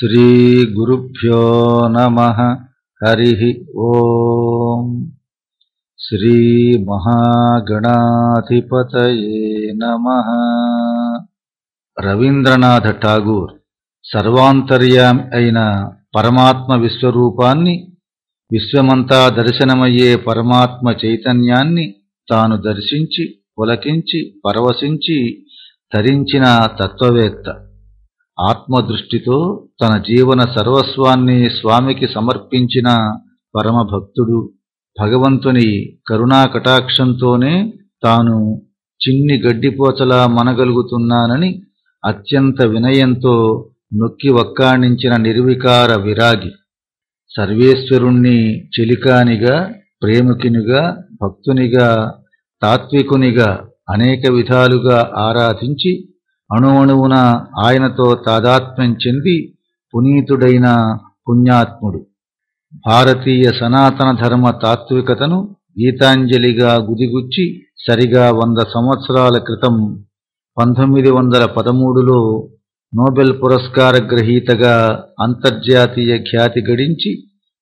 శ్రీగురుభ్యో నమ హరి ఓం. శ్రీమహాగణాధిపతయే నమ. రవీంద్రనాథ ఠాగూర్ సర్వాంతర్యా అయిన పరమాత్మ విశ్వరూపాన్ని విశ్వమంతా దర్శనమయ్యే పరమాత్మ చైతన్యాన్ని తాను దర్శించి పులకించి పరవశించి ధరించిన తత్వవేత్త. ఆత్మదృష్టితో తన జీవన సర్వస్వాన్ని స్వామికి సమర్పించిన పరమభక్తుడు భగవంతుని కరుణా కటాక్షంతోనే తాను చిన్ని గడ్డిపోచలా మనగలుగుతున్నానని అత్యంత వినయంతో నొక్కి వక్కాణించిన నిర్వికార విరాగి. సర్వేశ్వరుణ్ణి చెలికానిగా ప్రేమికునిగా భక్తునిగా తాత్వికునిగా అనేక విధాలుగా ఆరాధించి అణువణువున ఆయనతో తాదాత్మ్యం చెంది పునీతుడైన పుణ్యాత్ముడు. భారతీయ సనాతన ధర్మ తాత్వికతను గీతాంజలిగా గుదిగుచ్చి సరిగా వంద సంవత్సరాల క్రితం పంతొమ్మిది వందల పదమూడులో నోబెల్ పురస్కార గ్రహీతగా అంతర్జాతీయ ఖ్యాతి గడించి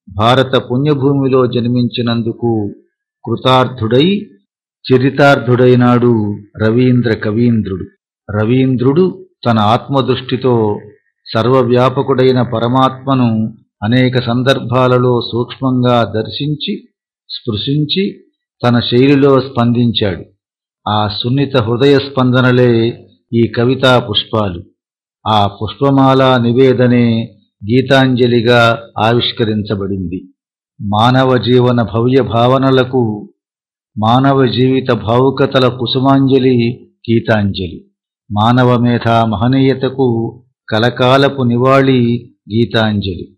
భారత పుణ్యభూమిలో జన్మించినందుకు కృతార్థుడై చరితార్థుడైనాడు రవీంద్ర కవీంద్రుడు. రవీంద్రుడు తన ఆత్మదృష్టితో సర్వవ్యాపకుడైన పరమాత్మను అనేక సందర్భాలలో సూక్ష్మంగా దర్శించి స్పృశించి తన శైలిలో స్పందించాడు. ఆ సున్నిత హృదయ స్పందనలే ఈ కవితా పుష్పాలు. ఆ పుష్పమాల నివేదనే గీతాంజలిగా ఆవిష్కరించబడింది. మానవ జీవన భవ్య భావనలకు మానవ జీవిత భావుకతల కుసుమాంజలి గీతాంజలి. మానవ మేధా మహనీయతకు కలకాలపు నివాళి గీతాంజలి.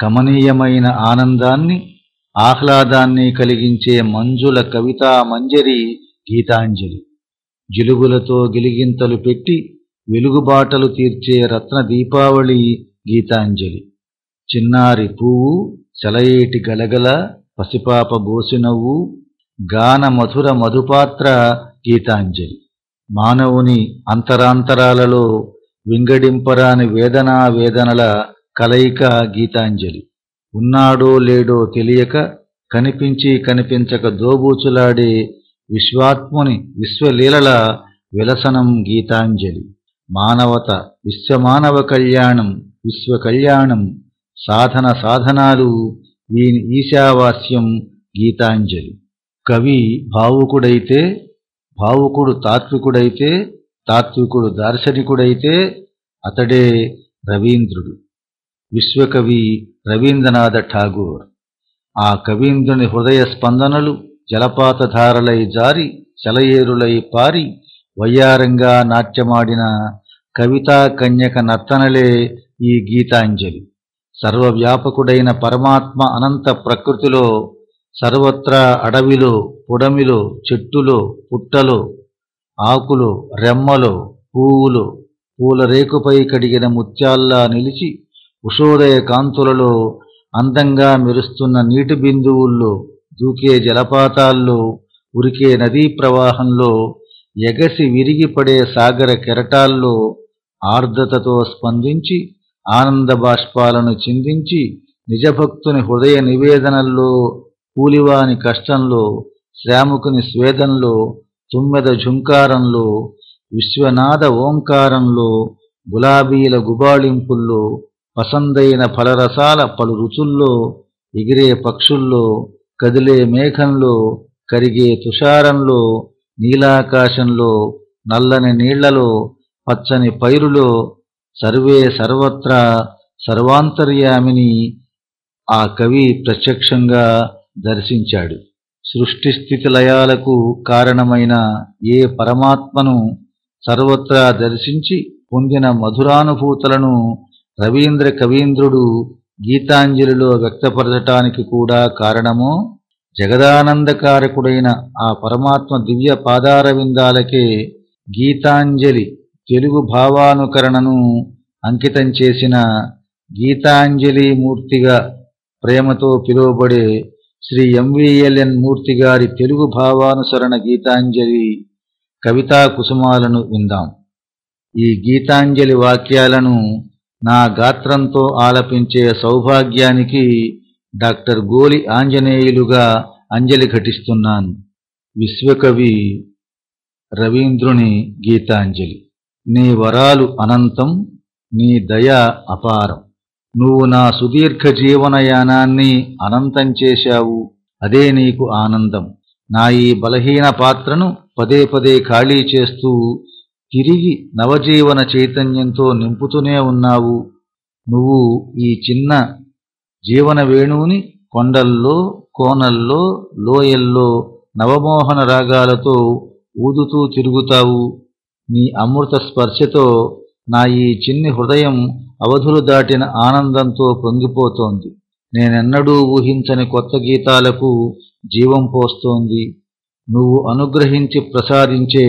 కమనీయమైన ఆనందాన్ని ఆహ్లాదాన్ని కలిగించే మంజుల కవితా మంజరి గీతాంజలి. జిలుగులతో గిలిగింతలు పెట్టి వెలుగుబాటలు తీర్చే రత్న దీపావళి గీతాంజలి. చిన్నారి పువ్వు సెలయేటి గలగల పసిపాప బోసినవ్వు గాన మధుర మధుపాత్ర గీతాంజలి. మానవుని అంతరాంతరాలలో వింగడింపరాని వేదనా వేదనల కలయిక గీతాంజలి. ఉన్నాడో లేడో తెలియక కనిపించి కనిపించక దోబూచులాడే విశ్వాత్ముని విశ్వలీలల విలసనం గీతాంజలి. మానవత విశ్వమానవ కళ్యాణం విశ్వ కళ్యాణం సాధన సాధనాలు వీని ఈశావాస్యం గీతాంజలి. కవి భావుకుడైతే భావుకుడు తాత్వికుడైతే తాత్వికుడు దార్శనికుడైతే అతడే రవీంద్రుడు. విశ్వకవి రవీంద్రనాథ ఠాగూర్. ఆ కవీంద్రుని హృదయ స్పందనలు జలపాతధారలై జారి చలయేరులై పారి వయ్యారంగా నాట్యమాడిన కవితా కన్యక నర్తనలే ఈ గీతాంజలి. సర్వవ్యాపకుడైన పరమాత్మ అనంత ప్రకృతిలో సర్వత్రా అడవిలో పుడమిలో చెట్టులు పుట్టలు ఆకులు రెమ్మలు పూవులు పూల రేకుపై కడిగిన ముత్యాల్లా నిలిచి ఉషోదయ కాంతులలో అందంగా మెరుస్తున్న నీటి బిందువుల్లో దూకే జలపాతాల్లో ఉరికే నదీ ప్రవాహంలో ఎగసి విరిగిపడే సాగర కెరటాల్లో ఆర్ద్రతతో స్పందించి ఆనంద బాష్పాలను చిందించి నిజభక్తుని హృదయ నివేదనల్లో కూలివాని కష్టంలో శ్రాముకుని స్వేదంలో తుమ్మెద ఝుంకారంలో విశ్వనాథ ఓంకారంలో గులాబీల గుబాళింపుల్లో పసందైన ఫలరసాల పలు రుచుల్లో ఎగిరే పక్షుల్లో కదిలే మేఘంలో కరిగే తుషారంలో నీలాకాశంలో నల్లని నీళ్ళలో పచ్చని పైరులో సర్వే సర్వత్రా సర్వాంతర్యామిని ఆ కవి ప్రత్యక్షంగా దర్శించాడు. సృష్టి స్థితి లయాలకు కారణమైన ఏ పరమాత్మను సర్వత్రా దర్శించి పొందిన మధురానుభూతులను రవీంద్ర కవీంద్రుడు గీతాంజలిలో వ్యక్తపరచటానికి కూడా కారణమో జగదానందకారకుడైన ఆ పరమాత్మ దివ్య పాదారవిందాలకే గీతాంజలి తెలుగు భావానుకరణను అంకితం చేసిన గీతాంజలి మూర్తిగా ప్రేమతో పిలువబడే శ్రీ ఎంవిఎల్ఎన్ మూర్తి గారి తెలుగు భావానుసరణ గీతాంజలి కవితా కుసుమాలను విందాం. ఈ గీతాంజలి వాక్యాలను నా గాత్రంతో ఆలపించే సౌభాగ్యానికి డాక్టర్ గోలి ఆంజనేయులుగా అంజలి ఘటిస్తున్నాను. విశ్వకవి రవీంద్రుని గీతాంజలి. నీ వరాలు అనంతం నీ దయ అపారం. నువ్వు నా సుదీర్ఘ జీవనయానాన్ని అనంతం చేశావు. అదే నీకు ఆనందం. నా ఈ బలహీన పాత్రను పదే పదే ఖాళీ చేస్తూ తిరిగి నవజీవన చైతన్యంతో నింపుతూనే ఉన్నావు. నువ్వు ఈ చిన్న జీవన వేణువుని కొండల్లో కోనల్లో లోయల్లో నవమోహన రాగాలతో ఊదుతూ తిరుగుతావు. నీ అమృత స్పర్శతో నా ఈ చిన్ని హృదయం అవధులు దాటిన ఆనందంతో పొంగిపోతోంది. నేనెన్నడూ ఊహించని కొత్త గీతాలకు జీవం పోస్తోంది. నువ్వు అనుగ్రహించి ప్రసాదించే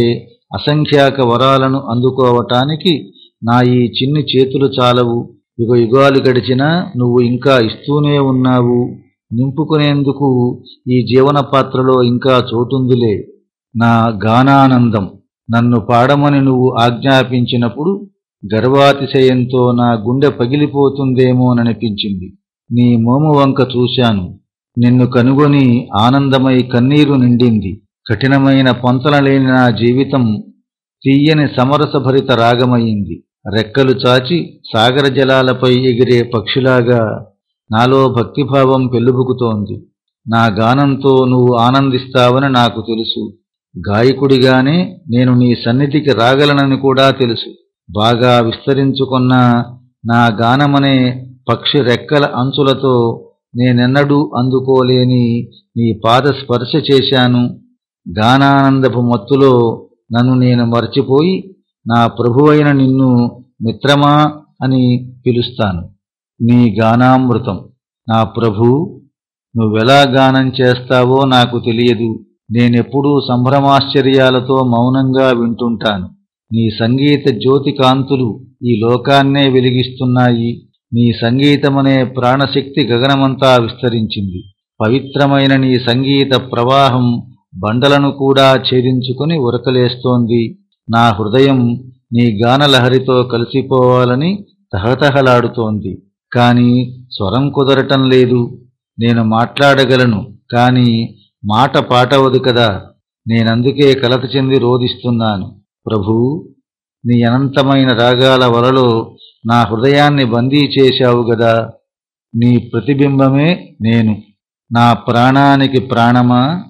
అసంఖ్యాక వరాలను అందుకోవటానికి నా ఈ చిన్ని చేతులు చాలవు. యుగ యుగాలు గడిచినా నువ్వు ఇంకా ఇస్తూనే ఉన్నావు. నింపుకునేందుకు ఈ జీవన పాత్రలో ఇంకా చోటుందిలే. నా గానానందం నన్ను పాడమని నువ్వు ఆజ్ఞాపించినప్పుడు గర్వాతిశయంతో నా గుండె పగిలిపోతుందేమోననిపించింది నీ మోము వంక చూశాను. నిన్ను కనుగొని ఆనందమై కన్నీరు నిండింది. కఠినమైన పొంతనలేని నా జీవితం తీయని సమరసభరిత రాగమయ్యింది. రెక్కలు చాచి సాగర జలాలపై ఎగిరే పక్షిలాగా నాలో భక్తిభావం పెళ్ళుబుకుతోంది నా గానంతో నువ్వు ఆనందిస్తావని నాకు తెలుసు. గాయకుడిగానే నేను నీ సన్నిధికి రాగలనని కూడా తెలుసు. బాగా విస్తరించుకున్న నా గానమనే పక్షి రెక్కల అంచులతో నేనెన్నడూ అందుకోలేని నీ పాద స్పర్శ చేశాను. గానానందపు మత్తులో నన్ను నేను మర్చిపోయి నా ప్రభువైన నిన్ను మిత్రమా అని పిలుస్తాను. నీ గానామృతం. నా ప్రభు నువ్వెలా గానం చేస్తావో నాకు తెలియదు. నేనెప్పుడూ సంభ్రమాశ్చర్యాలతో మౌనంగా వింటుంటాను. నీ సంగీత జ్యోతి కాంతులు ఈ లోకాన్నే వెలిగిస్తున్నాయి. నీ సంగీతమనే ప్రాణశక్తి గగనమంతా విస్తరించింది. పవిత్రమైన నీ సంగీత ప్రవాహం బండలను కూడా ఛేదించుకుని ఉరకలేస్తోంది. నా హృదయం నీ గానలహరితో కలిసిపోవాలని తహతహలాడుతోంది. కాని స్వరం కుదరటం లేదు. నేను మాట్లాడగలను కాని మాట పాటవదు కదా. నేనందుకే కలత చెంది రోధిస్తున్నాను. ప్రభూ నీ అనంతమైన రాగాల వలలో నా హృదయాన్ని బందీ చేశావు గదా. నీ ప్రతిబింబమే నేను. నా ప్రాణానికి ప్రాణమా.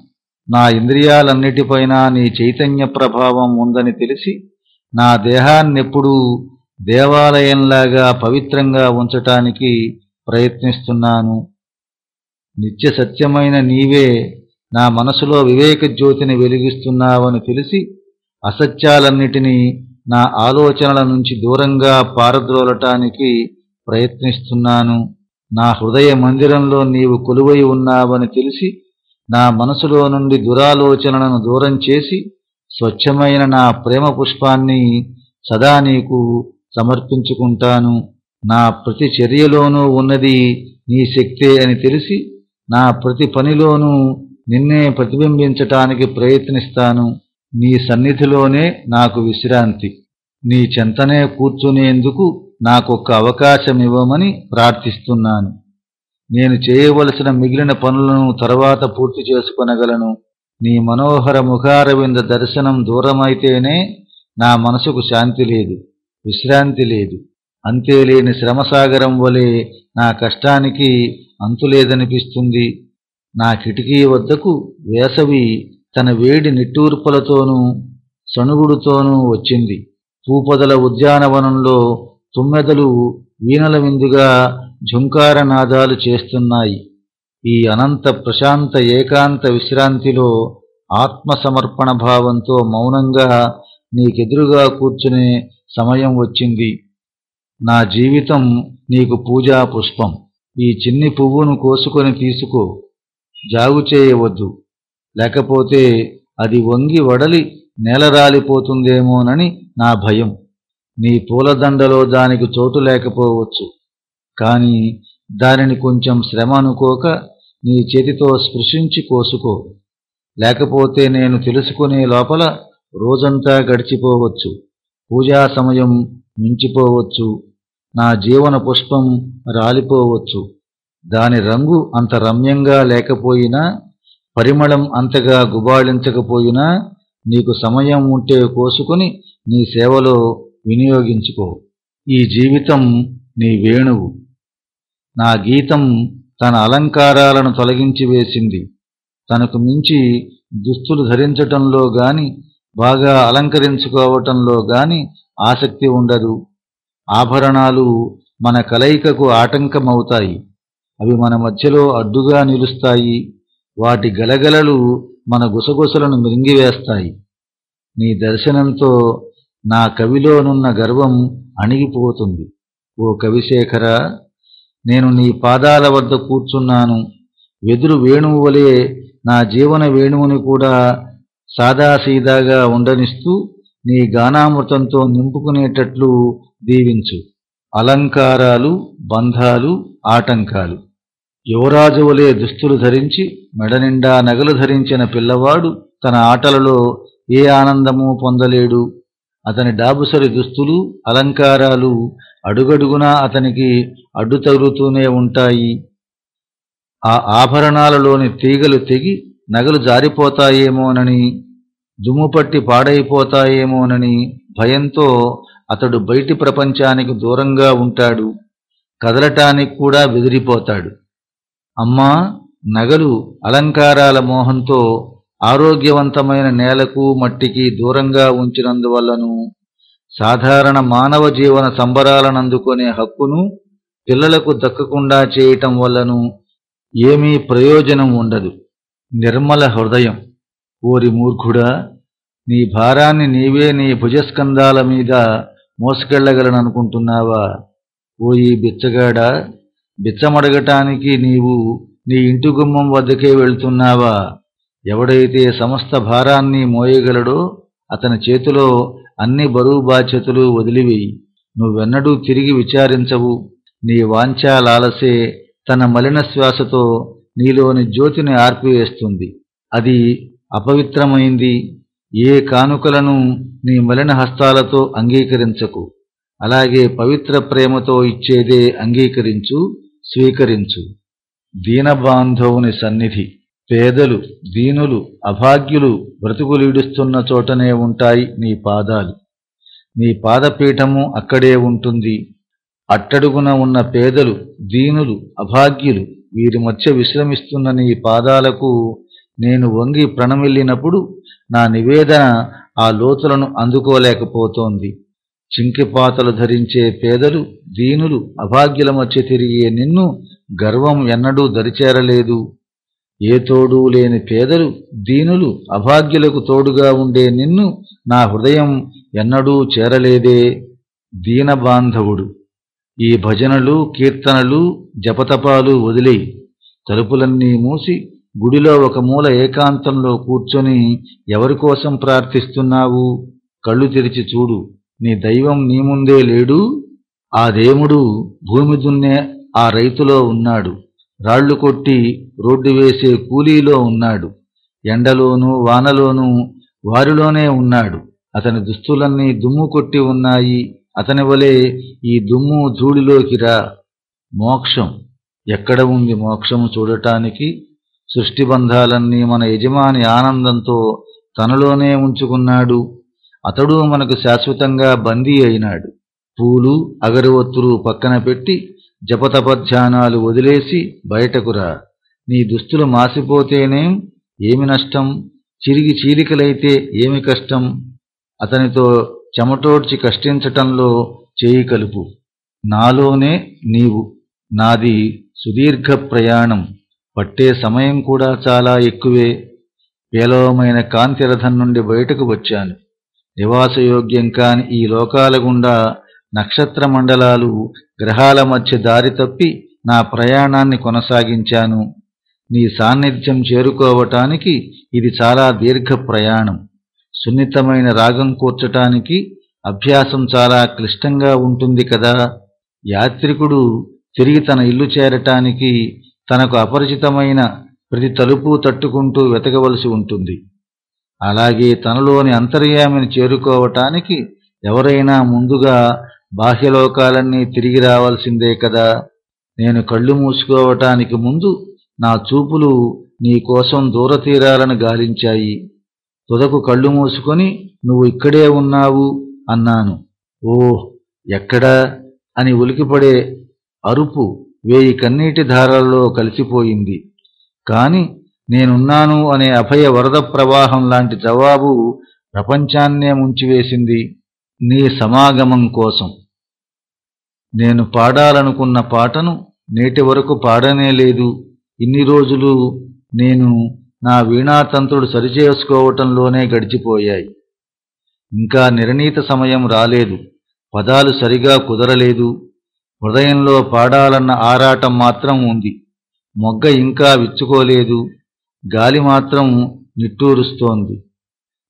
నా ఇంద్రియాలన్నిటిపైన నీ చైతన్య ప్రభావం ఉందని తెలిసి నా దేహాన్నెప్పుడూ దేవాలయంలాగా పవిత్రంగా ఉంచటానికి ప్రయత్నిస్తున్నాను. నిత్య సత్యమైన నీవే నా మనసులో వివేక జ్యోతిని వెలిగిస్తున్నావని తెలిసి అసత్యాలన్నిటినీ నా ఆలోచనల నుంచి దూరంగా పారద్రోలటానికి ప్రయత్నిస్తున్నాను. నా హృదయ మందిరంలో నీవు కొలువై ఉన్నావని తెలిసి నా మనసులో నుండి దురాలోచనలను దూరం చేసి స్వచ్ఛమైన నా ప్రేమ పుష్పాన్ని సదా నీకు సమర్పించుకుంటాను. నా ప్రతి చర్యలోనూ ఉన్నది నీ శక్తే అని తెలిసి నా ప్రతి పనిలోనూ నిన్నే ప్రతిబింబించటానికి ప్రయత్నిస్తాను. నీ సన్నిధిలోనే నాకు విశ్రాంతి. నీ చెంతనే కూర్చునేందుకు నాకొక్క అవకాశం ఇవ్వమని ప్రార్థిస్తున్నాను. నేను చేయవలసిన మిగిలిన పనులను తర్వాత పూర్తి చేసుకొనగలను. నీ మనోహర ముఖారవింద దర్శనం దూరమైతేనే నా మనసుకు శాంతి లేదు విశ్రాంతి లేదు. అంతేలేని శ్రమసాగరం వలె నా కష్టానికి అంతులేదనిపిస్తుంది. నా కిటికీ వద్దకు వేసవి తన వేడి నిట్టూర్పులతోనూ సణుగుడుతోనూ వచ్చింది. పూపదల ఉద్యానవనంలో తుమ్మెదలు వీణల విందుగా ఝుంకారనాదాలు చేస్తున్నాయి. ఈ అనంత ప్రశాంత ఏకాంత విశ్రాంతిలో ఆత్మసమర్పణ భావంతో మౌనంగా నీకెదురుగా కూర్చునే సమయం వచ్చింది. నా జీవితం నీకు పూజా పుష్పం ఈ చిన్ని పువ్వును కోసుకొని తీసుకో. జాగు చేయవద్దు. లేకపోతే అది వంగి వడలి నేలరాలిపోతుందేమోనని నా భయం. నీ పూలదండలో దానికి చోటు లేకపోవచ్చు. కానీ దానిని కొంచెం శ్రమ అనుకోక నీ చేతితో స్పృశించి కోసుకో. లేకపోతే నేను తెలుసుకునే లోపల రోజంతా గడిచిపోవచ్చు. పూజా సమయం మించిపోవచ్చు. నా జీవన పుష్పం రాలిపోవచ్చు. దాని రంగు అంత రమ్యంగా లేకపోయినా పరిమళం అంతగా గుబాళించకపోయినా నీకు సమయం ఉంటే కోసుకుని నీ సేవలో వినియోగించుకో. ఈ జీవితం నీ వేణువు. నా గీతం తన అలంకారాలను తొలగించి వేసింది. తనకు మించి దుస్తులు ధరించటంలో గాని బాగా అలంకరించుకోవటంలో గాని ఆసక్తి ఉండదు. ఆభరణాలు మన కలయికకు ఆటంకమవుతాయి. అవి మన మధ్యలో అడ్డుగా నిలుస్తాయి. వాటి గలగలలు మన గుసగుసలను మృంగివేస్తాయి. నీ దర్శనంతో నా కవిలోనున్న గర్వం అణిగిపోతుంది. ఓ కవిశేఖర నేను నీ పాదాల వద్ద కూర్చున్నాను. వెదురు వేణువు వలె నా జీవన వేణువుని కూడా సాదాసీదాగా ఉండనిస్తూ నీ గానామృతంతో నింపుకునేటట్లు దీవించు. అలంకారాలు బంధాలు ఆటంకాలు. యువరాజు వలె దుస్తులు ధరించి మెడనిండా నగలు ధరించిన పిల్లవాడు తన ఆటలలో ఏ ఆనందమూ పొందలేడు. అతని డాబుసరి దుస్తులు అలంకారాలు అడుగడుగునా అతనికి అడ్డు తగులుతూనే ఉంటాయి. ఆ ఆభరణాలలోని తీగలు తెగి నగలు జారిపోతాయేమోనని దుమ్ముపట్టి పాడైపోతాయేమోనని భయంతో అతడు బయటి ప్రపంచానికి దూరంగా ఉంటాడు. కదలటానికి కూడా బెదిరిపోతాడు. అమ్మా నగలు అలంకారాల మోహంతో ఆరోగ్యవంతమైన నేలకు మట్టికి దూరంగా ఉంచినందువల్లను సాధారణ మానవ జీవన సంబరాలనందుకునే హక్కును పిల్లలకు దక్కకుండా చేయటం వల్లను ఏమీ ప్రయోజనం ఉండదు. నిర్మల హృదయం ఓరి మూర్ఖుడా నీ భారాన్ని నీవే నీ భుజస్కంధాల మీద మోసుకెళ్ళగలననుకుంటున్నావా ఓ ఈ బిచ్చగాడా బిచ్చమడగటానికి నీవు నీ ఇంటి గుమ్మం వద్దకే వెళ్తున్నావా? ఎవడైతే సమస్త భారాన్ని మోయగలడో అతని చేతిలో అన్ని బరువు బాధ్యతలు వదిలివేయి నువ్వెన్నడూ తిరిగి విచారించవు. నీ వాంఛాలాలసే తన మలిన శ్వాసతో నీలోని జ్యోతిని ఆర్పివేస్తుంది. అది అపవిత్రమైంది. ఏ కానుకలను నీ మలిన హస్తాలతో అంగీకరించకు. అలాగే పవిత్ర ప్రేమతో ఇచ్చేదే అంగీకరించు. స్వీకరించు. దీనబాంధవుని సన్నిధి పేదలు దీనులు అభాగ్యులు బ్రతుకులీడుస్తున్న చోటనే ఉంటాయి నీ పాదాలు. నీ పాదపీఠము అక్కడే ఉంటుంది. అట్టడుగున ఉన్న పేదలు దీనులు అభాగ్యులు వీరి మధ్య విశ్రమిస్తున్న నీ పాదాలకు నేను వంగి ప్రణమిల్లినప్పుడు నా నివేదన ఆ లోతులను అందుకోలేకపోతోంది. చింకిపాతలు ధరించే పేదలు దీనులు అభాగ్యుల మధ్య తిరిగే నిన్ను గర్వం ఎన్నడూ దరిచేరలేదు. ఏ తోడు లేని పేదలు దీనులు అభాగ్యులకు తోడుగా ఉండే నిన్ను నా హృదయం ఎన్నడూ చేరలేదే. దీనబాంధవుడు ఈ భజనలు కీర్తనలు జపతపాలు వదిలేయి. తలుపులన్నీ మూసి గుడిలో ఒక మూల ఏకాంతంలో కూర్చొని ఎవరికోసం ప్రార్థిస్తున్నావు? కళ్ళు తెరిచి చూడు. నీ దైవం నీ ముందే లేడు ఆ దేవుడు భూమి దున్నే ఆ రైతులో ఉన్నాడు. రాళ్ళు కొట్టి రోడ్డు వేసే కూలీలో ఉన్నాడు. ఎండలోనూ వానలోనూ వారిలోనే ఉన్నాడు. అతని దుస్తులన్నీ దుమ్ము కొట్టి ఉన్నాయి. అతని వలె ఈ దుమ్ము ధూళిలోకి రా. మోక్షం. ఎక్కడ ఉంది మోక్షము చూడటానికి? సృష్టి బంధాలన్నీ మన యజమాని ఆనందంతో తనలోనే ఉంచుకున్నాడు. అతడు మనకు శాశ్వతంగా బందీ అయినాడు. పూలు అగరవత్తులు పక్కన పెట్టి జపతపధ్యానాలు వదిలేసి బయటకురా నీ దుస్తులు మాసిపోతేనేం ఏమి నష్టం? చిరిగి చీలికలైతే ఏమి కష్టం? అతనితో చెమటోడ్చి కష్టించటంలో చేయి కలుపు. నాలోనే నీవు. నాది సుదీర్ఘ ప్రయాణం. పట్టే సమయం కూడా చాలా ఎక్కువే. పేలవమైన కాంతిరథం నుండి బయటకు వచ్చాను. నివాసయోగ్యం కాని ఈ లోకాల గుండా నక్షత్ర మండలాలు గ్రహాల మధ్య దారి తప్పి నా ప్రయాణాన్ని కొనసాగించాను. నీ సాన్నిధ్యం చేరుకోవటానికి ఇది చాలా దీర్ఘ ప్రయాణం. సున్నితమైన రాగం కూర్చటానికి అభ్యాసం చాలా క్లిష్టంగా ఉంటుంది కదా. యాత్రికుడు తిరిగి తన ఇల్లు చేరటానికి తనకు అపరిచితమైన ప్రతి తలుపు తట్టుకుంటూ వెతకవలసి ఉంటుంది. అలాగే తనలోని అంతర్యామిని చేరుకోవటానికి ఎవరైనా ముందుగా బాహ్యలోకాలన్నీ తిరిగి రావాల్సిందే కదా. నేను కళ్ళు మూసుకోవటానికి ముందు నా చూపులు నీకోసం దూరతీరాలను గాలించాయి. తుదకు కళ్ళు మూసుకొని నువ్వు ఇక్కడే ఉన్నావు అన్నాను. ఓహ్ ఎక్కడా? అని ఉలికిపడే అరుపు వేయి కన్నీటి ధారల్లో కలిసిపోయింది. కాని నేనున్నాను అనే అభయ వరద ప్రవాహం లాంటి జవాబు ప్రపంచాన్నే ముంచివేసింది నీ సమాగమం కోసం. నేను పాడాలనుకున్న పాటను నేటి వరకు పాడనే లేదు. ఇన్ని రోజులు నేను నా వీణాతంత్రుడు సరిచేసుకోవటంలోనే గడిచిపోయాయి. ఇంకా నిర్ణీత సమయం రాలేదు. పదాలు సరిగా కుదరలేదు. హృదయంలో పాడాలన్న ఆరాటం మాత్రం ఉంది. మొగ్గ ఇంకా విచ్చుకోలేదు. గాలి మాత్రం నిట్టూరుస్తోంది.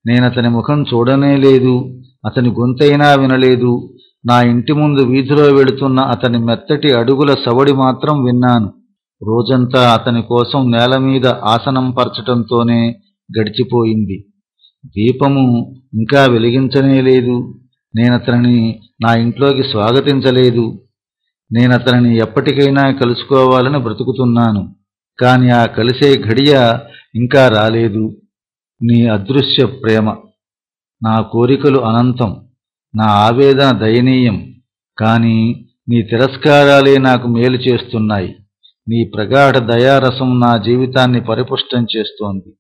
నేనతని ముఖం చూడనే లేదు అతని గొంతైనా వినలేదు. నా ఇంటి ముందు వీధిలో వెళుతున్న అతని మెత్తటి అడుగుల సవడి మాత్రం విన్నాను. రోజంతా అతని కోసం నేల మీద ఆసనం పరచటంతోనే గడిచిపోయింది. దీపము ఇంకా వెలిగించనే లేదు. నేనతనిని నా ఇంట్లోకి స్వాగతించలేదు. నేనతనిని ఎప్పటికైనా కలుసుకోవాలని బ్రతుకుతున్నాను. కాని ఆ కలిసే ఘడియ ఇంకా రాలేదు. నీ అదృశ్య ప్రేమ నా కోరికలు అనంతం నా ఆవేదన దయనీయం కాని నీ తిరస్కారాలే నాకు మేలు చేస్తున్నాయి. నీ ప్రగాఢ దయారసం నా జీవితాన్ని పరిపుష్టం చేస్తోంది.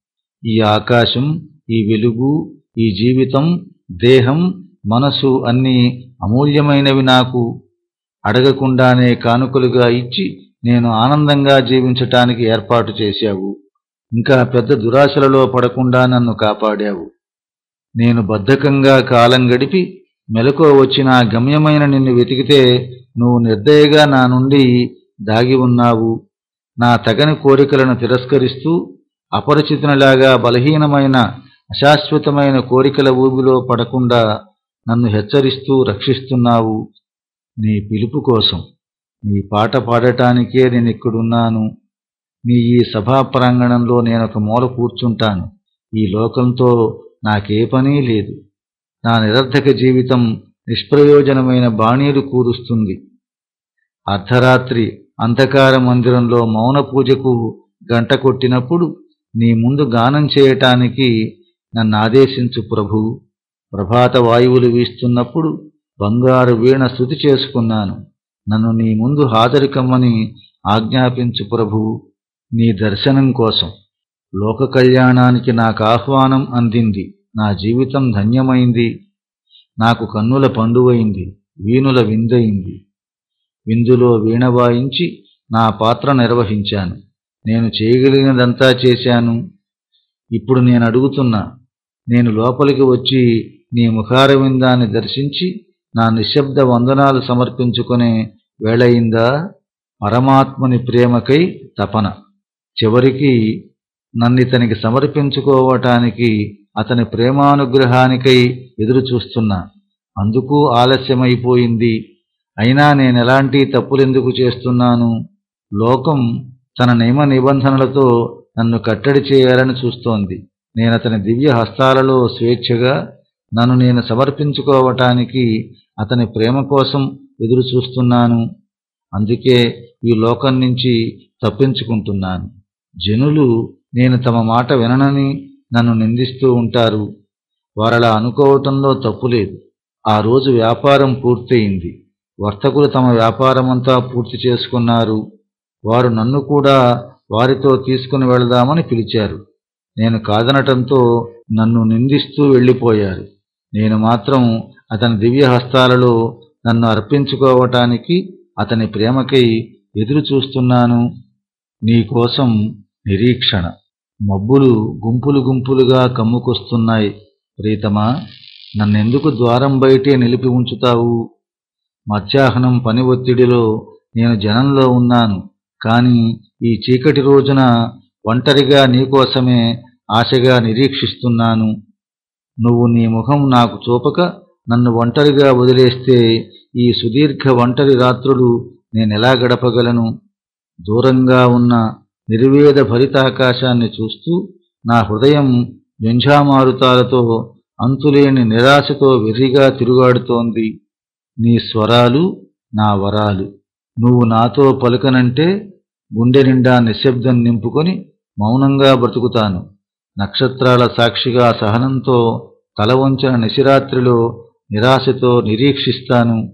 ఈ ఆకాశం ఈ వెలుగు ఈ జీవితం దేహం మనసు అన్నీ అమూల్యమైనవి నాకు. అడగకుండానే కానుకలుగా ఇచ్చి నేను ఆనందంగా జీవించటానికి ఏర్పాటు చేశావు. ఇంకా పెద్ద దురాశలలో పడకుండా నన్ను కాపాడావు. నేను బద్ధకంగా కాలం గడిపి మెలకువ వచ్చిన గమ్యమైన నిన్ను వెతికితే నువ్వు నిర్దయగా నా నుండి దాగి ఉన్నావు. నా తగని కోరికలను తిరస్కరిస్తూ అపరిచితునిలాగా బలహీనమైన అశాశ్వతమైన కోరికల ఊబిలో పడకుండా నన్ను హెచ్చరిస్తూ రక్షిస్తున్నావు నీ పిలుపు కోసం. నీ పాట పాడటానికే నేను ఇక్కడున్నాను. మీ ఈ సభా ప్రాంగణంలో నేనొక మూల కూర్చుంటాను. ఈ లోకంతో నాకే పనీ లేదు. నా నిరర్ధక జీవితం నిష్ప్రయోజనమైన బాణీలు కూరుస్తుంది. అర్ధరాత్రి అంధకార మందిరంలో మౌన పూజకు గంట కొట్టినప్పుడు నీ ముందు గానం చేయటానికి నన్ను ఆదేశించు ప్రభు. ప్రభాత వాయువులు వీస్తున్నప్పుడు బంగారు వీణ శృతి చేసుకున్నాను. నన్ను నీ ముందు హాజరికమ్మని ఆజ్ఞాపించు ప్రభు నీ దర్శనం కోసం. లోక కళ్యాణానికి నాకు ఆహ్వానం అందింది. నా జీవితం ధన్యమైంది. నాకు కన్నుల పండువైంది. వీణుల విందయింది విందులో వీణ వాయించి నా పాత్ర నిర్వహించాను. నేను చేయగలిగినదంతా చేశాను. ఇప్పుడు నేను అడుగుతున్నా నేను లోపలికి వచ్చి నీ ముఖారవిందాన్ని దర్శించి నా నిశ్శబ్ద వందనాలు సమర్పించుకునే వేళయిందా పరమాత్మని ప్రేమకై తపన. చివరికి నన్నితనికి సమర్పించుకోవటానికి అతని ప్రేమానుగ్రహానికై ఎదురు చూస్తున్నా అందుకు ఆలస్యమైపోయింది. అయినా నేనెలాంటి తప్పులెందుకు చేస్తున్నాను? లోకం తన నియమ నిబంధనలతో నన్ను కట్టడి చేయాలని చూస్తోంది. నేనతని దివ్య హస్తాలలో స్వేచ్ఛగా నన్ను నేను సమర్పించుకోవటానికి అతని ప్రేమ కోసం ఎదురు చూస్తున్నాను. అందుకే ఈ లోకం నుంచి తప్పించుకుంటున్నాను. జనులు నేను తమ మాట విననని నన్ను నిందిస్తూ ఉంటారు. వారలా అనుకోవటంలో తప్పులేదు ఆ రోజు వ్యాపారం పూర్తయింది. వర్తకులు తమ వ్యాపారమంతా పూర్తి చేసుకున్నారు. వారు నన్ను కూడా వారితో తీసుకుని వెళదామని పిలిచారు. నేను కాదనటంతో నన్ను నిందిస్తూ వెళ్ళిపోయారు. నేను మాత్రం అతని దివ్య హస్తాలలో నన్ను అర్పించుకోవటానికి అతని ప్రేమకై ఎదురు చూస్తున్నాను. నీకోసం నిరీక్షణ. మబ్బులు గుంపులు గుంపులుగా కమ్ముకొస్తున్నాయి. ప్రీతమా నన్నెందుకు ద్వారం బయటే నిలిపి ఉంచుతావు? మధ్యాహ్నం పని ఒత్తిడిలో నేను జనంలో ఉన్నాను. కాని ఈ చీకటి రోజున ఒంటరిగా నీకోసమే ఆశగా నిరీక్షిస్తున్నాను. నువ్వు నీ ముఖం నాకు చూపక నన్ను ఒంటరిగా వదిలేస్తే ఈ సుదీర్ఘ ఒంటరి రాత్రులు నేనెలా గడపగలను? దూరంగా ఉన్న నిర్వేద భరితాకాశాన్ని చూస్తూ నా హృదయం జంఝామారుతాలతో అంతులేని నిరాశతో వెర్రిగా తిరుగాడుతోంది. నీ స్వరాలు నా వరాలు. నువ్వు నాతో పలుకనంటే గుండె నిండా నిశ్శబ్దం నింపుకొని మౌనంగా బ్రతుకుతాను. నక్షత్రాల సాక్షిగా సహనంతో తల వంచిన నిశిరాత్రిలో నిరాశతో నిరీక్షిస్తాను.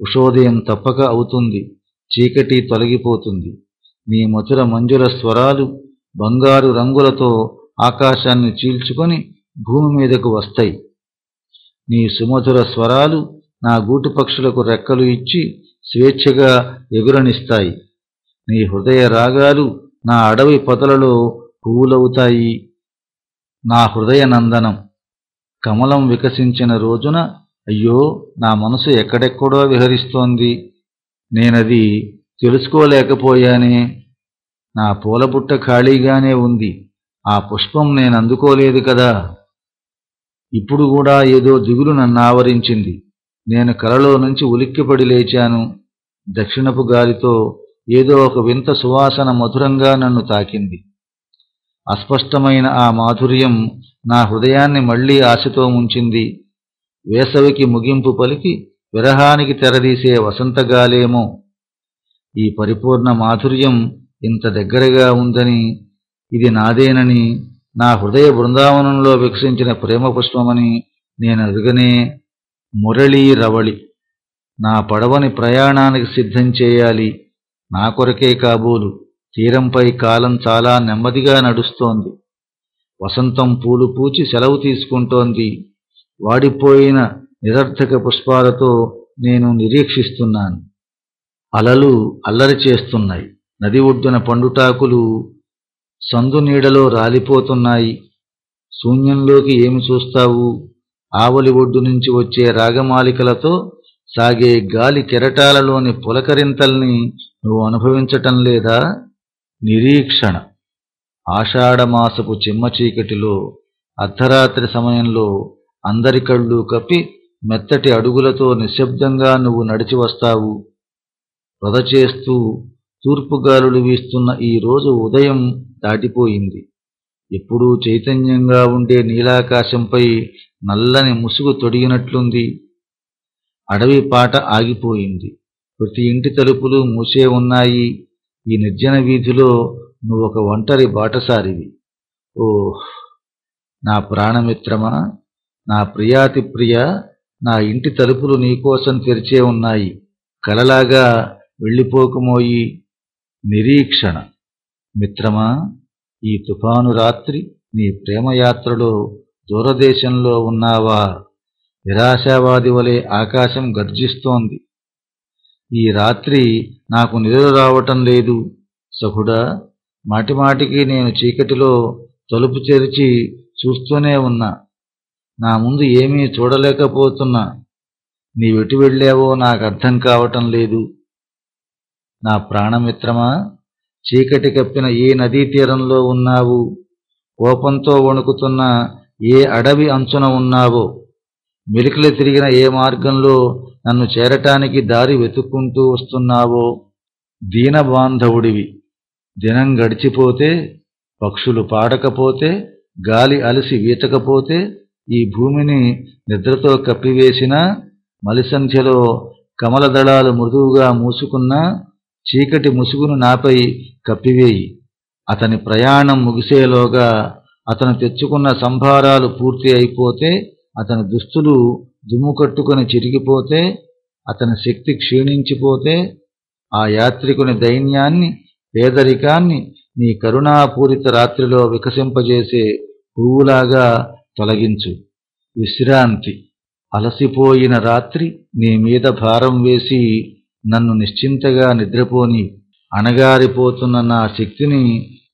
ఉషోదయం తప్పక అవుతుంది చీకటి తొలగిపోతుంది. నీ మధుర మంజుల స్వరాలు బంగారు రంగులతో ఆకాశాన్ని చీల్చుకొని భూమి మీదకు వస్తాయి. నీ సుమధుర స్వరాలు నా గూటు పక్షులకు రెక్కలు ఇచ్చి స్వేచ్ఛగా ఎగురనిస్తాయి. నీ హృదయ రాగాలు నా అడవి పొదలలో పువ్వులవుతాయి. నా హృదయ నందనం. కమలం వికసించిన రోజున అయ్యో నా మనసు ఎక్కడెక్కడో విహరిస్తోంది. నేనది తెలుసుకోలేకపోయానే. నా పూలబుట్ట ఖాళీగానే ఉంది. ఆ పుష్పం నేను అందుకోలేదు కదా. ఇప్పుడు కూడా ఏదో దిగులు నన్ను ఆవరించింది నేను కలలో నుంచి ఉలిక్కిపడి లేచాను. దక్షిణపు గాలితో ఏదో ఒక వింత సువాసన మధురంగా నన్ను తాకింది. అస్పష్టమైన ఆ మాధుర్యం నా హృదయాన్ని మళ్ళీ ఆశతో ముంచింది. వేసవికి ముగింపు పలికి విరహానికి తెరదీసే వసంతగాలేమో. ఈ పరిపూర్ణ మాధుర్యం ఇంత దగ్గరగా ఉందని ఇది నాదేనని నా హృదయ బృందావనంలో వికసించిన ప్రేమ పుష్పమని నేను అరుగనే మురళీ రవళి. నా పడవని ప్రయాణానికి సిద్ధం చేయాలి. నా కొరకే కాబోలు తీరంపై కాలం చాలా నెమ్మదిగా నడుస్తోంది. వసంతం పూలు పూచి సెలవు తీసుకుంటోంది. వాడిపోయిన నిరర్థక పుష్పాలతో నేను నిరీక్షిస్తున్నాను. అలలు అల్లరి చేస్తున్నాయి. నది ఒడ్డున పండుటాకులు సందు నీడలో రాలిపోతున్నాయి. శూన్యంలోకి ఏమి చూస్తావు? ఆవలి ఒడ్డు నుంచి వచ్చే రాగమాలికలతో సాగే గాలి కెరటాలలోని పులకరింతల్ని నువ్వు అనుభవించటం లేదా? నిరీక్షణ. ఆషాఢమాసపు చిమ్మ చీకటిలో అర్ధరాత్రి సమయంలో అందరి కళ్ళు కప్పి మెత్తటి అడుగులతో నిశ్శబ్దంగా నువ్వు నడిచి వస్తావు. వధ చేస్తూ తూర్పుగాలులు వీస్తున్న ఈ రోజు ఉదయం దాటిపోయింది. ఎప్పుడూ చైతన్యంగా ఉండే నీలాకాశంపై నల్లని ముసుగు తొడిగినట్లుంది. అడవి పాట ఆగిపోయింది. ప్రతి ఇంటి తలుపులు మూసే ఉన్నాయి. ఈ నిర్జన వీధిలో నువ్వొక ఒంటరి బాటసారివి. ఓ నా ప్రాణమిత్రమా? నా ప్రియాతి ప్రియ నా ఇంటి తలుపులు నీకోసం తెరిచే ఉన్నాయి. కలలాగా వెళ్ళిపోకుమోయి నిరీక్షణ. మిత్రమా ఈ తుఫాను రాత్రి నీ ప్రేమయాత్రలో దూరదేశంలో ఉన్నావా? నిరాశావాది వలె ఆకాశం గర్జిస్తోంది. ఈ రాత్రి నాకు నిద్ర రావటం లేదు. సఖుడా మాటిమాటికి నేను చీకటిలో తలుపు తెరిచి చూస్తూనే ఉన్నా. నా ముందు ఏమీ చూడలేకపోతున్నా. నీవెటు వెళ్ళావో నాకు అర్థం కావటం లేదు. నా ప్రాణమిత్రమా? చీకటి కప్పిన ఏ నదీ తీరంలో ఉన్నావు? కోపంతో వణుకుతున్న ఏ అడవి అంచున ఉన్నావో? మెలికలు తిరిగిన ఏ మార్గంలో నన్ను చేరటానికి దారి వెతుక్కుంటూ వస్తున్నావో? దీనబాంధవుడివి దినం గడిచిపోతే పక్షులు పాడకపోతే గాలి అలసి వీచకపోతే ఈ భూమిని నిద్రతో కప్పివేసిన మలిసంధ్యలో కమలదళాలు మృదువుగా మూసుకున్నా చీకటి ముసుగును నాపై కప్పివేయి. అతని ప్రయాణం ముగిసేలోగా అతను తెచ్చుకున్న సంభారాలు పూర్తి అయిపోతే అతని దుస్తులు దుమ్ము కట్టుకుని చిరిగిపోతే అతని శక్తి క్షీణించిపోతే ఆ యాత్రికుని దైన్యాన్ని పేదరికాన్ని నీ కరుణాపూరిత రాత్రిలో వికసింపజేసే పువ్వులాగా తొలగించు. విశ్రాంతి. అలసిపోయిన రాత్రి నీ మీద భారం వేసి నన్ను నిశ్చింతగా నిద్రపోని. అణగారిపోతున్న నా శక్తిని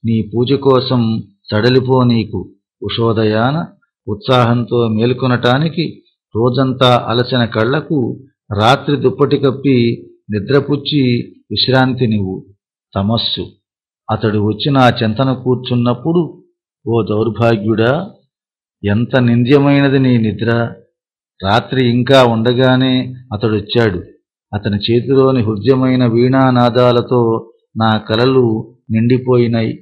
నీ పూజ కోసం సడలిపోనీకు ఉషోదయాన ఉత్సాహంతో మేల్కొనటానికి రోజంతా అలసిన కళ్ళకు రాత్రి దుప్పటి కప్పి నిద్రపుచ్చి విశ్రాంతి నువ్వు తమస్సు. అతడు వచ్చి నా చెంతన కూర్చున్నప్పుడు ఓ దౌర్భాగ్యుడా ఎంత నింద్యమైనది నీ నిద్ర? రాత్రి ఇంకా ఉండగానే అతడొచ్చాడు అతని చేతిలోని హృద్యమైన వీణానాదాలతో నా కలలు నిండిపోయినాయి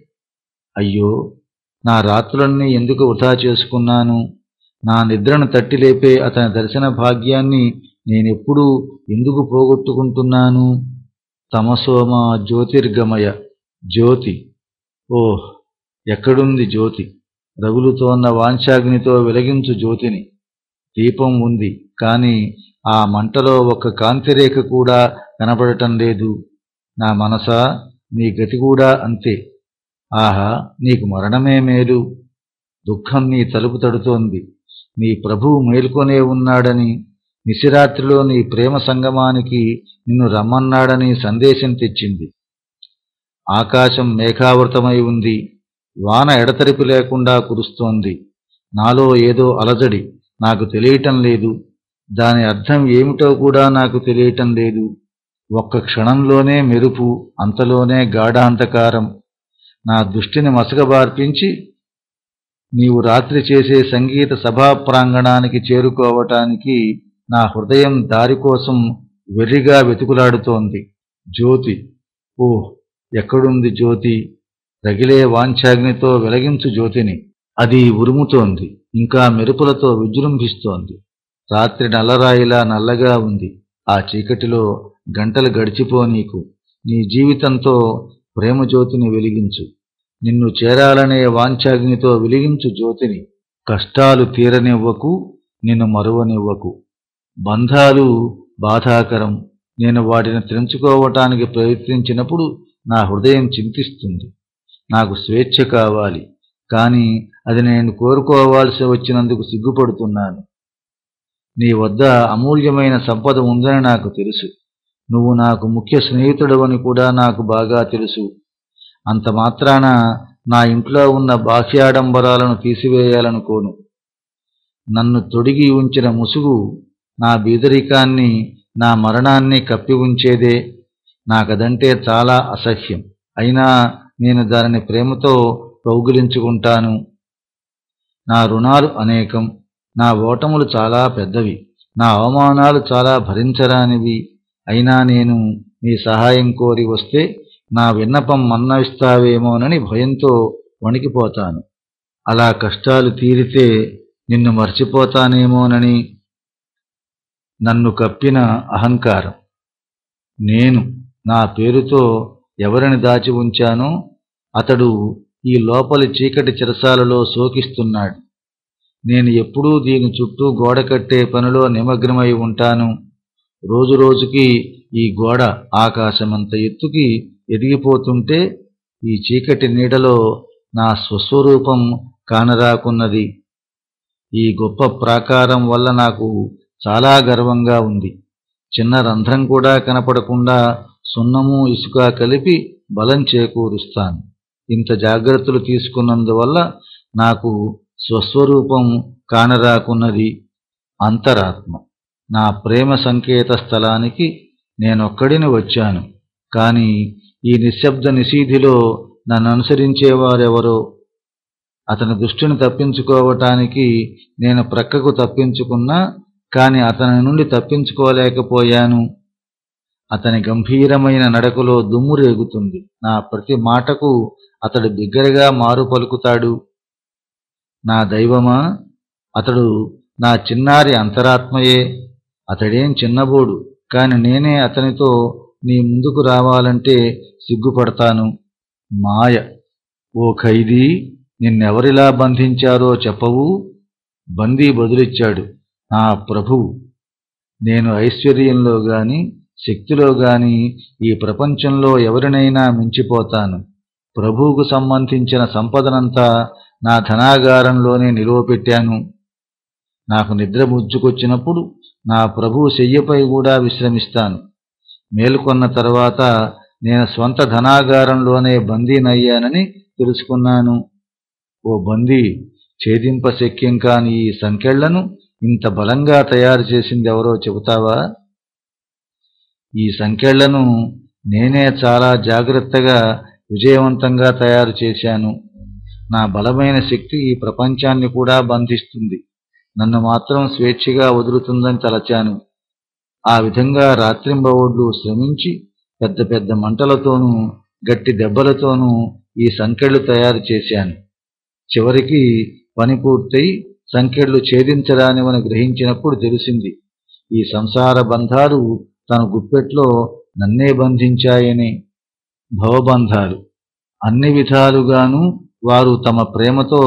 అయ్యో నా రాత్రులన్నీ ఎందుకు వృధా చేసుకున్నాను? నా నిద్రను తట్టిలేపే అతని దర్శన భాగ్యాన్ని నేనెప్పుడూ ఎందుకు పోగొట్టుకుంటున్నాను? తమసోమ జ్యోతిర్గమయ జ్యోతి. ఓహ్ ఎక్కడుంది జ్యోతి? రగులుతోన్న వాంఛాగ్నితో వెలిగించు జ్యోతిని. దీపం ఉంది కాని ఆ మంటలో ఒక కాంతిరేఖ కూడా కనబడటం లేదు. నా మనసా నీ గతి కూడా అంతే. ఆహా నీకు మరణమే మేలు. దుఃఖం నీ తలుపు తడుతోంది. నీ ప్రభువు మేల్కొనే ఉన్నాడని నిశిరాత్రిలో నీ ప్రేమ సంగమానికి నిన్ను రమ్మన్నాడని సందేశం తెచ్చింది. ఆకాశం మేఘావృతమై ఉంది. వాన ఎడతెరిపి లేకుండా కురుస్తోంది. నాలో ఏదో అలజడి. నాకు తెలియటం లేదు. దాని అర్థం ఏమిటో కూడా నాకు తెలియటం లేదు. ఒక్క క్షణంలోనే మెరుపు అంతలోనే గాఢాంతకారం నా దృష్టిని మసకబార్పించి నీవు రాత్రి చేసే సంగీత సభా ప్రాంగణానికి చేరుకోవటానికి నా హృదయం దారి కోసం వెర్రిగా వెతుకులాడుతోంది. జ్యోతి. ఓహ్ ఎక్కడుంది జ్యోతి? రగిలే వాంఛాగ్నితో వెలగించు జ్యోతిని. అది ఉరుముతోంది. ఇంకా మెరుపులతో విజృంభిస్తోంది. రాత్రి నల్లరాయిలా నల్లగా ఉంది. ఆ చీకటిలో గంటలు గడిచిపో నీకు. నీ జీవితంతో ప్రేమ జ్యోతిని వెలిగించు. నిన్ను చేరాలనే వాంఛాగ్నితో వెలిగించు జ్యోతిని. కష్టాలు తీరనివ్వకు నిన్ను మరువనివ్వకు. బంధాలు బాధాకరం. నేను వాటిని తెంచుకోవటానికి ప్రయత్నించినప్పుడు నా హృదయం చింతిస్తుంది. నాకు స్వేచ్ఛ కావాలి కానీ అది నేను కోరుకోవాల్సి వచ్చినందుకు సిగ్గుపడుతున్నాను. నీ వద్ద అమూల్యమైన సంపద ఉందని నాకు తెలుసు. నువ్వు నాకు ముఖ్య స్నేహితుడవని కూడా నాకు బాగా తెలుసు. అంత మాత్రాన నా ఇంట్లో ఉన్న బాహ్యాడంబరాలను తీసివేయాలనుకోను. నన్ను తొడిగి ఉంచిన ముసుగు నా బీదరికాన్ని నా మరణాన్ని కప్పి ఉంచేదే. నాకదంటే చాలా అసహ్యం. అయినా నేను దానిని ప్రేమతో కౌగిలించుకుంటాను. నా రుణాలు అనేకం నా ఓటములు చాలా పెద్దవి నా అవమానాలు చాలా భరించరానివి. అయినా నేను నీ సహాయం కోరి వస్తే నా విన్నపం మన్నవిస్తావేమోనని భయంతో వణికిపోతాను. అలా కష్టాలు తీరితే నిన్ను మర్చిపోతానేమోనని నన్ను కప్పిన అహంకారం. నేను నా పేరుతో ఎవరిని దాచి ఉంచానో అతడు ఈ లోపలి చీకటి చిరసాలలో శోకిస్తున్నాడు. నేను ఎప్పుడూ దీని చుట్టూ గోడ కట్టే పనిలో నిమగ్నమై ఉంటాను. రోజురోజుకి ఈ గోడ ఆకాశమంత ఎత్తుకి ఎదిగిపోతుంటే ఈ చీకటి నీడలో నా స్వస్వరూపం కానరాకున్నది. ఈ గొప్ప ప్రాకారం వల్ల నాకు చాలా గర్వంగా ఉంది. చిన్న రంధ్రం కూడా కనపడకుండా సున్నము ఇసుక కలిపి బలం చేకూరుస్తాను. ఇంత జాగ్రత్తలు తీసుకున్నందువల్ల నాకు స్వస్వరూపం కానరాకున్నది అంతరాత్మ. నా ప్రేమ సంకేత స్థలానికి నేనొక్కడిని వచ్చాను. కాని ఈ నిశ్శబ్ద నిశీధిలో నన్ను అనుసరించేవారెవరో అతని దృష్టిని తప్పించుకోవటానికి నేను ప్రక్కకు తప్పించుకున్నా కాని అతని నుండి తప్పించుకోలేకపోయాను. అతని గంభీరమైన నడకలో దుమ్ము రేగుతుంది నా ప్రతి మాటకు అతడు బిగ్గరగా మారు పలుకుతాడు. నా దైవమా అతడు నా చిన్నారి అంతరాత్మయే. అతడేం చిన్నబోడు కాని నేనే అతనితో నీ ముందుకు రావాలంటే సిగ్గుపడతాను. మాయ ఓ ఖైదీ నిన్నెవరిలా బంధించారో చెప్పవు. బందీ బదులిచ్చాడు నా ప్రభువు నేను ఐశ్వర్యంలో గాని శక్తిలో గాని ఈ ప్రపంచంలో ఎవరినైనా మించిపోతాను. ప్రభువుకు సంబంధించిన సంపదనంతా నా ధనాగారంలోనే నిలువపెట్టాను. నాకు నిద్ర ముచ్చుకొచ్చినప్పుడు నా ప్రభువు శయ్యపై కూడా విశ్రమిస్తాను. మేలుకొన్న తర్వాత నేను స్వంత ధనాగారంలోనే బందీనయ్యానని తెలుసుకున్నాను. ఓ బందీ ఛేదింపశక్యం కాని ఈ సంకెళ్ళను ఇంత బలంగా తయారు చేసింది ఎవరో చెబుతావా? ఈ సంఖ్యలను నేనే చాలా జాగ్రత్తగా విజయవంతంగా తయారు చేశాను. నా బలమైన శక్తి ఈ ప్రపంచాన్ని కూడా బంధిస్తుంది. నన్ను మాత్రం స్వేచ్ఛగా వదులుతుందని తలచాను. ఆ విధంగా రాత్రింబవడ్లు శ్రమించి పెద్ద పెద్ద మంటలతోనూ గట్టి దెబ్బలతోనూ ఈ సంకెళ్ళు తయారు చేశాను. చివరికి పని పూర్తయి సంకెళ్ళు ఛేదించడానివని గ్రహించినప్పుడు తెలిసింది. ఈ సంసార బంధాలు తన గుప్పెట్లో నన్నే బంధించాయని భవబంధాలు. అన్ని విధాలుగాను వారు తమ ప్రేమతో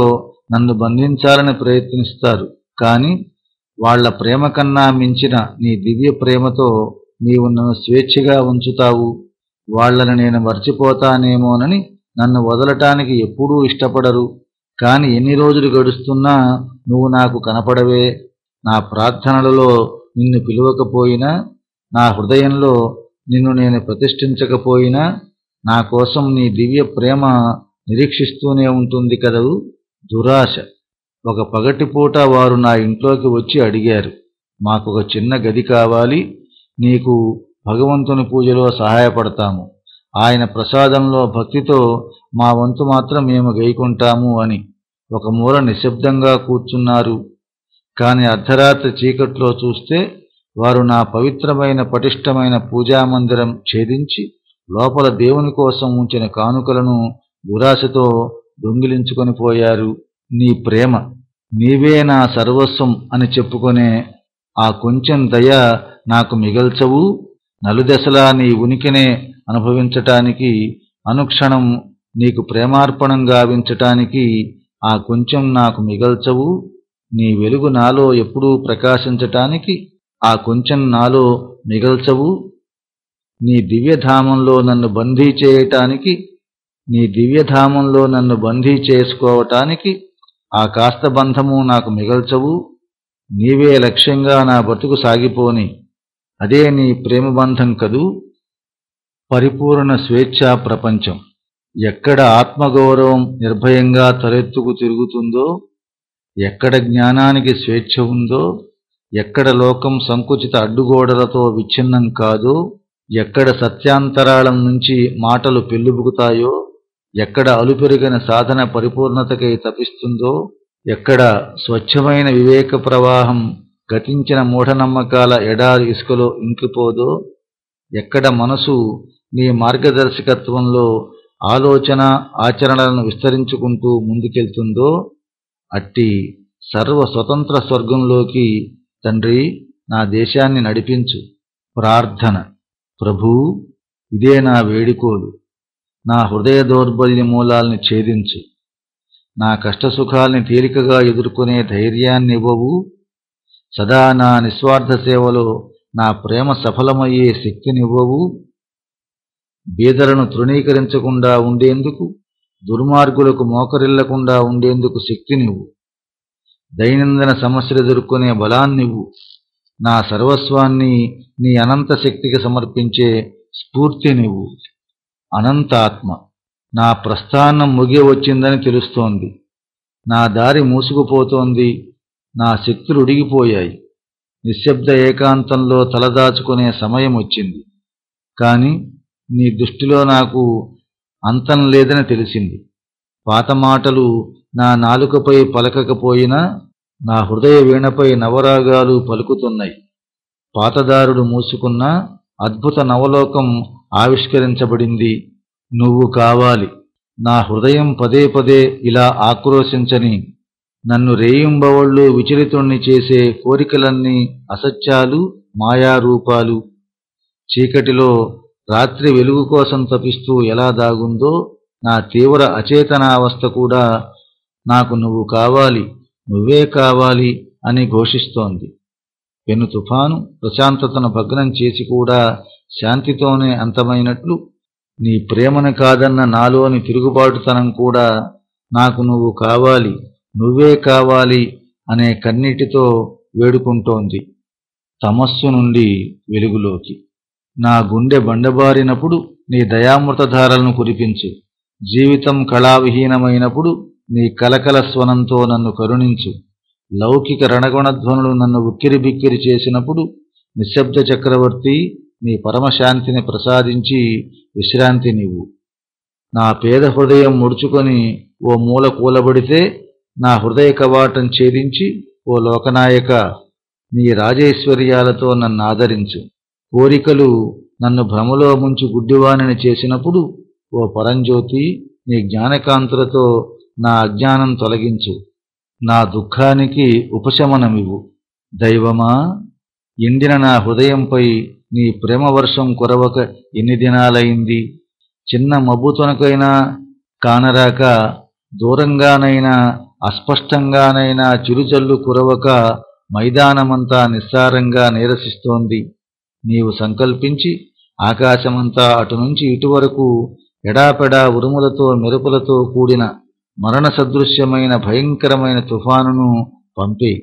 నన్ను బంధించాలని ప్రయత్నిస్తారు. కాని వాళ్ళ ప్రేమ కన్నా మించిన నీ దివ్య ప్రేమతో నీవు నన్ను స్వేచ్ఛగా ఉంచుతావు. వాళ్ళను నేను మర్చిపోతానేమోనని నన్ను వదలటానికి ఎప్పుడూ ఇష్టపడరు. కాని ఎన్ని రోజులు గడుస్తున్నా నువ్వు నాకు కనపడవే. నా ప్రార్థనలలో నిన్ను పిలువకపోయినా నా హృదయంలో నిన్ను నేను ప్రతిష్ఠించకపోయినా నా కోసం నీ దివ్య ప్రేమ నిరీక్షిస్తూనే ఉంటుంది కదవు దురాశ. ఒక పగటిపూట వారు నా ఇంట్లోకి వచ్చి అడిగారు. మాకొక చిన్న గది కావాలి. నీకు భగవంతుని పూజలో సహాయపడతాము. ఆయన ప్రసాదంలో భక్తితో మా వంతు మాత్రం మేము గైకుంటాము అని ఒక మూల నిశ్శబ్దంగా కూర్చున్నారు. కాని అర్ధరాత్రి చీకట్లో చూస్తే వారు నా పవిత్రమైన పటిష్టమైన పూజామందిరం ఛేదించి లోపల దేవుని కోసం ఉంచిన కానుకలను దురాశతో దొంగిలించుకొని పోయారు. నీ ప్రేమ నీవే నా సర్వస్వం అని చెప్పుకునే ఆ కొంచెం దయ నాకు మిగల్చవు. నలుదశలా నీ ఉనికినే అనుభవించటానికి అనుక్షణం నీకు ప్రేమార్పణం గావించటానికి ఆ కొంచెం నాకు మిగల్చవు. నీ వెలుగు నాలో ఎప్పుడూ ప్రకాశించటానికి ఆ కొంచెం నాలో మిగల్చవు. నీ దివ్యధామంలో నన్ను బందీ చేయటానికి నీ దివ్యధామంలో నన్ను బందీ చేసుకోవటానికి ఆ కాస్త బంధము నాకు మిగల్చవు. నీవే లక్ష్యంగా నా బతుకు సాగిపోని అదే నీ ప్రేమబంధం కదూ. పరిపూర్ణ స్వేచ్ఛా ప్రపంచం. ఎక్కడ ఆత్మగౌరవం నిర్భయంగా తలెత్తుకు తిరుగుతుందో ఎక్కడ జ్ఞానానికి స్వేచ్ఛ ఉందో ఎక్కడ లోకం సంకుచిత అడ్డుగోడలతో విచ్ఛిన్నం కాదో ఎక్కడ సత్యాంతరాళం నుంచి మాటలు పెళ్ళుబుకుతాయో ఎక్కడ అలుపెరుగని సాధన పరిపూర్ణతకై తపిస్తుందో ఎక్కడ స్వచ్ఛమైన వివేక ప్రవాహం గతించిన మూఢనమ్మకాల ఎడారి ఇసుకలో ఇంకిపోదో ఎక్కడ మనసు నీ మార్గదర్శకత్వంలో ఆలోచన ఆచరణలను విస్తరించుకుంటూ ముందుకెళ్తుందో అట్టి సర్వ స్వతంత్ర స్వర్గంలోకి తండ్రి నా దేశాన్ని నడిపించు. ప్రార్థన. ప్రభూ ఇదే నా వేడుకోలు. నా హృదయ దౌర్బల్య మూలాల్ని ఛేదించు. నా కష్టసుఖాల్ని తేలికగా ఎదుర్కొనే ధైర్యాన్ని ఇవ్వవు. సదా నా నిస్వార్థ సేవలో నా ప్రేమ సఫలమయ్యే శక్తినివ్వవు బీదలను తృణీకరించకుండా ఉండేందుకు దుర్మార్గులకు మోకరిల్లకుండా ఉండేందుకు శక్తినివ్వు దైనందిన సమస్యలు ఎదుర్కొనే బలాన్నివ్వు నా సర్వస్వాన్ని నీ అనంత శక్తికి సమర్పించే స్ఫూర్తినివ్వు అనంతాత్మ. నా ప్రస్థానం ముగి వచ్చిందని తెలుస్తోంది. నా దారి మూసుకుపోతోంది. నా శక్తులు ఉడిగిపోయాయి. నిశ్శబ్ద ఏకాంతంలో తలదాచుకునే సమయం వచ్చింది. కాని నీ దృష్టిలో నాకు అంతం లేదని తెలిసింది. పాత మాటలు నా నాలుకపై పలకకపోయినా నా హృదయ వీణపై నవరాగాలు పలుకుతున్నాయి. పాతదారుడు మూసుకున్న అద్భుత నవలోకం ఆవిష్కరించబడింది. నువ్వు కావాలి. నా హృదయం పదే పదే ఇలా ఆక్రోశించని నన్ను రేయింబవళ్ళు విచలితుణ్ణి చేసే కోరికలన్నీ అసత్యాలు మాయారూపాలు. చీకటిలో రాత్రి వెలుగు కోసం తపిస్తూ ఎలా దాగుందో నా తీవ్ర అచేతనావస్థ కూడా నాకు నువ్వు కావాలి నువ్వే కావాలి అని ఘోషిస్తోంది. పెను తుఫాను ప్రశాంతతను భగ్నం చేసి కూడా శాంతితోనే అంతమైనట్లు నీ ప్రేమను కాదన్న నాలోని తిరుగుబాటుతనం కూడా నాకు నువ్వు కావాలి నువ్వే కావాలి అనే కన్నీటితో వేడుకుంటోంది తమస్సు నుండి వెలుగులోకి. నా గుండె బండబారినప్పుడు నీ దయామృతధారలను కురిపించు. జీవితం కళావిహీనమైనప్పుడు నీ కలకల స్వనంతో నన్ను కరుణించు. లౌకిక రణగుణధ్వనులు నన్ను ఉక్కిరిబిక్కిరి చేసినప్పుడు నిశ్శబ్ద చక్రవర్తి నీ పరమశాంతిని ప్రసాదించి విశ్రాంతి నీవు. నా పేద హృదయం ముడుచుకొని ఓ మూల కూలబడితే నా హృదయ కవాటం ఛేదించి ఓ లోకనాయక నీ రాజైశ్వర్యాలతో నన్ను ఆదరించు. కోరికలు నన్ను భ్రమలో ముంచి గుడ్డివాణిని చేసినప్పుడు ఓ పరంజ్యోతి నీ జ్ఞానకాంతులతో నా అజ్ఞానం తొలగించు. నా దుఃఖానికి ఉపశమనమివు దైవమా ఎండిన నా హృదయంపై నీ ప్రేమ వర్షం కురవక ఎన్ని దినాలైంది? చిన్న మబ్బుతొనకైనా కానరాక దూరంగానైనా అస్పష్టంగానైనా చిరుజల్లు కురవక మైదానమంతా నిస్సారంగా నీరసిస్తోంది. నీవు సంకల్పించి ఆకాశమంతా అటు నుంచి ఇటువరకు ఎడాపెడా ఉరుములతో మెరుపులతో కూడిన మరణ సదృశ్యమైన భయంకరమైన తుఫానును పంపే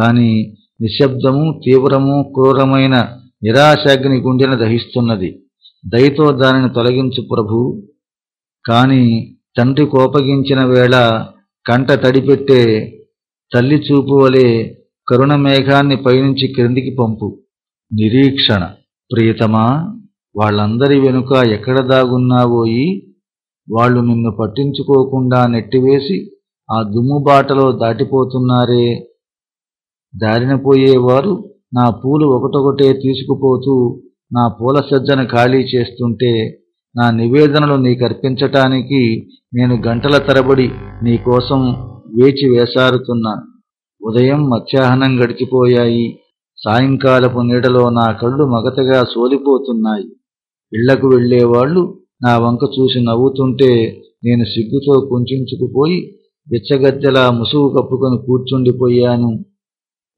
కాని నిశ్శబ్దము తీవ్రము క్రూరమైన నిరాశాగ్ని గుండెను దహిస్తున్నది. దయతో దానిని తొలగించు ప్రభు. కాని తండ్రి కోపగించిన వేళ కంట తడిపెట్టే తల్లి చూపు వలె కరుణ మేఘాన్ని పైనుంచి క్రిందికి పంపు. నిరీక్షణ. ప్రియతమా వాళ్ళందరి వెనుక ఎక్కడ దాగున్నావోయి? వాళ్ళు నిన్ను పట్టించుకోకుండా నెట్టివేసి ఆ దుమ్ము బాటలో దాటిపోతున్నారే. దారిన పోయేవారు నా పూలు ఒకటొకటే తీసుకుపోతూ నా పూల సజ్జను ఖాళీ చేస్తుంటే నా నివేదనలు నీకర్పించటానికి నేను గంటల తరబడి నీకోసం వేచి వేసారుతున్నా. ఉదయం మధ్యాహ్నం గడిచిపోయాయి. సాయంకాలపు నీడలో నా కళ్ళు మగతగా సోలిపోతున్నాయి. ఇళ్ళకు వెళ్ళేవాళ్ళు నా వంక చూసి నవ్వుతుంటే నేను సిగ్గుతో కుంచుకుపోయి బిచ్చగద్దెలా ముసుగు కప్పుకొని కూర్చుండిపోయాను.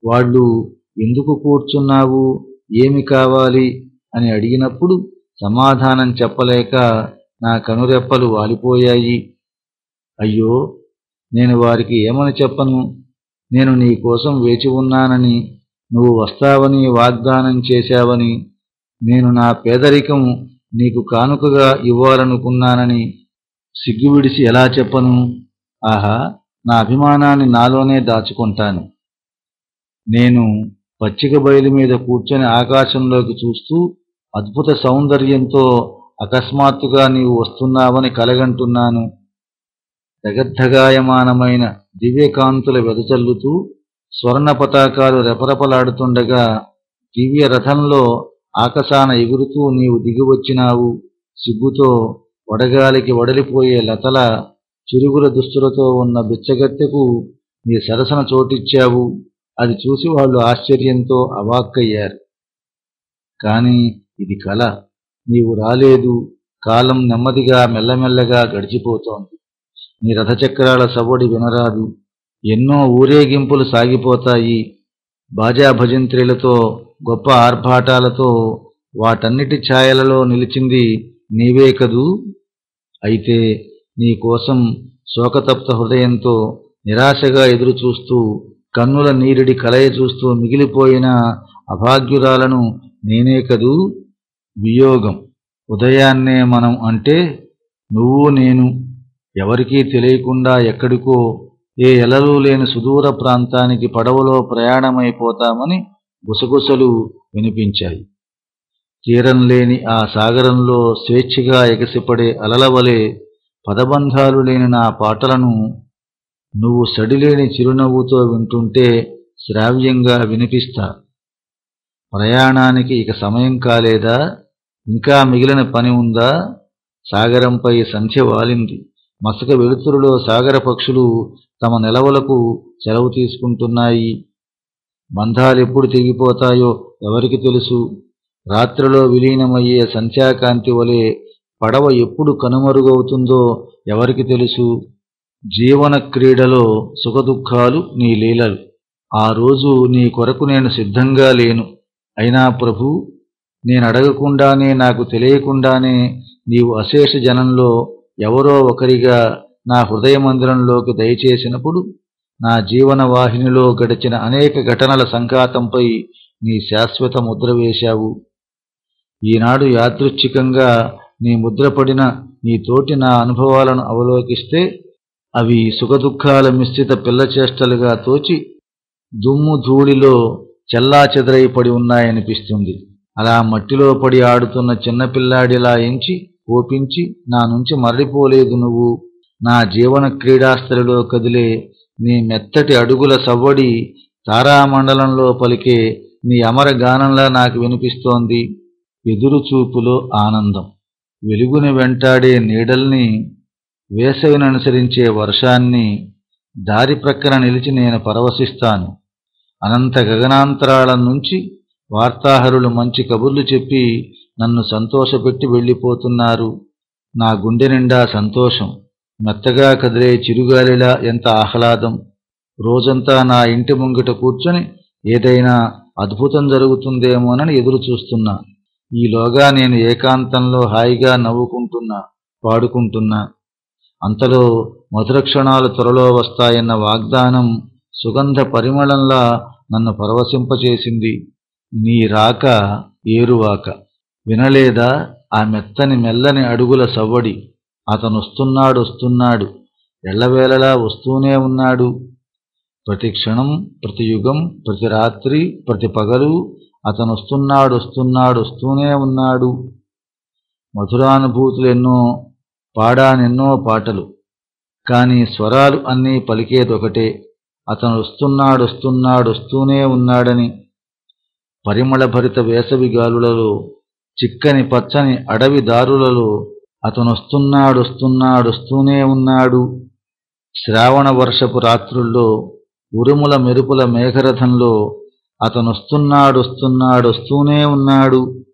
వాళ్ళు ఎందుకు కూర్చున్నావు? ఏమి కావాలి? అని అడిగినప్పుడు సమాధానం చెప్పలేక నా కనురెప్పలు వాలిపోయాయి. అయ్యో నేను వారికి ఏమని చెప్పను? నేను నీ కోసం వేచి ఉన్నానని నువ్వు వస్తావని వాగ్దానం చేశావని నేను నా పేదరికం నీకు కానుకగా ఇవ్వాలనుకున్నానని సిగ్గువిడిసి ఎలా చెప్పను? ఆహా నా అభిమానాన్ని నాలోనే దాచుకుంటాను. నేను పచ్చిక బయలు మీద కూర్చొని ఆకాశంలోకి చూస్తూ అద్భుత సౌందర్యంతో అకస్మాత్తుగా నీవు వస్తున్నావని కలగంటున్నాను. దగద్ధగాయమానమైన దివ్యకాంతుల వెదచల్లుతూ స్వర్ణ పతాకాలు రెపరెపలాడుతుండగా దివ్య రథంలో ఆకసాన ఎగురుతూ నీవు దిగివచ్చినావు. సిగ్గుతో వడగాలికి వడలిపోయే లతల చిరుగుల దుస్తులతో ఉన్న బిచ్చగత్తెకు నీ సరసన చోటిచ్చావు. అది చూసి వాళ్ళు ఆశ్చర్యంతో అవాక్కయ్యారు. కాని ఇది కల. నీవు రాలేదు. కాలం నెమ్మదిగా మెల్లమెల్లగా గడిచిపోతోంది. నీ రథచక్రాల సవ్వడి వినరాదు. ఎన్నో ఊరేగింపులు సాగిపోతాయి. బాజా భజంత్రిలతో గొప్ప ఆర్భాటాలతో వాటన్నిటి ఛాయలలో నిలిచింది నీవే కదూ? అయితే నీకోసం శోకతప్త హృదయంతో నిరాశగా ఎదురుచూస్తూ కన్నుల నీరిడి కలయ చూస్తూ మిగిలిపోయిన అభాగ్యురాలను నేనే కదూ? వియోగం. ఉదయాన్నే మనం అంటే నువ్వు నేను ఎవరికీ తెలియకుండా ఎక్కడికో ఏ ఎలలు లేని సుదూర ప్రాంతానికి పడవలో ప్రయాణమైపోతామని గుసగుసలు వినిపించాయి. తీరంలేని ఆ సాగరంలో స్వేచ్ఛగా ఎగసిపడే అలల వలె పదబంధాలు లేని నా పాటలను నువ్వు సడిలేని చిరునవ్వుతో వింటుంటే శ్రావ్యంగా వినిపిస్తా. ప్రయాణానికి ఇక సమయం కాలేదా? ఇంకా మిగిలిన పని ఉందా? సాగరంపై సంధ్య వాలింది. మసక వెలుతురులో సాగర పక్షులు తమ నిలవలకు సెలవు తీసుకుంటున్నాయి. బంధాలెప్పుడు తెగిపోతాయో ఎవరికి తెలుసు? రాత్రిలో విలీనమయ్యే సంధ్యాకాంతి వలె పడవ ఎప్పుడు కనుమరుగవుతుందో ఎవరికి తెలుసు? జీవన క్రీడలో సుఖదుఖాలు నీ లీలలు. ఆ రోజు నీ కొరకు నేను సిద్ధంగా లేను. అయినా ప్రభు నేను అడగకుండానే నాకు తెలియకుండానే నీవు అశేష జనంలో ఎవరో ఒకరిగా నా హృదయ మందిరంలోకి దయచేసినప్పుడు నా జీవన వాహినిలో గడిచిన అనేక ఘటనల సంఘాతంపై నీ శాశ్వత ముద్ర వేశావు. ఈనాడు యాదృచ్ఛికంగా నీ ముద్రపడిన నీ తోటి నా అనుభవాలను అవలోకిస్తే అవి సుఖదుఖాల మిశ్రిత పిల్లచేష్టలుగా తోచి దుమ్ము ధూళిలో చెల్లా చెదరై ఉన్నాయనిపిస్తుంది. అలా మట్టిలో పడి ఆడుతున్న చిన్నపిల్లాడిలా ఎంచి కోపించి నా నుంచి మరలిపోలేదు నువ్వు. నా జీవన క్రీడాస్థలిలో కదిలే నీ మెత్తటి అడుగుల సవ్వడి తారామండలంలో పలికే నీ అమర గానంలా నాకు వినిపిస్తోంది ఎదురుచూపులో ఆనందం. వెలుగుని వెంటాడే నీడల్ని వేసవిననుసరించే వర్షాన్ని దారి ప్రక్కన నిలిచి నేను పరవశిస్తాను. అనంత గగనాంతరాల నుంచి వార్తాహరులు మంచి కబుర్లు చెప్పి నన్ను సంతోషపెట్టి వెళ్ళిపోతున్నారు. నా గుండె నిండా సంతోషం. మెత్తగా కదిలే చిరుగాలిలా ఎంత ఆహ్లాదం. రోజంతా నా ఇంటి ముంగిట కూర్చొని ఏదైనా అద్భుతం జరుగుతుందేమోనని ఎదురు చూస్తున్నా. ఈలోగా నేను ఏకాంతంలో హాయిగా నవ్వుకుంటున్నా పాడుకుంటున్నా. అంతలో మధుర క్షణాలు త్వరలో వస్తాయన్న వాగ్దానం సుగంధ పరిమళంలా నన్ను పరవశింపచేసింది. నీ రాక ఏరువాక. వినలేదా? ఆ మెత్తని మెల్లని అడుగుల సవ్వడి. అతనొస్తున్నాడు వస్తున్నాడు. ఎల్లవేళలా వస్తూనే ఉన్నాడు. ప్రతి క్షణం ప్రతి యుగం ప్రతి రాత్రి ప్రతి పగలు అతనొస్తున్నాడు వస్తున్నాడు వస్తూనే ఉన్నాడు. మధురానుభూతులు ఎన్నో పాడానెన్నో పాటలు. కానీ స్వరాలు అన్నీ పలికేదొకటే అతను వస్తున్నాడు వస్తున్నాడు వస్తూనే ఉన్నాడని. పరిమళభరిత వేసవి గాలులలో చిక్కని పచ్చని అడవి దారులలో అతనొస్తున్నాడు వస్తున్నాడు వస్తూనే ఉన్నాడు. శ్రావణ వర్షపు రాత్రుల్లో ఉరుముల మెరుపుల మేఘరథంలో అతనొస్తున్నాడు వస్తున్నాడు వస్తూనే ఉన్నాడు.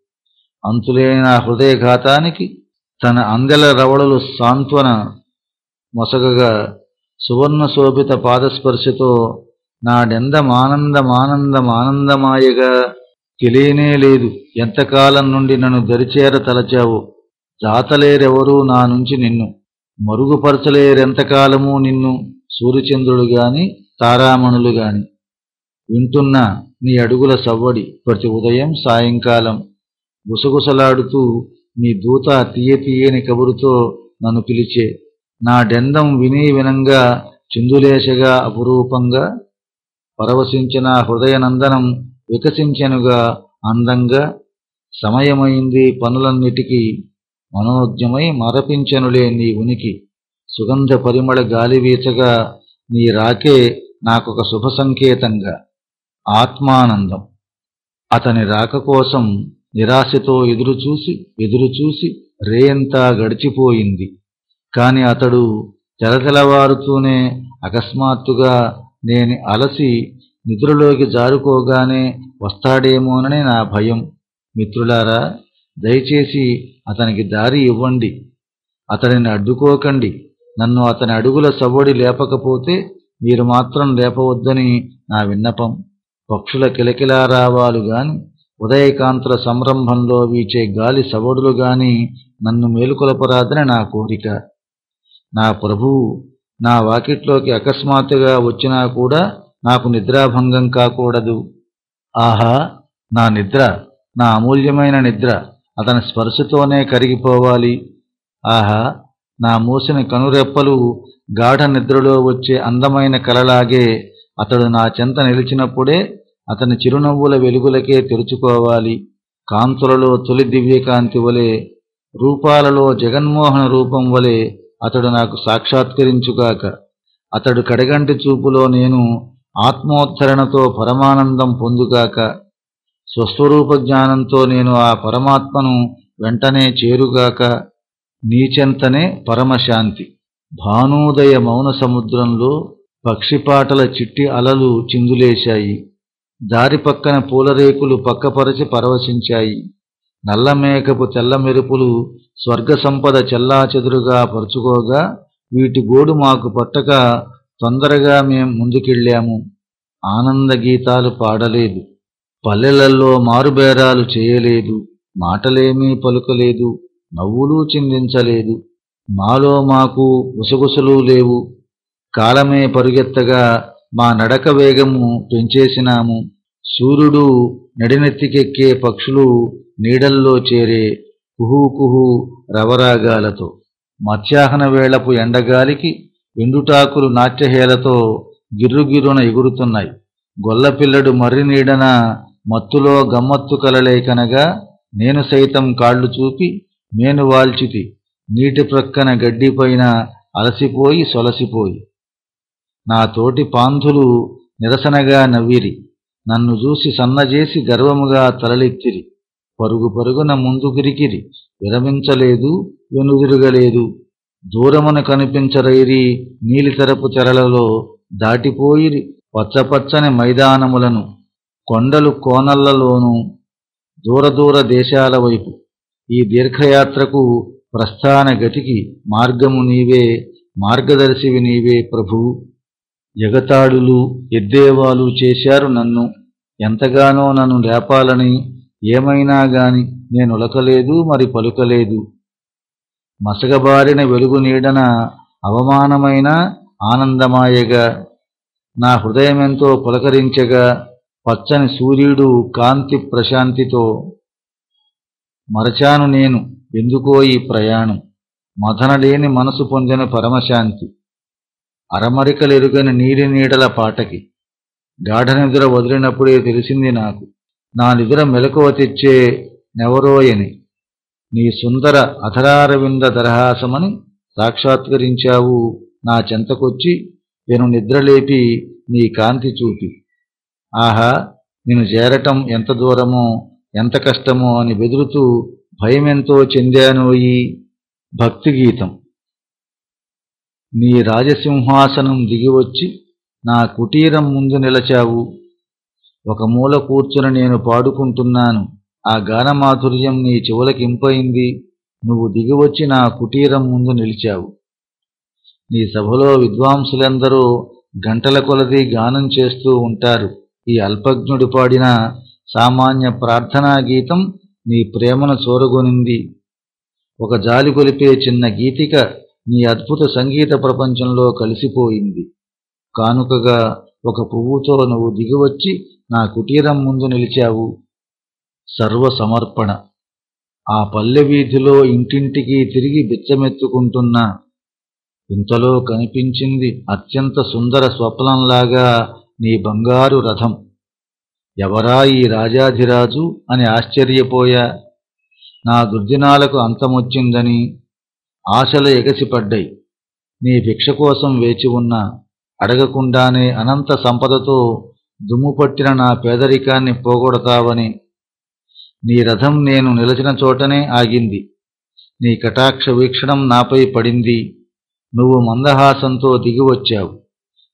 అంతులేని నా హృదయఘాతానికి తన అందెల రవళలు సాంత్వన మొసగగా సువర్ణ శోభిత పాదస్పర్శతో నాడెందమానందమానందమానందమాయగా తెలియనే లేదు. ఎంతకాలం నుండి నన్ను దరిచేర తలచావు? జాతలేరెవరూ నా నుంచి నిన్ను. మరుగుపరచలేరెంతకాలము నిన్ను సూర్యచంద్రుడు గాని తారామణులు గాని. వింటున్న నీ అడుగుల సవ్వడి ప్రతి ఉదయం సాయంకాలం. గుసగుసలాడుతూ నీ దూత తీయ తీయని కబురుతో నన్ను పిలిచే. నా డెందం విని వినంగా చిందులేశగా అపురూపంగా పరవశించిన హృదయనందనం వికసించెనుగా అందంగా సమయమైంది పనులన్నిటికీ మనోజ్ఞమై మరపించనులే నీ ఉనికి. సుగంధ పరిమళ గాలి వీచగా నీ రాకే నాకొక శుభ సంకేతంగా. ఆత్మానందం. అతని రాక కోసం నిరాశతో ఎదురుచూసి ఎదురుచూసి రేయంతా గడిచిపోయింది. కాని అతడు తెలతెలవారుతూనే అకస్మాత్తుగా నేను అలసి నిద్రలోకి జారుకోగానే వస్తాడేమోనని నా భయం. మిత్రులారా దయచేసి అతనికి దారి ఇవ్వండి. అతడిని అడ్డుకోకండి. నన్ను అతని అడుగుల సవ్వడి లేపకపోతే మీరు మాత్రం లేపవద్దని నా విన్నపం. పక్షుల కిలకిలారావాలు గాని ఉదయకాంతుల సంరంభంలో వీచే గాలి సవడులు గాని నన్ను మేలుకొలపరాదని నా కోరిక. నా ప్రభువు నా వాకిట్లోకి అకస్మాత్తుగా వచ్చినా కూడా నాకు నిద్రాభంగం కాకూడదు. ఆహా నా నిద్ర నా అమూల్యమైన నిద్ర. అతని స్పర్శతోనే కరిగిపోవాలి. ఆహా నా మూసిన కనురెప్పలు గాఢ నిద్రలో వచ్చే అందమైన కలలాగే అతడు నా చెంత నిలిచినప్పుడే అతని చిరునవ్వుల వెలుగులకే తెరుచుకోవాలి. కాంతులలో తొలి దివ్యకాంతి వలె రూపాలలో జగన్మోహన రూపం వలె అతడు నాకు సాక్షాత్కరించుగాక. అతడు కడగంటి చూపులో నేను ఆత్మోద్ధరణతో పరమానందం పొందుగాక. స్వస్వరూప జ్ఞానంతో నేను ఆ పరమాత్మను వెంటనే చేరుగాక నీచెంతనే పరమశాంతి. భానోదయ మౌన సముద్రంలో పక్షిపాటల చిట్టి అలలు చిందులేశాయి. దారి పక్కన పూలరేకులు పక్కపరచి పరవశించాయి. నల్లమేకపు తెల్ల మెరుపులు స్వర్గ సంపద చెల్లాచెదురుగా పరుచుకోగా వీటి గోడు మాకు పట్టక తొందరగా మేం ముందుకెళ్ళాము. ఆనంద గీతాలు పాడలేదు. పల్లెలలో మారుబేరాలు చేయలేదు మాటలేమీ పలుకలేదు నవ్వులు చిందించలేదు మాలో మాకు గుసగుసలు లేవు. కాలమే పరుగెత్తగా మా నడక వేగము పెంచేసినాము. సూర్యుడు నడినెత్తికెక్కే పక్షులు నీడల్లో చేరే కుహూ కుహూ రవరాగాలతో మధ్యాహ్న వేళపు ఎండగాలికి ఎండుటాకులు నాట్యహేలతో గిర్రుగిర్రున ఎగురుతున్నాయి. గొల్లపిల్లడు మర్రి నీడన మత్తులో గమ్మత్తు కలలేకనగా నేను సైతం కాళ్ళు చూపి మేను వాల్చితి. నీటి ప్రక్కన గడ్డిపైన అలసిపోయి సొలసిపోయి. నా తోటి పాంధులు నిరసనగా నవ్విరి. నన్ను చూసి సన్నజేసి గర్వముగా తలలెత్తిరి. పరుగు పరుగున ముందుకిరికిరి విరమించలేదు వెనుదిరగలేదు. దూరమున కనిపించరైరి నీలితరపు తెరలలో దాటిపోయిరి. పచ్చపచ్చని మైదానములను కొండలు కోనళ్ళలోనూ దూర దూర దేశాల వైపు ఈ దీర్ఘయాత్రకు ప్రస్థాన గతికి మార్గము నీవే మార్గదర్శివి నీవే ప్రభు. ఎగతాడులు ఎద్దేవాలు చేశారు నన్ను. ఎంతగానో నన్ను లేపాలని ఏమైనా గాని నేను ఉలకలేదు మరి పలుకలేదు. మసగబారిన వెలుగు నీడన అవమానమైన ఆనందమాయగా నా హృదయమెంతో పులకరించగా పచ్చని సూర్యుడు కాంతి ప్రశాంతితో మరచాను నేను ఎందుకో ఈ ప్రయాణం? మదనలేని మనసు పొందిన పరమశాంతి. అరమరికలెరుగని నీలి నీడల పాటకి. గాఢ నిద్ర వదిలినప్పుడే తెలిసింది నాకు. నా నిద్ర మెలకువ తెచ్చే నెవరోయని. నీ సుందర అధరారవింద దరహాసమని సాక్షాత్కరించావు నా చెంతకొచ్చి. నేను నిద్రలేపి నీ కాంతి చూపి. ఆహా నిన్ను చేరటం ఎంత దూరమో ఎంత కష్టమో అని బెదురుతూ భయమెంతో చెందానోయి భక్తి గీతం నీ రాజసింహాసనం దిగివచ్చి నా కుటీరం ముందు నిలచావు. ఒక మూల కూర్చుని నేను పాడుకుంటున్నాను. ఆ గానమాధుర్యం నీ చెవులకింపైంది నువ్వు దిగివచ్చి నా కుటీరం ముందు నిలిచావు. నీ సభలో విద్వాంసులందరూ గంటల కొలది గానం చేస్తూ ఉంటారు. ఈ అల్పజ్ఞుడు పాడిన సామాన్య ప్రార్థనా గీతం నీ ప్రేమను చూరగొనింది ఒక జాలి కొలిపే చిన్న గీతిక నీ అద్భుత సంగీత ప్రపంచంలో కలిసిపోయింది. కానుకగా ఒక పువ్వుతో నువ్వు దిగివచ్చి నా కుటీరం ముందు నిలిచావు. సర్వసమర్పణ. ఆ పల్లె వీధిలో ఇంటింటికి తిరిగి బిచ్చమెత్తుకుంటున్నా ఇంతలో కనిపించింది అత్యంత సుందర స్వప్నంలాగా నీ బంగారు రథం. ఎవరా ఈ రాజాధిరాజు? అని ఆశ్చర్యపోయా. నా దుర్దినాలకు అంతమొచ్చిందని ఆశలు ఎగసిపడ్డాయి. నీ భిక్ష కోసం వేచి ఉన్న అడగకుండానే అనంత సంపదతో దుమ్ము పట్టిన నా పేదరికాన్ని పోగొడతావని. నీ రథం నేను నిలచిన చోటనే ఆగింది. నీ కటాక్ష వీక్షణం నాపై పడింది. నువ్వు మందహాసంతో దిగివచ్చావు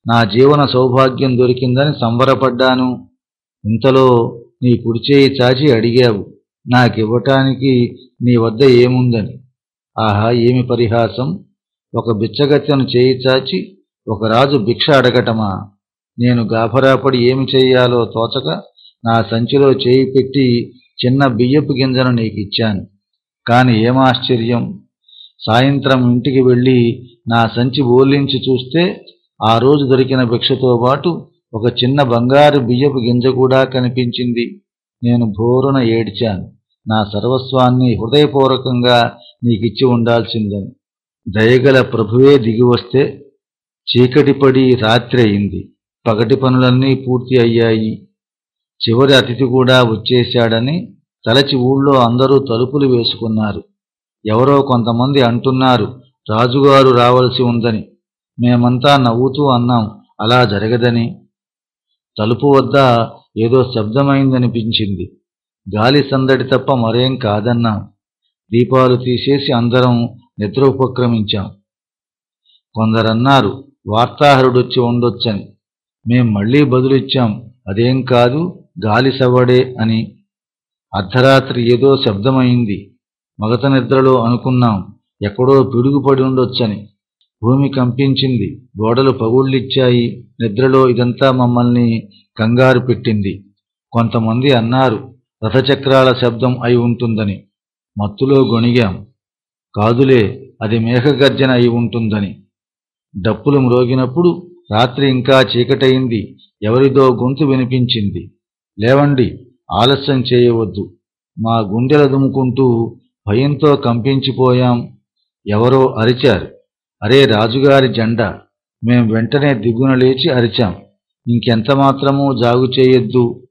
నా జీవన సౌభాగ్యం దొరికిందని సంబరపడ్డాను. ఇంతలో నీ కుడిచేయి చాచి అడిగావు నాకివ్వటానికి నీ వద్ద ఏముందని? ఆహా ఏమి పరిహాసం? ఒక బిచ్చగత్తెను చేయి చాచి ఒక రాజు భిక్ష అడగటమా? నేను గాభరాపడి ఏమి చెయ్యాలో తోచక నా సంచిలో చేయి పెట్టి చిన్న బియ్యపు గింజను నీకిచ్చాను. కాని ఏమాశ్చర్యం? సాయంత్రం ఇంటికి వెళ్ళి నా సంచి బోలించి చూస్తే ఆ రోజు దొరికిన భిక్షతో పాటు ఒక చిన్న బంగారు బియ్యపు గింజ కూడా కనిపించింది. నేను భోరున ఏడ్చాను. నా సర్వస్వాన్ని హృదయపూర్వకంగా నీకిచ్చి ఉండాల్సిందని. దయగల ప్రభువే దిగివస్తే చీకటిపడి రాత్రి అయింది. పగటి పనులన్నీ పూర్తి అయ్యాయి. చివరి అతిథి కూడా వచ్చేశాడని తలచి ఊళ్ళో అందరూ తలుపులు వేసుకున్నారు. ఎవరో కొంతమంది అంటున్నారు రాజుగారు రావలసి ఉందని. మేమంతా నవ్వుతూ అన్నాం అలా జరగదని. తలుపు వద్ద ఏదో శబ్దమైందనిపించింది. గాలి సందడి తప్ప మరేం కాదన్నాం. దీపాలు తీసేసి అందరం నిద్ర ఉపక్రమించాం కొందరన్నారు వార్తాహరుడొచ్చి ఉండొచ్చని. మేం మళ్ళీ బదులిచ్చాం. అదేం కాదు గాలి సవ్వడే అని. అర్ధరాత్రి ఏదో శబ్దమైంది. మగత నిద్రలో అనుకున్నాం ఎక్కడో పిడుగుపడి ఉండొచ్చని. భూమి కంపించింది గోడలు పగుళ్ళిచ్చాయి నిద్రలో ఇదంతా మమ్మల్ని కంగారు పెట్టింది. కొంతమంది అన్నారు రథచక్రాల శబ్దం అయి ఉంటుందని. మత్తులో గొణిగాం కాదులే అది మేఘగర్జన అయి ఉంటుందని. డప్పులు మ్రోగినప్పుడు రాత్రి ఇంకా చీకటయింది ఎవరిదో గొంతు వినిపించింది. లేవండి ఆలస్యం చేయవద్దు మా గుండెల దుముకుంటూ భయంతో కంపించిపోయాం ఎవరో అరిచారు. అరే రాజుగారి జెండా మేం వెంటనే దిగున లేచి అరిచాం. ఇంకెంత మాత్రమూ జాగు చేయొద్దు.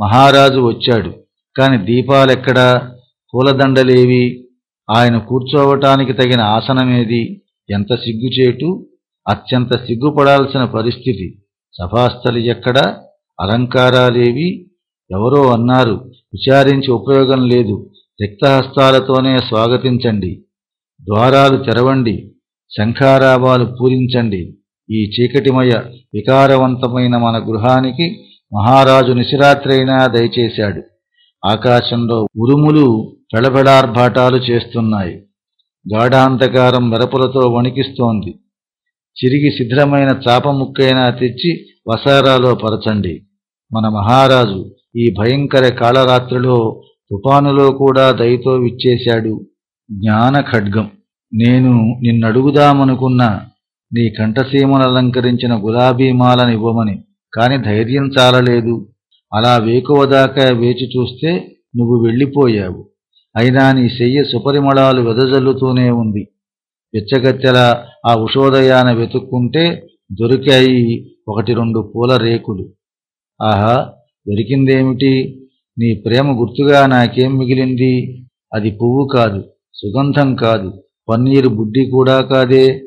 మహారాజు వచ్చాడు. కాని దీపాలెక్కడా? పూలదండలేవి. ఆయన కూర్చోవటానికి తగిన ఆసనమేది? ఎంత సిగ్గుచేటు అత్యంత సిగ్గుపడాల్సిన పరిస్థితి. సభాస్థలి ఎక్కడా? అలంకారాలేవి? ఎవరో అన్నారు. విచారించి ఉపయోగం లేదు. రిక్తహస్తాలతోనే స్వాగతించండి. ద్వారాలు తెరవండి. శంఖారావాలు పూరించండి. ఈ చీకటిమయ వికారవంతమైన మన గృహానికి మహారాజు నిశిరాత్రైనా దయచేశాడు. ఆకాశంలో ఉరుములు పెళపెళార్భాటాలు చేస్తున్నాయి. గాఢాంధకారం మెరపులతో వణికిస్తోంది. చిరిగి శిథిలమైన చాపముక్కైనా తెచ్చి వసారాలో పరచండి. మన మహారాజు ఈ భయంకర కాళరాత్రిలో తుపానులో కూడా దయతో విచ్చేశాడు. జ్ఞాన ఖడ్గం నేను నిన్నడుగుదామనుకున్న నీ కంఠసీమను అలంకరించిన గులాబీమాలనివ్వమని కాని ధైర్యం చాలలేదు. అలా వేకువదాకా వేచి చూస్తే నువ్వు వెళ్ళిపోయావు. అయినా నీ శయ్య సుపరిమళాలు వెదజల్లుతూనే ఉంది. వెచ్చగత్తెలా ఆ ఉషోదయాన వెతుక్కుంటే దొరికాయి ఒకటి రెండు పూల రేకులు. ఆహా దొరికిందేమిటి? నీ ప్రేమ గుర్తుగా నాకేం మిగిలింది? అది పువ్వు కాదు సుగంధం కాదు. పన్నీరు బుడ్డి కూడా కాదే.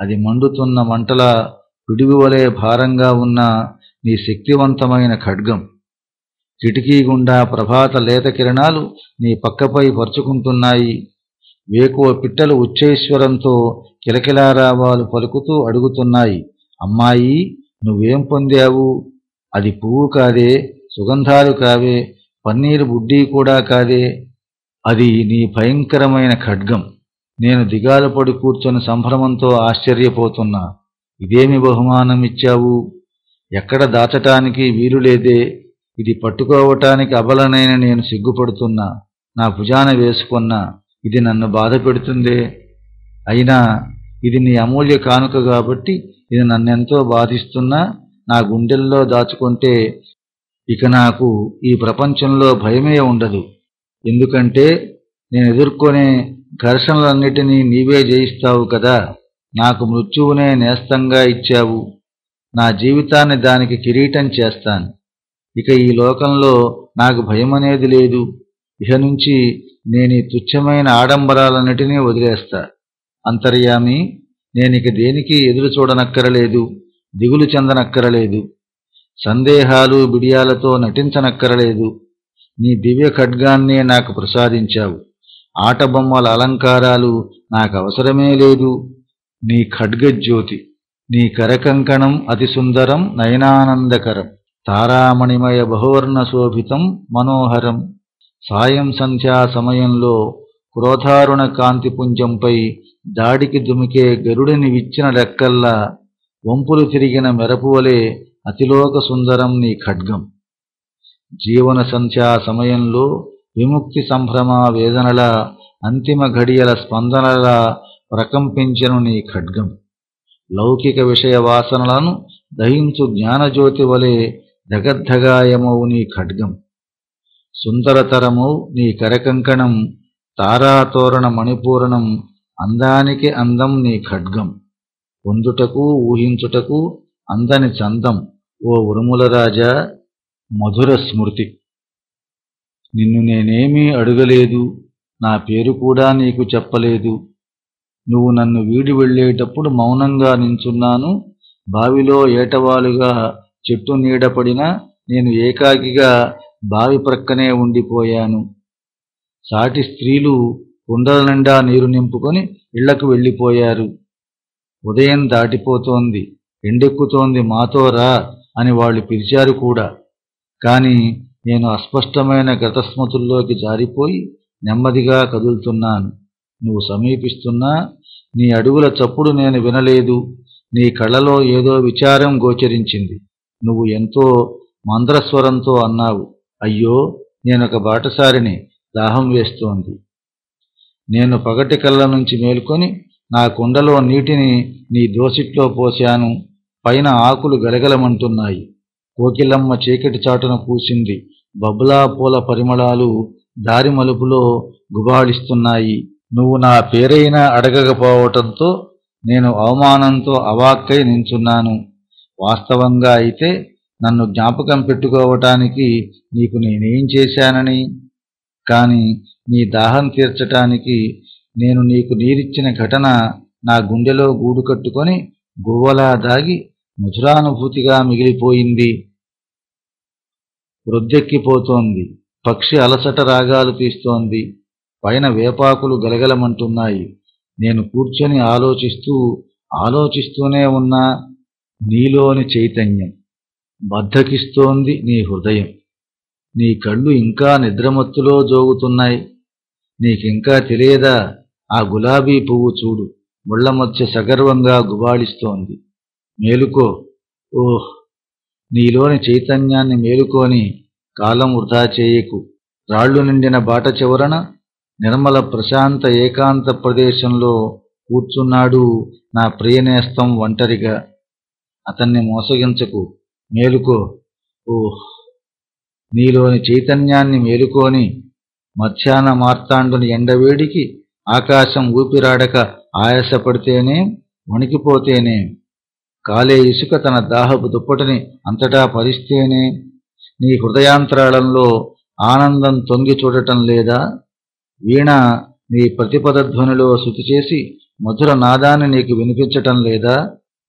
అది మండుతున్న మంటల పిడుగు వలె భారంగా ఉన్న నీ శక్తివంతమైన ఖడ్గం. కిటికీ గుండా ప్రభాత లేత కిరణాలు నీ పక్కపై పరుచుకుంటున్నాయి. వేకువ పిట్టలు ఉచ్చైశ్వరంతో కిలకిలారావాలు పలుకుతూ అడుగుతున్నాయి. అమ్మాయి నువ్వేం పొందావు? అది పువ్వు కాదే సుగంధాలు కావే పన్నీరు బుడ్డీ కూడా కాదే. అది నీ భయంకరమైన ఖడ్గం. నేను దిగాలు పడి కూర్చొని సంభ్రమంతో ఆశ్చర్యపోతున్నా. ఇదేమి బహుమానం ఇచ్చావు ఎక్కడ దాచటానికి వీలులేదే? ఇది పట్టుకోవటానికి అబలనైన నేను సిగ్గుపడుతున్నా. నా భుజాన వేసుకున్నా. ఇది నన్ను బాధ పెడుతుందే? అయినా ఇది నీ అమూల్య కానుక కాబట్టి ఇది నన్నెంతో బాధిస్తున్నా. నా గుండెల్లో దాచుకుంటే ఇక నాకు ఈ ప్రపంచంలో భయమే ఉండదు. ఎందుకంటే నేను ఎదుర్కొనే ఘర్షణలన్నిటినీ నీవే జయిస్తావు కదా. నాకు మృత్యువునే నేస్తంగా ఇచ్చావు. నా జీవితాన్ని దానికి కిరీటం చేస్తాను. ఇక ఈ లోకంలో నాకు భయమనేది లేదు. ఇహ నుంచి నేను ఈ తుచ్చమైన ఆడంబరాలన్నిటినీ వదిలేస్తా. అంతర్యామి నేనిక దేనికి ఎదురు చూడనక్కరలేదు. దిగులు చెందనక్కరలేదు. సందేహాలు బిడియాలతో నటించనక్కరలేదు. నీ దివ్య ఖడ్గాన్నే నాకు ప్రసాదించావు. ఆటబొమ్మల అలంకారాలు నాకు అవసరమే లేదు. నీ ఖడ్గజ్యోతి నీ కరకంకణం అతి సుందరం నయనానందకరం. తారామణిమయ బహువర్ణ శోభితం మనోహరం. సాయం సంధ్యా సమయంలో క్రోధారుణ కాంతిపుంజంపై దాడికి దుమికే గరుడిని విచ్చిన లెక్కల్లా వంపులు తిరిగిన మెరపువలే అతిలోక సుందరం నీ ఖడ్గం. జీవన సంధ్యా సమయంలో విముక్తి సంభ్రమ వేదనల అంతిమ ఘడియల స్పందనల ప్రకంపించను నీ ఖడ్గం. లౌకిక విషయ వాసనలను దహించు జ్ఞానజ్యోతి వలె ధగద్ధగాయమవు నీ ఖడ్గం. సుందరతరమౌ నీ కరకంకణం తారాతోరణ మణిపూరణం అందానికి అందం నీ ఖడ్గం. పొందుటకు ఊహించుటకు అందని చందం ఓ ఉరుములరాజా మధుర స్మృతి. నిన్ను నేనేమీ అడగలేదు నా పేరు కూడా నీకు చెప్పలేదు. నువ్వు నన్ను వీడి వెళ్ళేటప్పుడు మౌనంగా నించున్నాను. బావిలో ఏటవాలుగా చెట్టు నీడపడినా నేను ఏకాకిగా బావి ప్రక్కనే ఉండిపోయాను. సాటి స్త్రీలు కుండల నిండా నీరు నింపుకొని ఇళ్ళకు వెళ్ళిపోయారు. ఉదయం దాటిపోతోంది ఎండెక్కుతోంది మాతో రా అని వాళ్ళు పిలిచారు కూడా. కాని నేను అస్పష్టమైన గతస్మృతుల్లోకి జారిపోయి నెమ్మదిగా కదులుతున్నాను. నువ్వు సమీపిస్తున్నా నీ అడుగుల చప్పుడు నేను వినలేదు. నీ కళ్ళలో ఏదో విచారం గోచరించింది. నువ్వు ఎంతో మంద్రస్వరంతో అన్నావు. అయ్యో నేనొక బాటసారిని దాహం వేస్తోంది. నేను పగటి కళ్ళ నుంచి మేలుకొని నా కుండలో నీటిని నీ దోసిట్లో పోశాను. పైన ఆకులు గలగలమంటున్నాయి. కోకిలమ్మ చీకటి చాటున కూసింది బబులా పూల పరిమళాలు దారి మలుపులో గుబాళిస్తున్నాయి నువ్వు నా పేరైనా అడగకపోవటంతో నేను అవమానంతో అవాక్కై నించున్నాను. వాస్తవంగా అయితే నన్ను జ్ఞాపకం పెట్టుకోవటానికి నీకు నేనేం చేశానని? కాని నీ దాహం తీర్చటానికి నేను నీకు నీరిచ్చిన ఘటన నా గుండెలో గూడు కట్టుకొని గువ్వలా దాగి మధురానుభూతిగా మిగిలిపోయింది. వృద్ధెక్కిపోతోంది. పక్షి అలసట రాగాలు తీస్తోంది. పైన వేపాకులు గలగలమంటున్నాయి. నేను కూర్చొని ఆలోచిస్తూ ఆలోచిస్తూనే ఉన్నా నీలోని చైతన్యం. బద్ధకిస్తోంది నీ హృదయం. నీ కళ్ళు ఇంకా నిద్రమత్తులో జోగుతున్నాయి. నీకింకా తెలియదా? ఆ గులాబీ పువ్వు చూడు. ముళ్ళ మధ్య సగర్వంగా గుబాళిస్తోంది. మేలుకో. ఓహ్! నీలోని చైతన్యాన్ని మేలుకొని కాలం వృధా చేయకు. రాళ్ళు నిండిన బాట చివరన నిర్మల ప్రశాంత ఏకాంత ప్రదేశంలో కూర్చున్నాడు నా ప్రియనేస్తం ఒంటరిగా. అతన్ని మోసగించకు మేలుకో. ఓహ్! నీలోని చైతన్యాన్ని మేలుకొని మధ్యాహ్న మార్తాండుని ఎండవేడికి ఆకాశం ఊపిరాడక ఆయాసపడితేనే వణికిపోతేనే? కాలే ఇసుక తన దాహపు దుప్పటిని అంతటా పరిస్తేనే నీ హృదయాంతరాళంలో ఆనందం తొంగి చూడటం లేదా? వీణ నీ ప్రతిపదధ్వనిలో శృతి చేసి మధుర నాదాన్ని నీకు వినిపించటం లేదా?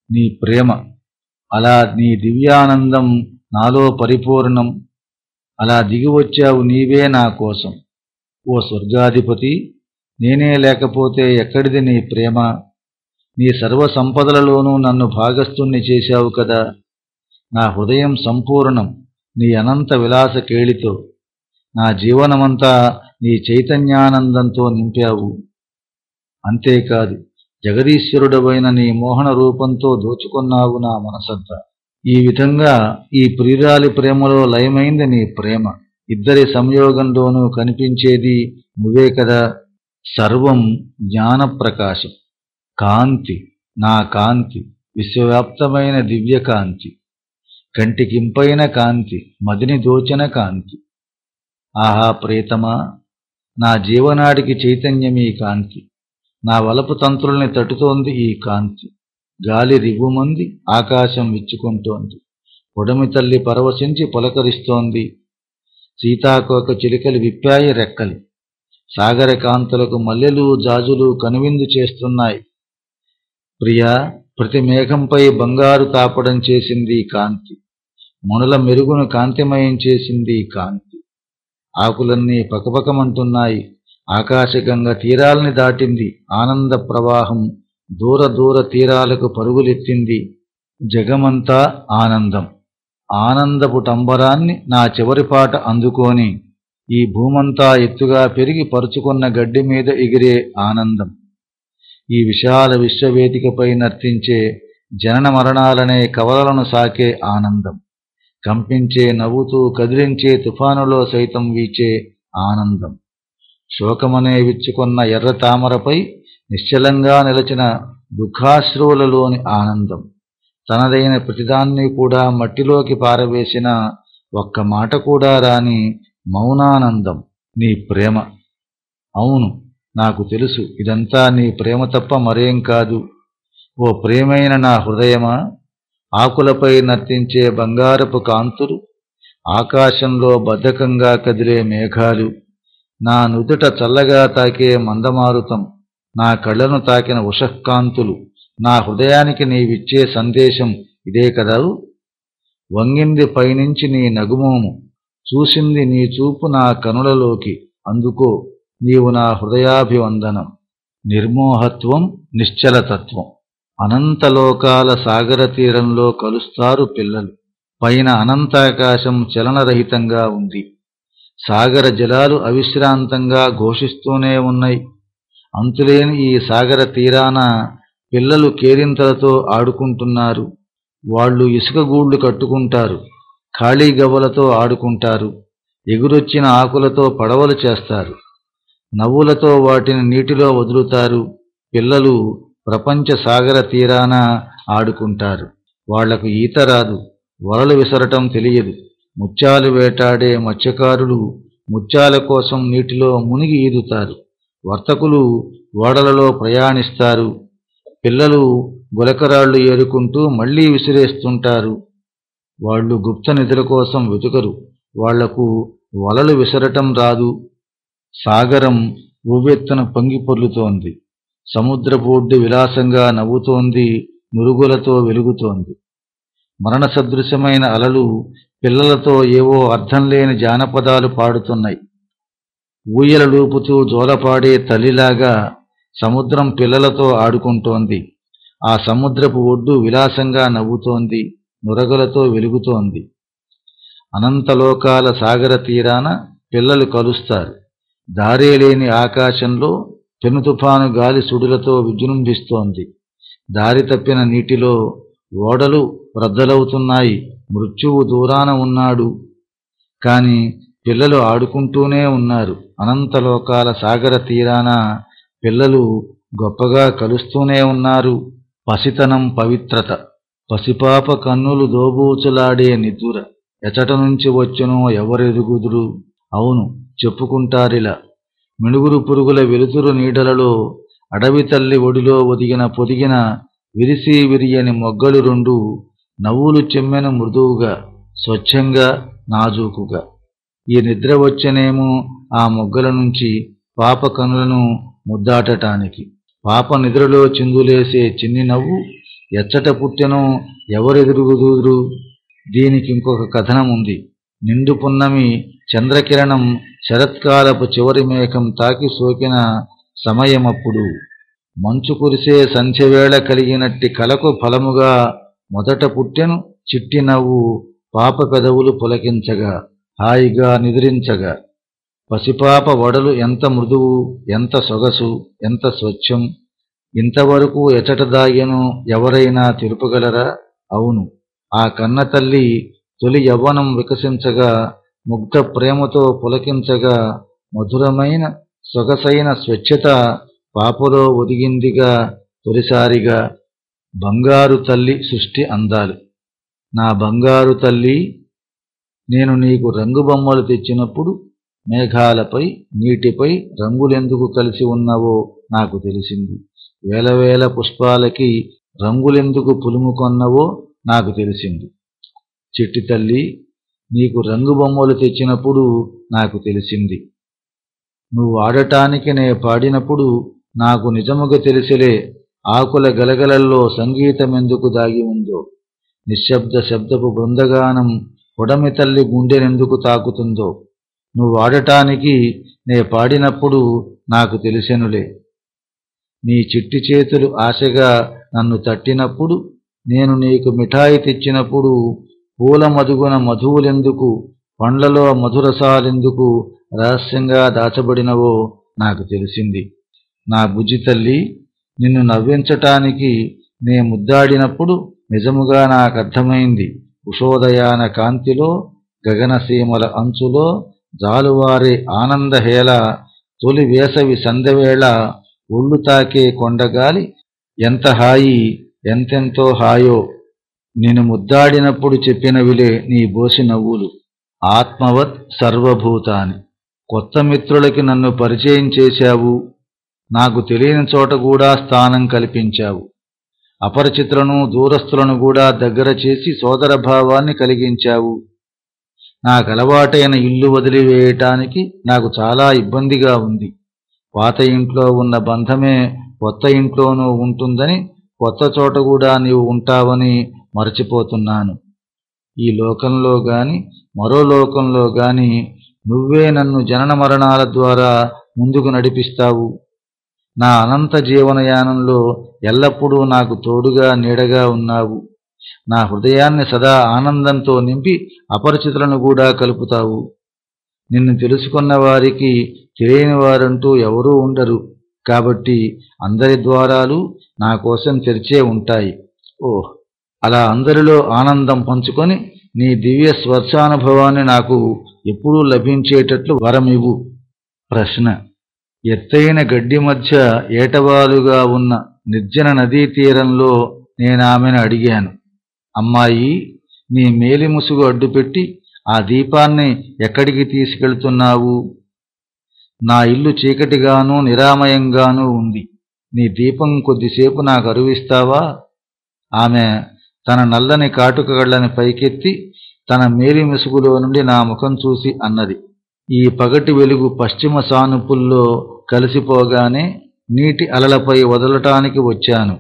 నీ ప్రేమ. అలా నీ దివ్యానందం నాలో పరిపూర్ణం. అలా దిగివచ్చావు నీవే నా కోసం. ఓ స్వర్గాధిపతి నేనే లేకపోతే ఎక్కడిది నీ ప్రేమ? నీ సర్వ సంపదలలోనూ నన్ను భాగస్థుణ్ణి చేశావు కదా. నా హృదయం సంపూర్ణం నీ అనంత విలాస కేళితో. నా జీవనమంతా నీ చైతన్యానందంతో నింపావు. అంతేకాదు జగదీశ్వరుడవైన నీ మోహన రూపంతో దోచుకున్నావు నా మనసంతా. ఈ విధంగా ఈ ప్రియురాలి ప్రేమలో లయమైంది నీ ప్రేమ. ఇద్దరి సంయోగంలోనూ కనిపించేది నువ్వే కదా. సర్వం జ్ఞానప్రకాశం. కాంతి నా కాంతి విశ్వవ్యాప్తమైన దివ్యకాంతి కంటికింపైన కాంతి మదిని దోచిన కాంతి. ఆహా ప్రేతమా నా జీవనాడికి చైతన్యం ఈ కాంతి. నా వలపు తంత్రుల్ని తట్టుతోంది ఈ కాంతి. గాలి రివ్వుమంది ఆకాశం విచ్చుకుంటోంది. పొడమి తల్లి పరవశించి పులకరిస్తోంది. సీతాకోక చిలుకలు విప్పాయి రెక్కలు. సాగర కాంతులకు మల్లెలు జాజులు కనువిందు చేస్తున్నాయి. ప్రియా ప్రతి మేఘంపై బంగారు తాపడం చేసింది కాంతి. మునుల మెరుగును కాంతిమయం చేసింది కాంతి. ఆకులన్నీ పకపకమంటున్నాయి. ఆకాశగంగ తీరాల్ని దాటింది. ఆనంద ప్రవాహం దూర దూర తీరాలకు పరుగులెత్తింది. జగమంతా ఆనందం. ఆనందపు టంబరాన్ని నా చివరిపాట అందుకొని ఈ భూమంతా ఎత్తుగా పెరిగి పరుచుకున్న గడ్డి మీద ఎగిరే ఆనందం. ఈ విశాల విశ్వవేదికపై నర్తించే జనన మరణాలనే కవలలను సాకే ఆనందం. కంపించే నవ్వుతూ కదిలించే తుఫానులో సైతం వీచే ఆనందం. శోకమనే విచ్చుకున్న ఎర్ర తామరపై నిశ్చలంగా నిలచిన దుఃఖాశ్రువులలోని ఆనందం. తనదైన ప్రతిదాన్ని కూడా మట్టిలోకి పారవేసిన ఒక్క మాట కూడా రాని మౌనానందం. నీ ప్రేమ. అవును. నాకు తెలుసు. ఇదంతా నీ ప్రేమ తప్ప మరేం కాదు. ఓ ప్రేమైన నా హృదయమా? ఆకులపై నర్తించే బంగారపు కాంతులు ఆకాశంలో బద్ధకంగా కదిలే మేఘాలు నా నుదుట చల్లగా తాకే మందమారుతం నా కళ్ళను తాకిన ఉషఃకాంతులు నా హృదయానికి నీవిచ్చే సందేశం ఇదే కదా? వంగింది పైనుంచి నీ నగుమోము చూసింది నీ చూపు నా కనులలోకి అందుకో నీవు నా హృదయాభివందనం నిర్మోహత్వం నిశ్చలతత్వం. అనంతలోకాల సాగర తీరంలో కలుస్తారు పిల్లలు. పైన అనంతాకాశం చలనరహితంగా ఉంది. సాగర జలాలు అవిశ్రాంతంగా ఘోషిస్తూనే ఉన్నాయి. అంతులేని ఈ సాగర తీరాన పిల్లలు కేరింతలతో ఆడుకుంటున్నారు. వాళ్ళు ఇసుక గూళ్ళు కట్టుకుంటారు. ఖాళీ గవ్వలతో ఆడుకుంటారు. ఎగురొచ్చిన ఆకులతో పడవలు చేస్తారు. నవ్వులతో వాటిని నీటిలో వదులుతారు. పిల్లలు ప్రపంచ సాగర తీరాన ఆడుకుంటారు. వాళ్ళకు ఈత రాదు వలలు విసరటం తెలియదు. ముత్యాలు వేటాడే మత్స్యకారులు ముత్యాల కోసం నీటిలో మునిగి ఈదుతారు. వర్తకులు ఓడలలో ప్రయాణిస్తారు. పిల్లలు గులకరాళ్ళు ఏరుకుంటూ మళ్ళీ విసిరేస్తుంటారు. వాళ్ళు గుప్త నిధుల కోసం వెతుకరు. వాళ్ళకు వలలు విసరటం రాదు. సాగరం ఉవ్వెత్తున పొంగిపొర్లుతోంది పొర్లుతోంది. సముద్రపూడ్డు విలాసంగా నవ్వుతోంది నురుగులతో వెలుగుతోంది. మరణ సదృశ్యమైన అలలు పిల్లలతో ఏవో అర్థం లేని జానపదాలు పాడుతున్నాయి. ఊయల లూపుతూ జోలపాడే తల్లిలాగా సముద్రం పిల్లలతో ఆడుకుంటోంది. ఆ సముద్రపు ఒడ్డు విలాసంగా నవ్వుతోంది నురగలతో వెలుగుతోంది. అనంతలోకాల సాగర తీరాన పిల్లలు కలుస్తారు. దారే లేని ఆకాశంలో పెనుతుఫాను గాలి సుడులతో విజృంభిస్తోంది. దారి తప్పిన నీటిలో ఓడలు రద్దలవుతున్నాయి. మృత్యువు దూరాన ఉన్నాడు. కాని పిల్లలు ఆడుకుంటూనే ఉన్నారు. అనంతలోకాల సాగర తీరాన పిల్లలు గొప్పగా కలుస్తూనే ఉన్నారు. పసితనం పవిత్రత పసిపాప కన్నులు దోబూచులాడే నిద్దుర ఎచట నుంచి వచ్చునో ఎవరెరుగుదురు అవును చెప్పుకుంటారిలా. మిణుగురు పురుగుల వెలుతురు నీడలలో అడవి తల్లి ఒడిలో ఒదిగిన పొదిగిన విరిసి విరియని మొగ్గలు రెండు నవ్వులు చెమ్మెన మృదువుగా స్వచ్ఛంగా నాజూకుగా. ఈ నిద్ర వచ్చనేమో ఆ మొగ్గల నుంచి పాప కనులను ముద్దాటటానికి. పాప నిద్రలో చిందులేసే చిన్ని నవ్వు ఎచ్చట పుట్టెనో ఎవరెదురుగుదురు దీనికి ఇంకొక కథనం ఉంది నిండు పున్నమి చంద్రకిరణం శరత్కాలపు చివరి మేఘం తాకి సోకిన సమయమప్పుడు మంచు కురిసే సంధ్యవేళ కలిగినట్టి కలకు ఫలముగా మొదట పుట్టెను చిట్టి నవ్వు పాప పెదవులు పులకించగా హాయిగా నిద్రించగా. పసిపాప వడలు ఎంత మృదువు ఎంత సొగసు ఎంత స్వచ్ఛం ఇంతవరకు ఎచట దాగెను ఎవరైనా తెలుపగలరా? అవును ఆ కన్న తల్లి తొలి యవ్వనం వికసించగా ముగ్ధ ప్రేమతో పులకించగా మధురమైన సొగసైన స్వచ్ఛత పాపలో ఒదిగిందిగా తొలిసారిగా బంగారు తల్లి సృష్టి అందాలు. నా బంగారు తల్లి నేను నీకు రంగు బొమ్మలు తెచ్చినప్పుడు మేఘాలపై నీటిపై రంగులెందుకు కలిసి ఉన్నవో నాకు తెలిసింది. వేల వేల పుష్పాలకి రంగులెందుకు పులుముకొన్నవో నాకు తెలిసింది. చిట్టి తల్లి నీకు రంగు బొమ్మలు తెచ్చినప్పుడు నాకు తెలిసింది. నువ్వు ఆడటానికి నే పాడినప్పుడు నాకు నిజముగా తెలిసిలే ఆకుల గలగలల్లో సంగీతమెందుకు దాగి ఉందో. నిశ్శబ్ద శబ్దపు బృందగానం పొడమి తల్లి గుండెనెందుకు తాకుతుందో. నువ్వు ఆడటానికి నే పాడినప్పుడు నాకు తెలిసెనులే. నీ చిట్టి చేతులు ఆశగా నన్ను తట్టినప్పుడు నేను నీకు మిఠాయి తెచ్చినప్పుడు పూల మదుగున మధువులెందుకు? పండ్లలో మధురసాలెందుకు రహస్యంగా దాచబడినవో నాకు తెలిసింది. నా బుజ్జి తల్లి నిన్ను నవ్వించటానికి నే ముద్దాడినప్పుడు నిజముగా నాకర్థమైంది. ఉషోదయాన కాంతిలో గగనసీమల అంచులో జాలువారే ఆనందహేళ తొలి వేసవి సందవేళ ఒళ్ళు తాకే కొండగాలి ఎంత హాయి ఎంతెంతో హాయో నేను ముద్దాడినప్పుడు చెప్పినవిలే నీ బోసి నవ్వులు. ఆత్మవత్ సర్వభూతాని. కొత్త మిత్రులకి నన్ను పరిచయం చేశావు. నాకు తెలియని చోట కూడా స్థానం కల్పించావు. అపరిచితులను దూరస్తులను కూడా దగ్గర చేసి సోదర భావాన్ని కలిగించావు. నాకు అలవాటైన ఇల్లు వదిలివేయటానికి నాకు చాలా ఇబ్బందిగా ఉంది. పాత ఇంట్లో ఉన్న బంధమే కొత్త ఇంట్లోనూ ఉంటుందని కొత్త చోట కూడా నీవు ఉంటావని మరచిపోతున్నాను. ఈ లోకంలో గాని మరో లోకంలో గాని నువ్వే నన్ను జనన మరణాల ద్వారా ముందుకు నడిపిస్తావు. నా అనంత జీవనయానంలో ఎల్లప్పుడూ నాకు తోడుగా నీడగా ఉన్నావు. నా హృదయాన్ని సదా ఆనందంతో నింపి అపరిచితులను కూడా కలుపుతావు. నిన్ను తెలుసుకున్న వారికి తెలియని వారంటూ ఎవరూ ఉండరు. కాబట్టి అందరి ద్వారాలు నా కోసం తెరిచే ఉంటాయి. ఓహ్ అలా అందరిలో ఆనందం పంచుకొని నీ దివ్య స్వర్శానుభవాన్ని నాకు ఎప్పుడూ లభించేటట్లు వరమివు ప్రశ్న. ఎత్తైన గడ్డి మధ్య ఏటవాలుగా ఉన్న నిర్జన నదీ తీరంలో నేనామెను అడిగాను. అమ్మాయి నీ మేలిముసుగు అడ్డుపెట్టి ఆ దీపాన్ని ఎక్కడికి తీసుకెళ్తున్నావు? నా ఇల్లు చీకటిగాను నిరామయంగానూ ఉంది. నీ దీపం కొద్దిసేపు నాకు అరువిస్తావా? ఆమె తన నల్లని కాటుకగళ్ళని పైకెత్తి తన మేలి ముసుగులో నుండి నా ముఖం చూసి అన్నది. ఈ పగటి వెలుగు పశ్చిమ సానుపుల్లో కలిసిపోగానే నీటి అలలపై వదలటానికి వచ్చాను.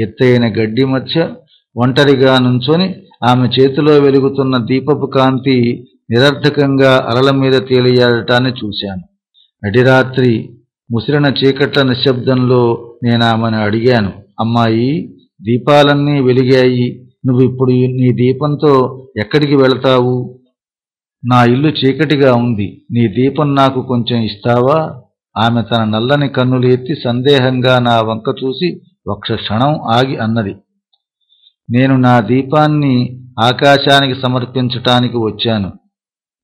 ఎత్తైన గడ్డి మధ్య ఒంటరిగా నుంచొని ఆమె చేతిలో వెలుగుతున్న దీపపు కాంతి నిరర్ధకంగా అలల మీద తేలియాడటాన్ని చూశాను. నడిరాత్రి ముసిరిన చీకట్ల నిశ్శబ్దంలో నేను అడిగాను. అమ్మాయి దీపాలన్నీ వెలిగాయి. నువ్వు ఇప్పుడు నీ దీపంతో ఎక్కడికి వెళతావు? నా ఇల్లు చీకటిగా ఉంది. నీ దీపం నాకు కొంచెం ఇస్తావా? ఆమె తన నల్లని కన్నులు ఎత్తి సందేహంగా నా వంక చూసి ఒక్క క్షణం ఆగి అన్నది. నేను నా దీపాన్ని ఆకాశానికి సమర్పించటానికి వచ్చాను.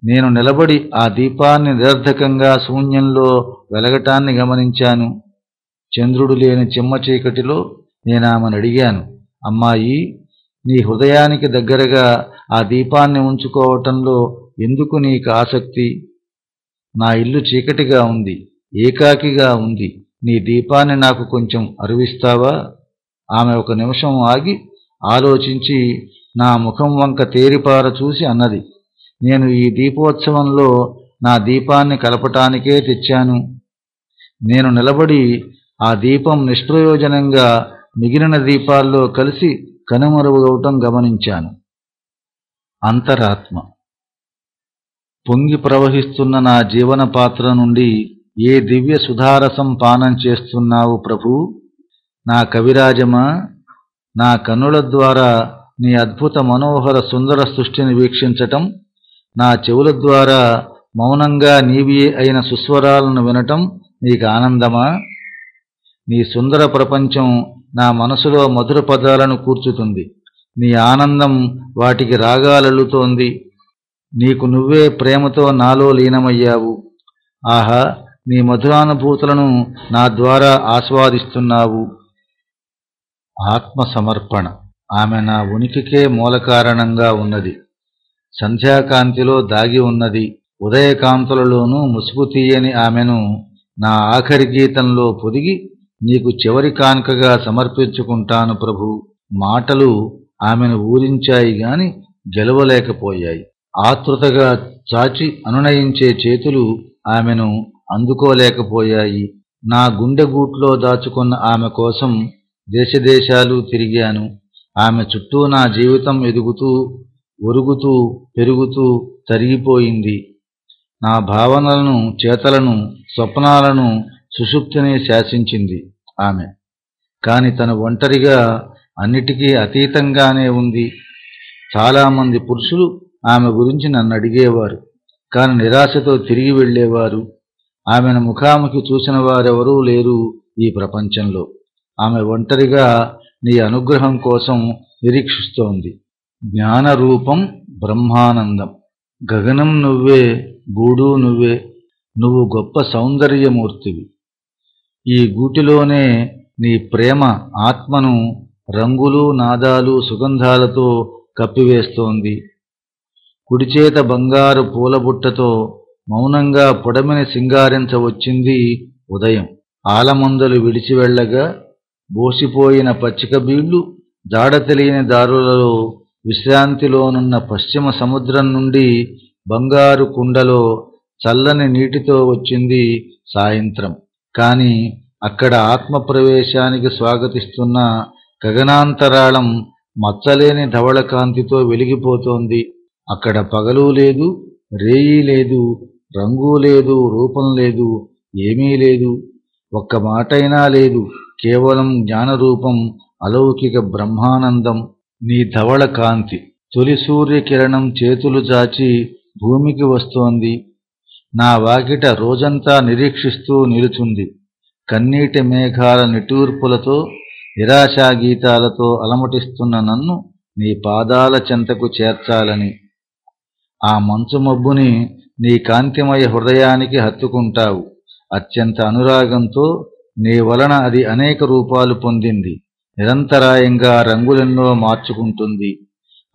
నేను నిలబడి ఆ దీపాన్ని నిరర్ధకంగా శూన్యంలో వెలగటాన్ని గమనించాను. చంద్రుడు లేని చిమ్మ చీకటిలో నేను ఆమెను అడిగాను. అమ్మాయి నీ హృదయానికి దగ్గరగా ఆ దీపాన్ని ఉంచుకోవటంలో ఎందుకు నీకు ఆసక్తి? నా ఇల్లు చీకటిగా ఉంది ఏకాకిగా ఉంది. నీ దీపాన్ని నాకు కొంచెం అరువిస్తావా? ఆమె ఒక నిమిషం ఆగి ఆలోచించి నా ముఖం వంక తేరిపార చూసి అన్నది. నేను ఈ దీపోత్సవంలో నా దీపాన్ని కలపటానికే తెచ్చాను. నేను నిలబడి ఆ దీపం నిష్ప్రయోజనంగా మిగిలిన దీపాల్లో కలిసి కనుమరుగవటం గమనించాను. అంతరాత్మ. పొంగి ప్రవహిస్తున్న నా జీవన పాత్ర నుండి ఏ దివ్య సుధారసం పానం చేస్తున్నావు ప్రభు? నా కవిరాజమా? నా కన్నుల ద్వారా నీ అద్భుత మనోహర సుందర సృష్టిని వీక్షించటం నా చెవుల ద్వారా మౌనంగా నీవియే అయిన సుస్వరాలను వినటం నీకు ఆనందమా? నీ సుందర ప్రపంచం నా మనసులో మధుర పదాలను కూర్చుతుంది. నీ ఆనందం వాటికి రాగాలల్లుతోంది. నీకు నువ్వే ప్రేమతో నాలో లీనమయ్యావు. ఆహా నీ మధురానుభూతులను నా ద్వారా ఆస్వాదిస్తున్నావు. ఆత్మసమర్పణ. ఆమె నా ఉనికికే మూలకారణంగా ఉన్నది. సంధ్యాకాంతిలో దాగి ఉన్నది. ఉదయకాంతులలోనూ ముసుగు తీయని ఆమెను నా ఆఖరి గీతంలో పొదిగి నీకు చివరి కానుకగా సమర్పించుకుంటాను ప్రభు. మాటలు ఆమెను ఊరించాయి గాని గెలవలేకపోయాయి. ఆతృతగా చాచి అనునయించే చేతులు ఆమెను అందుకోలేకపోయాయి. నా గుండెగూట్లో దాచుకున్న ఆమె కోసం దేశదేశాలు తిరిగాను. ఆమె చుట్టూ నా జీవితం ఎదుగుతూ ఒరుగుతూ పెరుగుతూ తరిగిపోయింది. నా భావనలను చేతలను స్వప్నాలను సుషుప్తిని శాసించింది ఆమె. కాని తను ఒంటరిగా అన్నిటికీ అతీతంగానే ఉంది. చాలామంది పురుషులు ఆమె గురించి నన్ను అడిగేవారు. కాని నిరాశతో తిరిగి వెళ్ళేవారు. ఆమెను ముఖాముఖి చూసిన వారెవరూ లేరు ఈ ప్రపంచంలో. ఆమె ఒంటరిగా నీ అనుగ్రహం కోసం నిరీక్షిస్తోంది. జ్ఞానరూపం బ్రహ్మానందం. గగనం నువ్వే గూడు నువ్వే నువ్వు గొప్ప సౌందర్యమూర్తివి. ఈ గూటిలోనే నీ ప్రేమ ఆత్మను రంగులు నాదాలు సుగంధాలతో కప్పివేస్తోంది. కుడిచేత బంగారు పూలబుట్టతో మౌనంగా పొడమిని సింగారించవచ్చింది ఉదయం. ఆలమందలు విడిచి వెళ్ళగా బోసిపోయిన పచ్చిక బీళ్ళు జాడ తెలియని దారులలో విశ్రాంతిలోనున్న పశ్చిమ సముద్రం నుండి బంగారు కుండలో చల్లని నీటితో వచ్చింది సాయంత్రం. కాని అక్కడ ఆత్మప్రవేశానికి స్వాగతిస్తున్న గగనాంతరాళం మచ్చలేని ధవళకాంతితో వెలిగిపోతోంది. అక్కడ పగలు లేదు రేయి లేదు రంగు లేదు రూపం లేదు ఏమీ లేదు. ఒక్క మాటైనా లేదు కేవలం జ్ఞానరూపం అలౌకిక బ్రహ్మానందం. నీ ధవళ కాంతి తొలి సూర్యకిరణం చేతులు చాచి భూమికి వస్తోంది. నా వాకిట రోజంతా నిరీక్షిస్తూ నిలుచుంది. కన్నీటి మేఘాల నిటూర్పులతో నిరాశాగీతాలతో అలమటిస్తున్న నన్ను నీ పాదాల చెంతకు చేర్చాలని. ఆ మంచు మబ్బుని నీ కాంతిమయ హృదయానికి హత్తుకుంటావు. అత్యంత అనురాగంతో నీ వలన అది అనేక రూపాలు పొందింది. నిరంతరాయంగా రంగులెన్నో మార్చుకుంటుంది.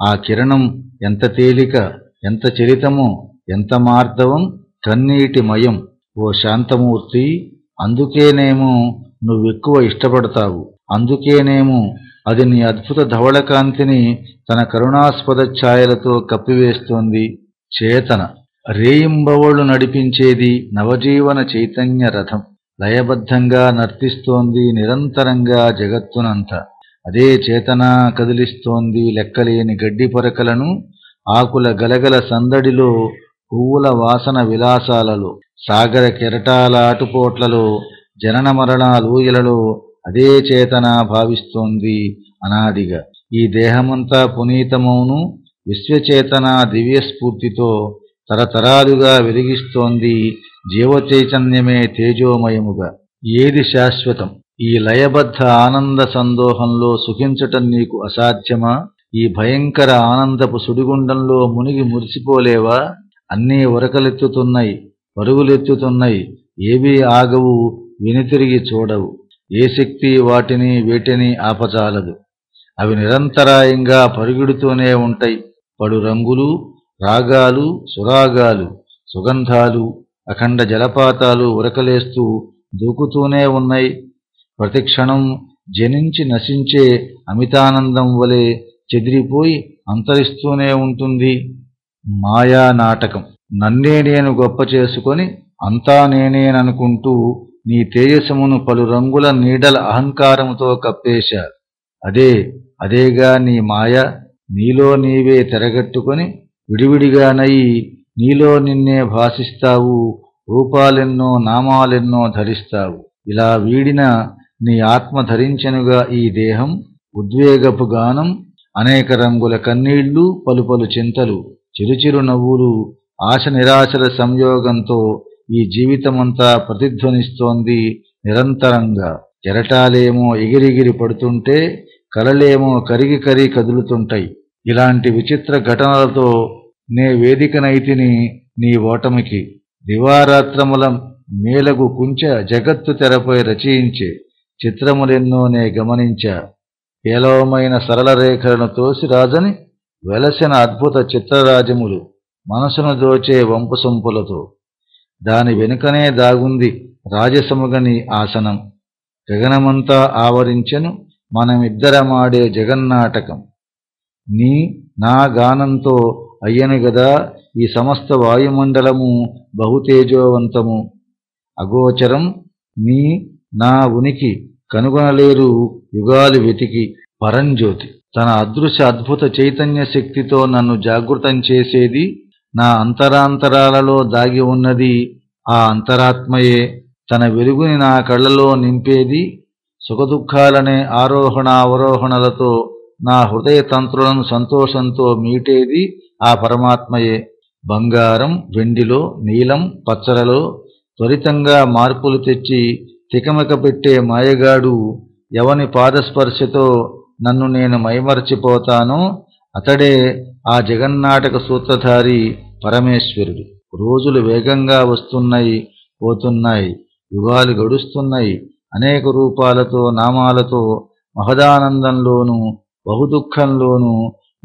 ఆ కిరణం ఎంత తేలిక ఎంత చరితమో ఎంత మార్దవం కన్నీటిమయం ఓ శాంతమూర్తి అందుకేనేమో నువ్వెక్కువ ఇష్టపడతావు. అందుకేనేమో అది నీ అద్భుత ధవళకాంతిని తన కరుణాస్పద ఛాయలతో కప్పివేస్తోంది. చేతన. రేయింబవళ్ళు నడిపించేది నవజీవన చైతన్య రథం. లయబద్ధంగా నర్తిస్తోంది నిరంతరంగా జగత్తునంత. అదే చేతన కదిలిస్తోంది లెక్కలేని గడ్డి పరకలను ఆకుల గలగల సందడిలో పువ్వుల వాసన విలాసాలలో సాగర కెరటాల ఆటుపోట్లలో జనన మరణాలూయలలో అదే చేతన భావిస్తోంది అనాదిగా. ఈ దేహమంతా పునీతమౌను విశ్వచేతన దివ్యస్ఫూర్తితో తరతరాలుగా వెలిగిస్తోంది జీవచైతన్యమే తేజోమయముగా. ఏది శాశ్వతం? ఈ లయబద్ధ ఆనంద సందోహంలో సుఖించటం నీకు అసాధ్యమా? ఈ భయంకర ఆనందపు సుడిగుండంలో మునిగి మురిసిపోలేవా? అన్నీ ఉరకలెత్తుతున్నాయి పరుగులెత్తుతున్నాయి ఏవీ ఆగవు వినితిరిగి చూడవు. ఏ శక్తి వాటిని వేటిని ఆపచాలదు అవి నిరంతరాయంగా పరుగుడుతూనే ఉంటాయి. పడు రంగులు రాగాలు సురాగాలు సుగంధాలు అఖండ జలపాతాలు ఉరకలేస్తూ దూకుతూనే ఉన్నాయి. ప్రతిక్షణం జనించి నశించే అమితానందం వలె చెదిరిపోయి అంతరిస్తూనే ఉంటుంది మాయా నాటకం. నన్నే నేను గొప్ప చేసుకొని అంతా నేనేననుకుంటూ నీ తేజసమును పలు రంగుల నీడల అహంకారముతో కప్పేశారు. అదే అదేగా నీ మాయ. నీలో నీవే తెరగట్టుకొని విడివిడిగానయి నీలో నిన్నే భాషిస్తావు రూపాలెన్నో నామాలెన్నో ధరిస్తావు. ఇలా వీడిన నీ ఆత్మ ధరించెనుగా ఈ దేహం ఉద్వేగపు గానం అనేక రంగుల కన్నీళ్ళు పలు పలు చింతలు చిరుచిరు నవ్వులు ఆశ నిరాశల సంయోగంతో ఈ జీవితమంతా ప్రతిధ్వనిస్తోంది నిరంతరంగా. జరటాలేమో ఎగిరిగిరి పడుతుంటే కలలేమో కరిగి కరి కదులుతుంటాయి. ఇలాంటి విచిత్ర ఘటనలతో నే వేదికనైతిని నీ ఓటమికి దివారాత్రముల మేలగు కుంచ జగత్తు తెరపై రచయించే చిత్రములెన్నో నే గమనించా. పేలవమైన సరళ రేఖలను తోసి రాజని వెలసిన అద్భుత చిత్రరాజములు మనసును దోచే వంపు సొంపులతో. దాని వెనుకనే దాగుంది రాజసముగని ఆసనం. గగనమంతా ఆవరించెను మనమిద్దరమాడే జగన్నాటకం. నీ నా గానంతో అయ్యను గదా ఈ సమస్త వాయుమండలము బహుతేజోవంతము. అగోచరం నీ నా ఉనికి కనుగొనలేరు యుగాలు వెతికి పరంజ్యోతి. తన అదృశ్య అద్భుత చైతన్య శక్తితో నన్ను జాగృతం చేసేది నా అంతరాంతరాలలో దాగి ఉన్నది ఆ అంతరాత్మయే. తన వెలుగుని నా కళ్ళలో నింపేది సుఖదుఖాలనే ఆరోహణ అవరోహణలతో నా హృదయ తంత్రులను సంతోషంతో మీటేది ఆ పరమాత్మయే. బంగారం వెండిలో నీలం పచ్చలలో త్వరితంగా మార్పులు తెచ్చి తికమక పెట్టే మాయగాడు ఎవని పాదస్పర్శతో నన్ను నేను మైమరచిపోతానో అతడే ఆ జగన్నాటక సూత్రధారి పరమేశ్వరుడు. రోజులు వేగంగా వస్తున్నాయి పోతున్నాయి యుగాలు గడుస్తున్నాయి అనేక రూపాలతో నామాలతో మహదానందంలోనూ బహుదుఖంలోనూ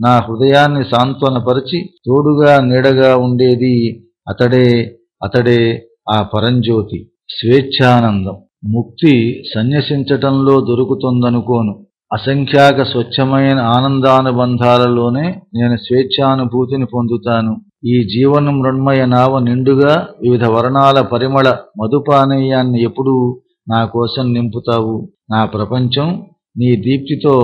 నా హృదయాన్ని సాంత్వనపరిచి తోడుగా నీడగా ఉండేది అతడే అతడే ఆ పరంజ్యోతి. స్వేచ్ఛానందం. ముక్తి సన్యసించటంలో దొరుకుతుందనుకోను. అసంఖ్యాక స్వచ్ఛమైన ఆనందానుబంధాలలోనే నేను స్వేచ్ఛానుభూతిని పొందుతాను. ఈ జీవన మృణ్మయ నావ నిండుగా వివిధ వర్ణాల పరిమళ మధుపానీయాన్ని ఎప్పుడూ నా కోసం నింపుతావు. నా ప్రపంచం నీ దీప్తితో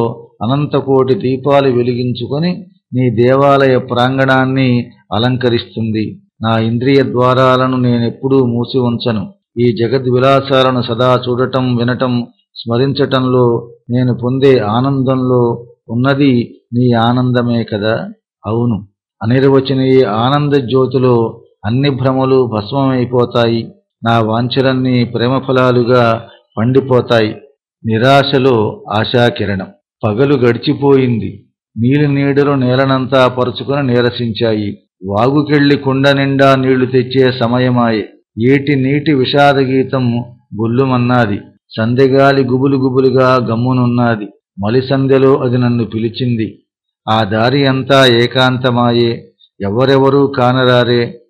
అనంతకోటి దీపాలు వెలిగించుకొని నీ దేవాలయ ప్రాంగణాన్ని అలంకరిస్తుంది. నా ఇంద్రియ ద్వారాలను నేనెప్పుడూ మూసి ఉంచను. ఈ జగద్విలాసాలను సదా చూడటం వినటం స్మరించటంలో నేను పొందే ఆనందంలో ఉన్నది నీ ఆనందమే కదా? అవును. అనిర్వచనీయ ఆనంద జ్యోతిలో అన్ని భ్రమలు భస్మమైపోతాయి. నా వాంఛలన్నీ ప్రేమఫలాలుగా పండిపోతాయి. నిరాశలో ఆశాకిరణం. పగలు గడిచిపోయింది. నీలి నీడలు నేలనంతా పరుచుకుని నీరసించాయి. వాగుకెళ్ళి కుండ నిండా నీళ్ళు తెచ్చే సమయమాయే. ఏటి నీటి విషాదగీతం గుల్లుమన్నాది సందెగాలి గుబులు గుబులుగా గమ్మునున్నాది. మలిసందెలో అది నన్ను పిలిచింది. ఆ దారి అంతా ఏకాంతమాయే. ఎవరెవరూ కానరారే.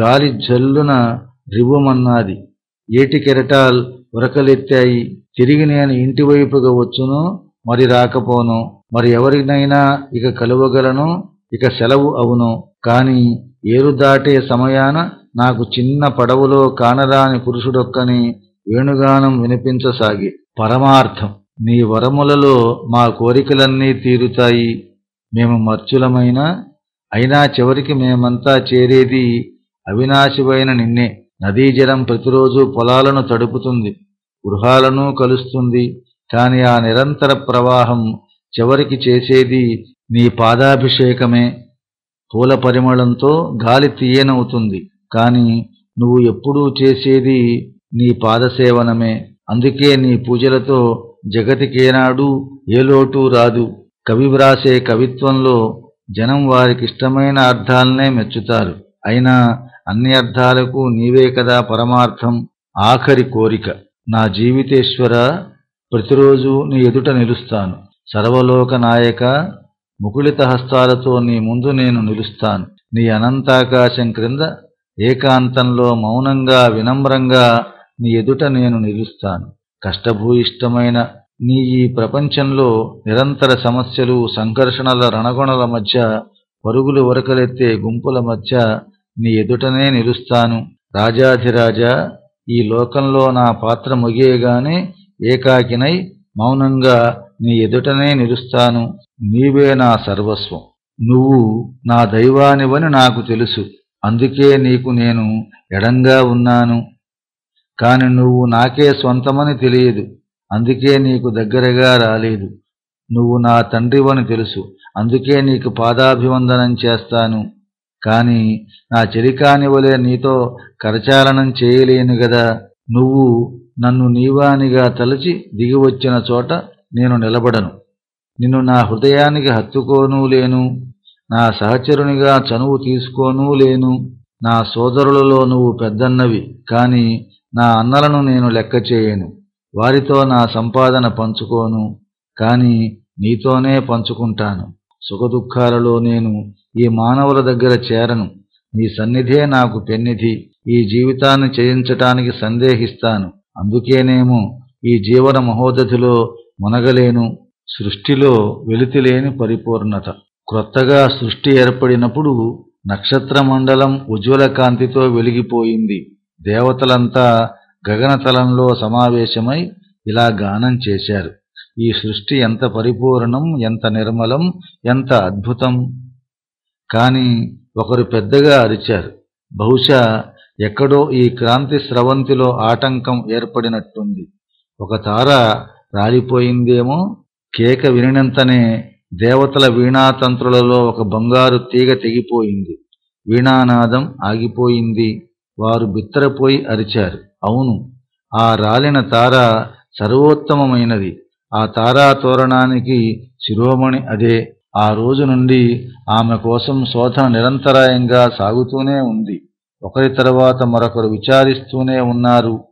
గాలి జల్లున రివ్వమన్నాది. ఏటి కెరటాల్ ఉరకలెత్తాయి. తిరిగి నేను ఇంటివైపుగా వచ్చును మరి రాకపోను. మరి ఎవరినైనా ఇక కలువగలను ఇక సెలవు అవును. కాని ఏరు దాటే సమయాన నాకు చిన్న పడవలో కానరాని పురుషుడొక్కని వేణుగానం వినిపించసాగి పరమార్థం నీ వరములలో మా కోరికలన్నీ తీరుతాయి. మేము మర్చులమైనా అయినా చివరికి మేమంతా చేరేది అవినాశివైన నిన్నే. నదీ జలం ప్రతిరోజు పొలాలను తడుపుతుంది గృహాలను కలుస్తుంది కాని ఆ నిరంతర ప్రవాహం చివరికి చేసేది నీ పాదాభిషేకమే. పూల పరిమళంతో గాలి తీయనవుతుంది కాని నువ్వు ఎప్పుడూ చేసేది నీ పాదసేవనమే. అందుకే నీ పూజలతో జగతికేనాడు ఏ లోటు రాదు. కవి వ్రాసే కవిత్వంలో జనం వారికిష్టమైన అర్థాలనే మెచ్చుతారు. అయినా అన్ని అర్థాలకు నీవే కదా పరమార్థం? ఆఖరి కోరిక. నా జీవితేశ్వర ప్రతిరోజు నీ ఎదుట నిలుస్తాను. సర్వలోక నాయక ముకుళిత హస్తాలతో నీ ముందు నేను నిలుస్తాను. నీ అనంతాకాశం క్రింద ఏకాంతంలో మౌనంగా వినమ్రంగా నీ ఎదుట నేను నిలుస్తాను. కష్టభూయిష్టమైన నీ ఈ ప్రపంచంలో నిరంతర సమస్యలు సంఘర్షణల రణగొణల మధ్య పరుగులు వరకలెత్తే గుంపుల మధ్య నీ ఎదుటనే నిలుస్తాను. రాజాధిరాజా ఈ లోకంలో నా పాత్ర ముగియగానే ఏకాకినై మౌనంగా నీ ఎదుటనే నిలుస్తాను. నీవే నా సర్వస్వం. నువ్వు నా దైవానివని నాకు తెలుసు. అందుకే నీకు నేను ఎడంగా ఉన్నాను. కాని నువ్వు నాకే స్వంతమని తెలియదు. అందుకే నీకు దగ్గరగా రాలేదు. నువ్వు నా తండ్రివని తెలుసు. అందుకే నీకు పాదాభివందనం చేస్తాను. కాని నా చెరికాని వలె నీతో కరచాలనం చేయలేను గదా. నువ్వు నన్ను నీవానిగా తలచి దిగివచ్చిన చోట నేను నిలబడను. నిన్ను నా హృదయానికి హత్తుకోనూ లేను. నా సహచరునిగా చనువు తీసుకోనూ లేను. నా సోదరులలో నువ్వు పెద్దన్నవి కాని నా అన్నలను నేను లెక్క చేయను. వారితో నా సంపాదన పంచుకోను కాని నీతోనే పంచుకుంటాను. సుఖదుఖాలలో నేను ఈ మానవుల దగ్గర చేరను. నీ సన్నిధే నాకు పెన్నిధి. ఈ జీవితాన్ని చేయించటానికి సందేహిస్తాను. అందుకేనేమో ఈ జీవన మహోదధిలో మునగలేను. సృష్టిలో వెలితిలేని పరిపూర్ణత. క్రొత్తగా సృష్టి ఏర్పడినప్పుడు నక్షత్రమండలం ఉజ్వల కాంతితో వెలిగిపోయింది. దేవతలంతా గగనతలంలో సమావేశమై ఇలా గానం చేశారు. ఈ సృష్టి ఎంత పరిపూర్ణం ఎంత నిర్మలం ఎంత అద్భుతం! కానీ ఒకరు పెద్దగా అరిచారు. బహుశా ఎక్కడో ఈ క్రాంతి స్రవంతిలో ఆటంకం ఏర్పడినట్టుంది. ఒక తార రాలిపోయిందేమో కేక వినినంతనే దేవతల వీణాతంత్రులలో ఒక బంగారు తీగ తెగిపోయింది. వీణానాదం ఆగిపోయింది. వారు బిత్తరపోయి అరిచారు. అవును ఆ రాలిన తార సర్వోత్తమమైనది. ఆ తారా తోరణానికి శిరోమణి అదే. ఆ రోజు నుండి ఆమె కోసం శోధన నిరంతరాయంగా సాగుతూనే ఉంది. ఒకరి తర్వాత మరొకరు విచారిస్తూనే ఉన్నారు.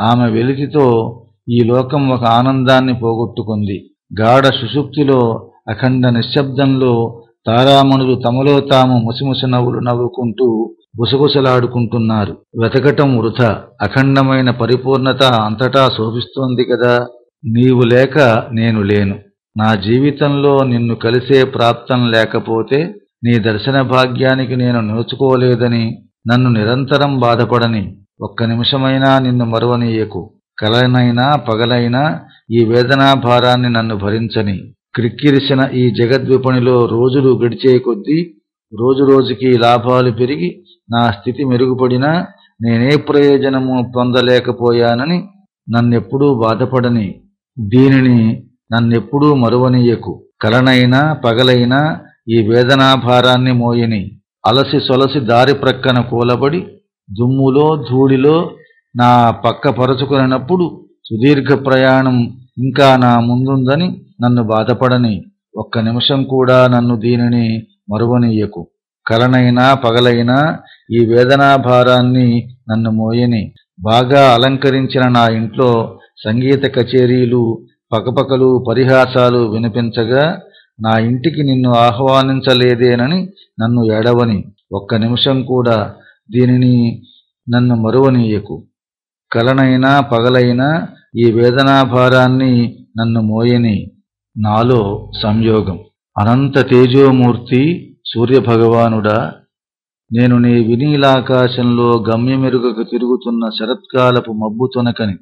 ఆమె వెలితితో ఈ లోకం ఒక ఆనందాన్ని పోగొట్టుకుంది. గాఢ సుషుప్తిలో అఖండ నిశ్శబ్దంలో తారామణులు తమలో తాము ముసిముసి నవ్వులు నవ్వుకుంటూ గుసగుసలాడుకుంటున్నారు వెతకటం వృథ అఖండమైన పరిపూర్ణత అంతటా శోభిస్తోంది కదా. నీవు లేక నేను లేను. నా జీవితంలో నిన్ను కలిసే ప్రాప్తం లేకపోతే నీ దర్శన భాగ్యానికి నేను నోచుకోలేదని నన్ను నిరంతరం బాధపడని ఒక్క నిమిషమైనా నిన్ను మరువనీయకు కలనైనా పగలైనా ఈ వేదనా భారాన్ని నన్ను భరించని. క్రిక్కిరిసిన ఈ జగద్విపణిలో రోజులు గడిచే కొద్దీ రోజురోజుకి లాభాలు పెరిగి నా స్థితి మెరుగుపడినా నేనే ప్రయోజనము పొందలేకపోయానని నన్నెప్పుడూ బాధపడని. దీనిని నన్నెప్పుడూ మరువనీయకు. కలనైనా పగలైనా ఈ వేదనాభారాన్ని మోయని. అలసి సొలసి దారి ప్రక్కన కూలబడి దుమ్ములో ధూళిలో నా పక్క పరచుకున్నప్పుడు సుదీర్ఘ ప్రయాణం ఇంకా నా ముందుందని నన్ను బాధపడని ఒక్క నిమిషం కూడా నన్ను దీనిని మరువనీయకు. కలనైనా పగలైనా ఈ వేదనాభారాన్ని నన్ను మోయని. బాగా అలంకరించిన నా ఇంట్లో సంగీత కచేరీలు పకపకలు పరిహాసాలు వినిపించగా నా ఇంటికి నిన్ను ఆహ్వానించలేదేనని నన్ను ఎడవని ఒక్క నిమిషం కూడా దీనిని నన్ను మరువనీయకు. కలనైనా పగలైనా ఈ వేదనాభారాన్ని నన్ను మోయని నాలో సంయోగం. అనంత తేజోమూర్తి సూర్యభగవానుడా నేను నీ వినీలాకాశంలో గమ్యమెరుగకు తిరుగుతున్న శరత్కాలపు మబ్బు తొనకని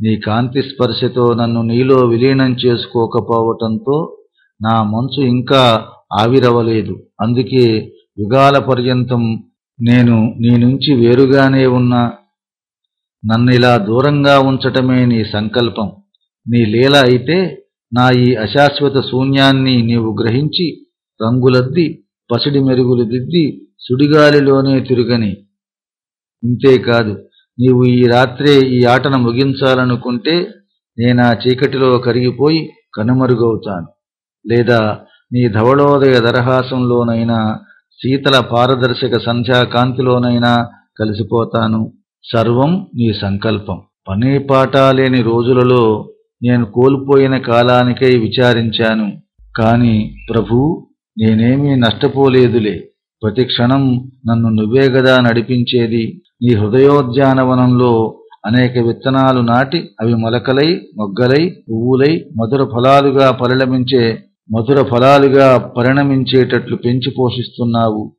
నీ కాంతి స్పర్శతో నన్ను నీలో విలీనం చేసుకోకపోవటంతో నా మనసు ఇంకా ఆవిరవలేదు. అందుకే యుగాల పర్యంతం నేను నీ నుంచి వేరుగానే ఉన్నా. నన్ను ఇలా దూరంగా ఉంచటమే నీ సంకల్పం. నీ లీల అయితే నా ఈ అశాశ్వత శూన్యాన్ని నీవు గ్రహించి రంగులద్ది పసిడి మెరుగులు దిద్ది సుడిగాలిలోనే తిరుగని. ఇంతేకాదు నీవు ఈ రాత్రే ఈ ఆటను ముగించాలనుకుంటే నేనా చీకటిలో కరిగిపోయి కనుమరుగవుతాను. లేదా నీ ధవళోదయ దరహాసంలోనైనా శీతల పారదర్శక సంధ్యాకాంతిలోనైనా కలిసిపోతాను. సర్వం నీ సంకల్పం. పని పాట లేని రోజులలో నేను కోల్పోయిన కాలానికై విచారించాను. కాని ప్రభూ నేనేమీ నష్టపోలేదులే. ప్రతి క్షణం నన్ను నువ్వే గదా నడిపించేది. నీ హృదయోద్యానవనంలో అనేక విత్తనాలు నాటి అవి మొలకలై మొగ్గలై పువ్వులై మధుర ఫలాలుగా పరిణమించే మధుర ఫలాలుగా పరిణమించేటట్లు పెంచి పోషిస్తున్నావు.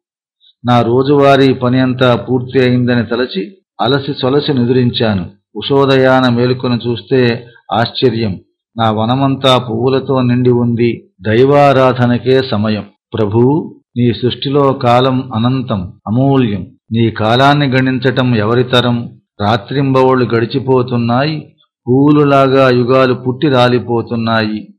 నా రోజువారీ పని అంతా పూర్తి అయిందని తలచి అలసి సొలసి నిదురించాను. ఉషోదయాన మేలుకొని చూస్తే ఆశ్చర్యం. నా వనమంతా పువ్వులతో నిండి ఉంది. దైవారాధనకే సమయం. ప్రభూ నీ సృష్టిలో కాలం అనంతం అమూల్యం. నీ కాలాన్ని గణించటం ఎవరితరం రాత్రింబవళ్ళు గడిచిపోతున్నాయి పూలులాగా యుగాలు పుట్టి రాలిపోతున్నాయి.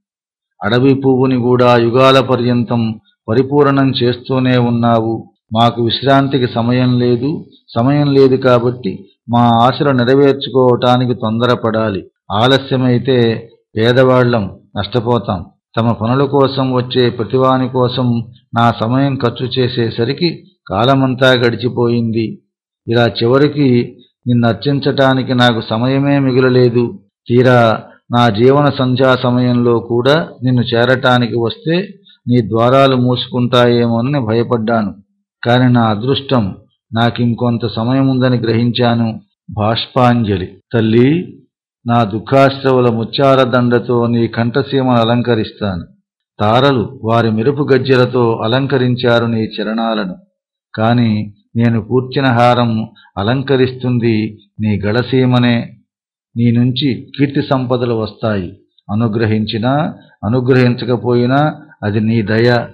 అడవి పువ్వుని కూడా యుగాల పర్యంతం పరిపూర్ణం చేస్తూనే ఉన్నావు. మాకు విశ్రాంతికి సమయం లేదు సమయం లేదు కాబట్టి మా ఆశలు నెరవేర్చుకోవటానికి తొందరపడాలి. ఆలస్యమైతే పేదవాళ్ళం నష్టపోతాం. తమ పనుల కోసం వచ్చే ప్రతివాని కోసం నా సమయం ఖర్చు చేసేసరికి కాలమంతా గడిచిపోయింది. ఇలా చివరికి నిన్ను అర్చించటానికి నాకు సమయమే మిగులలేదు. తీరా నా జీవన సంధ్యా సమయంలో కూడా నిన్ను చేరటానికి వస్తే నీ ద్వారాలు మూసుకుంటాయేమోనని భయపడ్డాను. కాని నా అదృష్టం నాకింకొంత సమయం ఉందని గ్రహించాను. బాష్పాంజలి. తల్లి నా దుఃఖాశ్రవుల ముచ్చార దండతో నీ కంఠసీమను అలంకరిస్తాను. తారలు వారి మెరుపు గజ్జెలతో అలంకరించారు నీ చరణాలను. కాని నేను కూర్చిన హారం అలంకరిస్తుంది నీ గడసీమనే నీ నుంచి కీర్తి సంపదలు వస్తాయి. అనుగ్రహించినా అనుగ్రహించకపోయినా అది నీ దయ.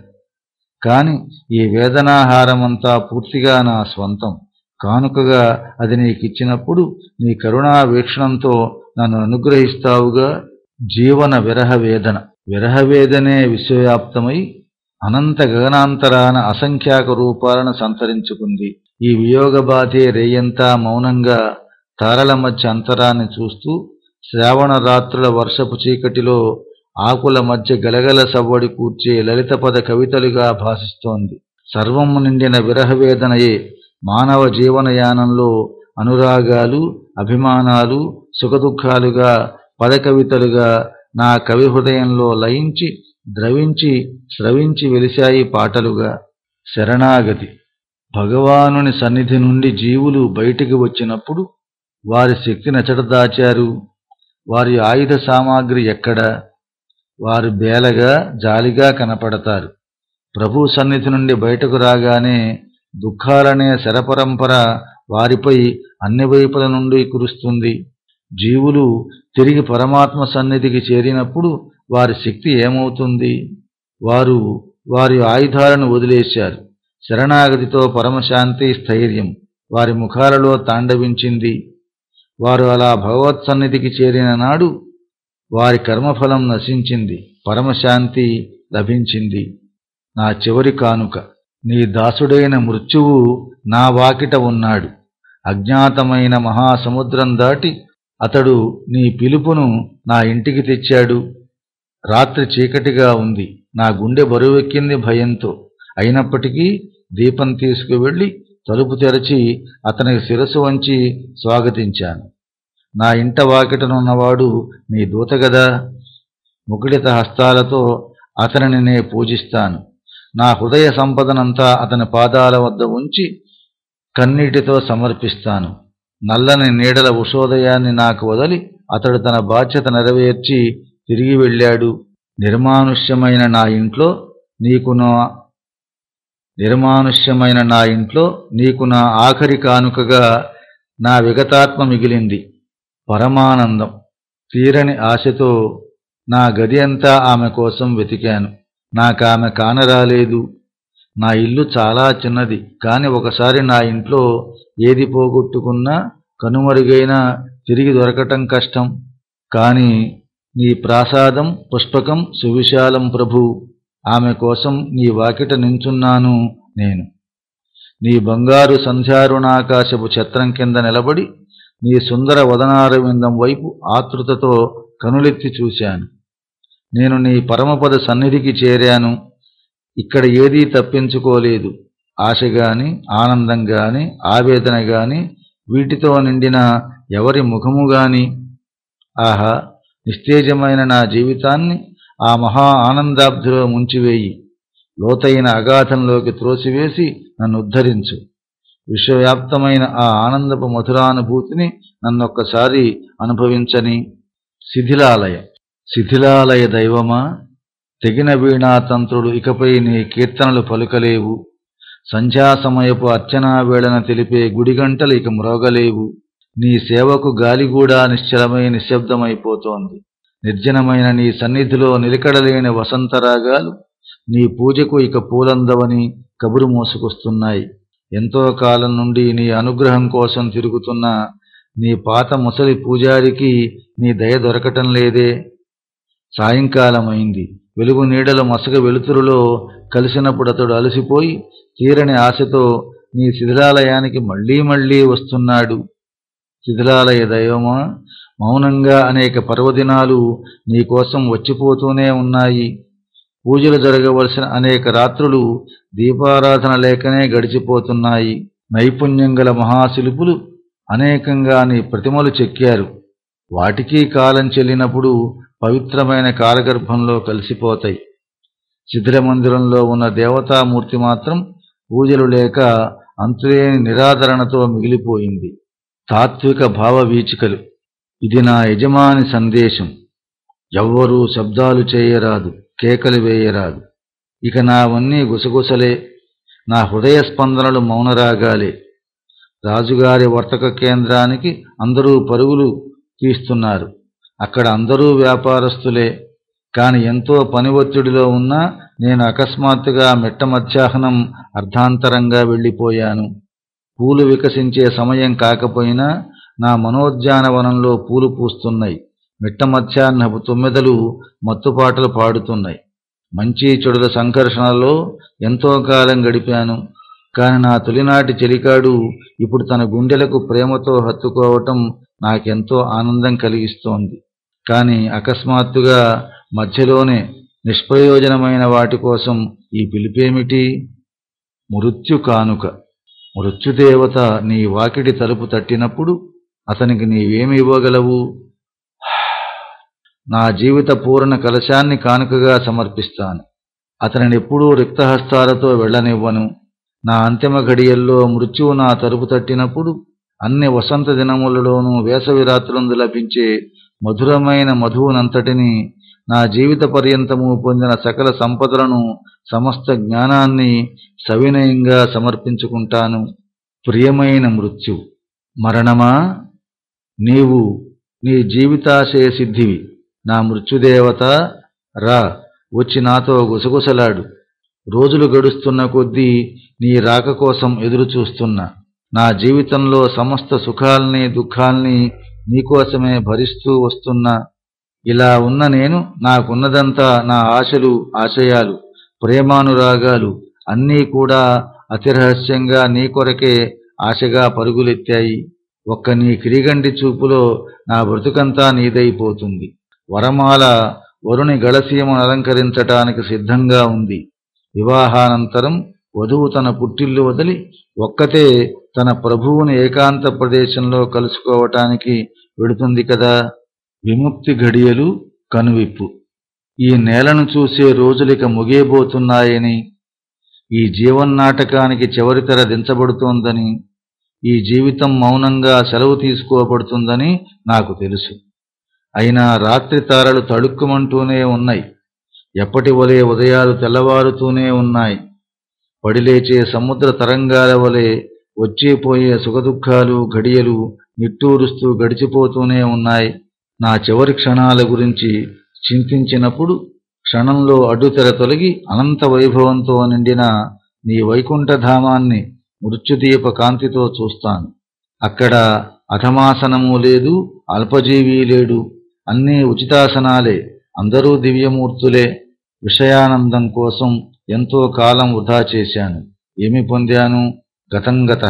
కాని ఈ వేదనాహారమంతా పూర్తిగా నా స్వంతం. కానుకగా అది నీకిచ్చినప్పుడు నీ కరుణా వీక్షణంతో నన్ను అనుగ్రహిస్తావుగా జీవన విరహ వేదన. విరహవేదనే విశ్వవ్యాప్తమై అనంత గగనాంతరాన అసంఖ్యాక రూపాలను సంతరించుకుంది. ఈ వియోగ బాధే రేయంతా మౌనంగా తారల మధ్య అంతరాన్ని చూస్తూ శ్రావణ రాత్రుల వర్షపు చీకటిలో ఆకుల మధ్య గలగల సవ్వడి కూర్చే లలితపద కవితలుగా భాసిస్తోంది. సర్వము నిండిన విరహవేదనయే మానవ జీవనయానంలో అనురాగాలు అభిమానాలు సుఖదుఖాలుగా పదకవితలుగా నా కవి హృదయంలో లయించి ద్రవించి స్రవించి వెలిశాయి పాటలుగా. శరణాగతి. భగవానుని సన్నిధి నుండి జీవులు బయటికి వచ్చినప్పుడు వారి శక్తి నచట దాచారు. వారి ఆయుధ సామాగ్రి ఎక్కడ? వారు బేలగా జాలిగా కనపడతారు. ప్రభు సన్నిధి నుండి బయటకు రాగానే దుఃఖాలనే శరపరంపర వారిపై అన్ని వైపుల నుండి కురుస్తుంది. జీవులు తిరిగి పరమాత్మ సన్నిధికి చేరినప్పుడు వారి శక్తి ఏమవుతుంది? వారు వారి ఆయుధాలను వదిలేశారు. శరణాగతితో పరమశాంతి స్థైర్యం వారి ముఖాలలో తాండవించింది. వారు అలా భగవత్ సన్నిధికి చేరిన నాడు వారి కర్మఫలం నశించింది. పరమశాంతి లభించింది. నా చివరి కానుక నీ దాసుడైన మృత్యువు నా వాకిట ఉన్నాడు. అజ్ఞాతమైన మహాసముద్రం దాటి అతడు నీ పిలుపును నా ఇంటికి తెచ్చాడు. రాత్రి చీకటిగా ఉంది. నా గుండె బరువెక్కింది భయంతో. అయినప్పటికీ దీపం తీసుకువెళ్ళి తలుపు తెరచి అతనికి శిరసు వంచి స్వాగతించాను. నా ఇంట వాకిటనున్నవాడు నీ దూతగదా ముకుడిత హస్తాలతో అతనిని నే పూజిస్తాను. నా హృదయ సంపదనంతా అతని పాదాల వద్ద ఉంచి కన్నీటితో సమర్పిస్తాను. నల్లని నీడల ఉషోదయాన్ని నాకు వదలి అతడు తన బాధ్యత నెరవేర్చి తిరిగి వెళ్ళాడు. నిర్మానుష్యమైన నా ఇంట్లో నీకు నా నిర్మానుష్యమైన నా ఇంట్లో నీకు నా ఆఖరి కానుకగా నా విగతాత్మ మిగిలింది. పరమానందం. తీరని ఆశతో నా గది అంతా ఆమె కోసం వెతికాను. నాకామె కానరాలేదు. నా ఇల్లు చాలా చిన్నది కాని ఒకసారి నా ఇంట్లో ఏది పోగొట్టుకున్నా కనుమరుగైనా తిరిగి దొరకటం కష్టం. కాని నీ ప్రాసాదం పుష్పకం సువిశాలం ప్రభు. ఆమె కోసం నీ వాకిట నించున్నాను నేను. నీ బంగారు సంధ్యారుణాకాశపు ఛత్రం కింద నిలబడి నీ సుందర వదనారవిందం వైపు ఆతృతతో కనులెత్తి చూశాను. నేను నీ పరమపద సన్నిధికి చేరాను. ఇక్కడ ఏదీ తప్పించుకోలేదు. ఆశ గాని ఆనందం గాని ఆవేదన గాని వీటితో నిండిన ఎవరి ముఖము గాని ఆహా నిస్తేజమైన నా జీవితాన్ని ఆ మహా ఆనందాబ్ధిలో ముంచివేయి. లోతైన అగాధంలోకి త్రోసివేసి నన్ను ఉద్ధరించు విశ్వవ్యాప్తమైన ఆ ఆనందపు మధురానుభూతిని నన్నొక్కసారి అనుభవించని శిథిలాలయ. శిథిలాలయ దైవమా? తెగిన వీణాతంత్రుడు ఇకపై నీ కీర్తనలు పలుకలేవు. సంధ్యాసమయపు అర్చనా వేళన తెలిపే గుడిగంటలు ఇక మ్రోగలేవు. నీ సేవకు గాలి కూడా నిశ్చలమై నిశ్శబ్దమైపోతోంది. నిర్జనమైన నీ సన్నిధిలో నిలకడలేని వసంతరాగాలు నీ పూజకు ఇక పూలందవని కబురు మోసుకొస్తున్నాయి. ఎంతో కాలం నుండి నీ అనుగ్రహం కోసం తిరుగుతున్న నీ పాత ముసలి పూజారికి నీ దయ దొరకటం లేదే. సాయంకాలమైంది. వెలుగు నీడల మసక వెలుతురులో కలిసినప్పుడు అతడు అలసిపోయి తీరని ఆశతో నీ శిథిలాలయానికి మళ్ళీ మళ్ళీ వస్తున్నాడు. శిథిలాలయ దైవమా మౌనంగా అనేక పర్వదినాలు నీకోసం వచ్చిపోతూనే ఉన్నాయి. పూజలు జరగవలసిన అనేక రాత్రులు దీపారాధన లేకనే గడిచిపోతున్నాయి. నైపుణ్యం గల మహాశిల్పులు అనేకంగా నీ ప్రతిమలు చెక్కారు. వాటికి కాలం చెల్లినప్పుడు పవిత్రమైన కాలగర్భంలో కలిసిపోతాయి. శిథిల మందిరంలో ఉన్న దేవతామూర్తి మాత్రం పూజలు లేక అంతులేని నిరాదరణతో మిగిలిపోయింది. తాత్విక భావవీచికలు. ఇది నా యజమాని సందేశం. ఎవ్వరూ శబ్దాలు చేయరాదు కేకలు వేయరాదు. ఇక నావన్నీ గుసగుసలే. నా హృదయ స్పందనలు మౌనరాగాలే. రాజుగారి వర్తక కేంద్రానికి అందరూ పరుగులు తీస్తున్నారు. అక్కడ అందరూ వ్యాపారస్తులే. కాని ఎంతో పని ఒత్తిడిలో ఉన్నా నేను అకస్మాత్తుగా మిట్ట మధ్యాహ్నం అర్ధాంతరంగా వెళ్ళిపోయాను. పూలు వికసించే సమయం కాకపోయినా నా మనోద్యానవనంలో పూలు పూస్తున్నాయి. మిట్ట మధ్యాహ్నపు తొమ్మిదలు మత్తుపాటలు పాడుతున్నాయి. మంచి చెడుల సంఘర్షణలో ఎంతో కాలం గడిపాను. కాని నా తొలినాటి చెలికాడు ఇప్పుడు తన గుండెలకు ప్రేమతో హత్తుకోవటం నాకెంతో ఆనందం కలిగిస్తోంది. కానీ అకస్మాత్తుగా మధ్యలోనే నిష్ప్రయోజనమైన వాటి కోసం ఈ పిలిపేమిటి? మృత్యు కానుక. మృత్యుదేవత నీ వాకిడి తలుపు తట్టినప్పుడు అతనికి నీవేమి ఇవ్వగలవు? నా జీవిత పూర్ణ కలశాన్ని కానుకగా సమర్పిస్తాను. అతనినెప్పుడూ రిక్తహస్తాలతో వెళ్ళనివ్వను. నా అంతిమ ఘడియల్లో మృత్యువు నా తలుపు తట్టినప్పుడు అన్ని వసంత దినములలోనూ వేసవి రాత్రులందు లభించే మధురమైన మధువునంతటిని నా జీవిత పర్యంతము పొందిన సకల సంపదలను సమస్త జ్ఞానాన్ని సవినయంగా సమర్పించుకుంటాను. ప్రియమైన మృత్యు మరణమా? నీవు నీ జీవితాశయ సిద్ధివి. నా మృత్యుదేవత రా వచ్చి నాతో గుసగుసలాడు. రోజులు గడుస్తున్న కొద్దీ నీ రాక కోసం ఎదురుచూస్తున్నా. నా జీవితంలో సమస్త సుఖాల్ని దుఃఖాల్ని నీకోసమే భరిస్తూ వస్తున్నా ఇలా ఉన్న నేను నాకున్నదంతా నా ఆశలు ఆశయాలు ప్రేమానురాగాలు అన్నీ కూడా అతిరహస్యంగా నీ కొరకే ఆశగా పరుగులెత్తాయి. ఒక్క నీ క్రీగండి చూపులో నా బ్రతుకంతా నీదైపోతుంది. వరమాల వరుని గళసీమను అలంకరించటానికి సిద్ధంగా ఉంది. వివాహానంతరం వధువు తన పుట్టిల్లు వదిలి ఒక్కతే తన ప్రభువుని ఏకాంత ప్రదేశంలో కలుసుకోవటానికి వెడుతుంది కదా? విముక్తి ఘడియలు కనువిప్పు. ఈ నేలను చూసే రోజులిక ముగియబోతున్నాయని ఈ జీవన్నాటకానికి చివరితెర దించబడుతోందని ఈ జీవితం మౌనంగా సెలవు తీసుకోబడుతుందని నాకు తెలుసు. అయినా రాత్రి తారలు తడుక్కుమంటూనే ఉన్నాయి. ఎప్పటి వలె ఉదయాలు తెల్లవారుతూనే ఉన్నాయి. పడిలేచే సముద్ర తరంగాల వలె వచ్చేపోయే సుఖదుఖాలు ఘడియలు నిట్టూరుస్తూ గడిచిపోతూనే ఉన్నాయి. నా చివరి క్షణాల గురించి చింతించినప్పుడు క్షణంలో అడ్డుతెర తొలగి అనంత వైభవంతో నిండిన నీ వైకుంఠధామాన్ని మృత్యుదీప కాంతితో చూస్తాను. అక్కడ అధమాసనము లేదు అల్పజీవి లేడు. అన్నీ ఉచితాసనాలే అందరూ దివ్యమూర్తులే. విషయానందం కోసం ఎంతో కాలం వృధా చేశాను. ఏమి పొందాను? గతంగత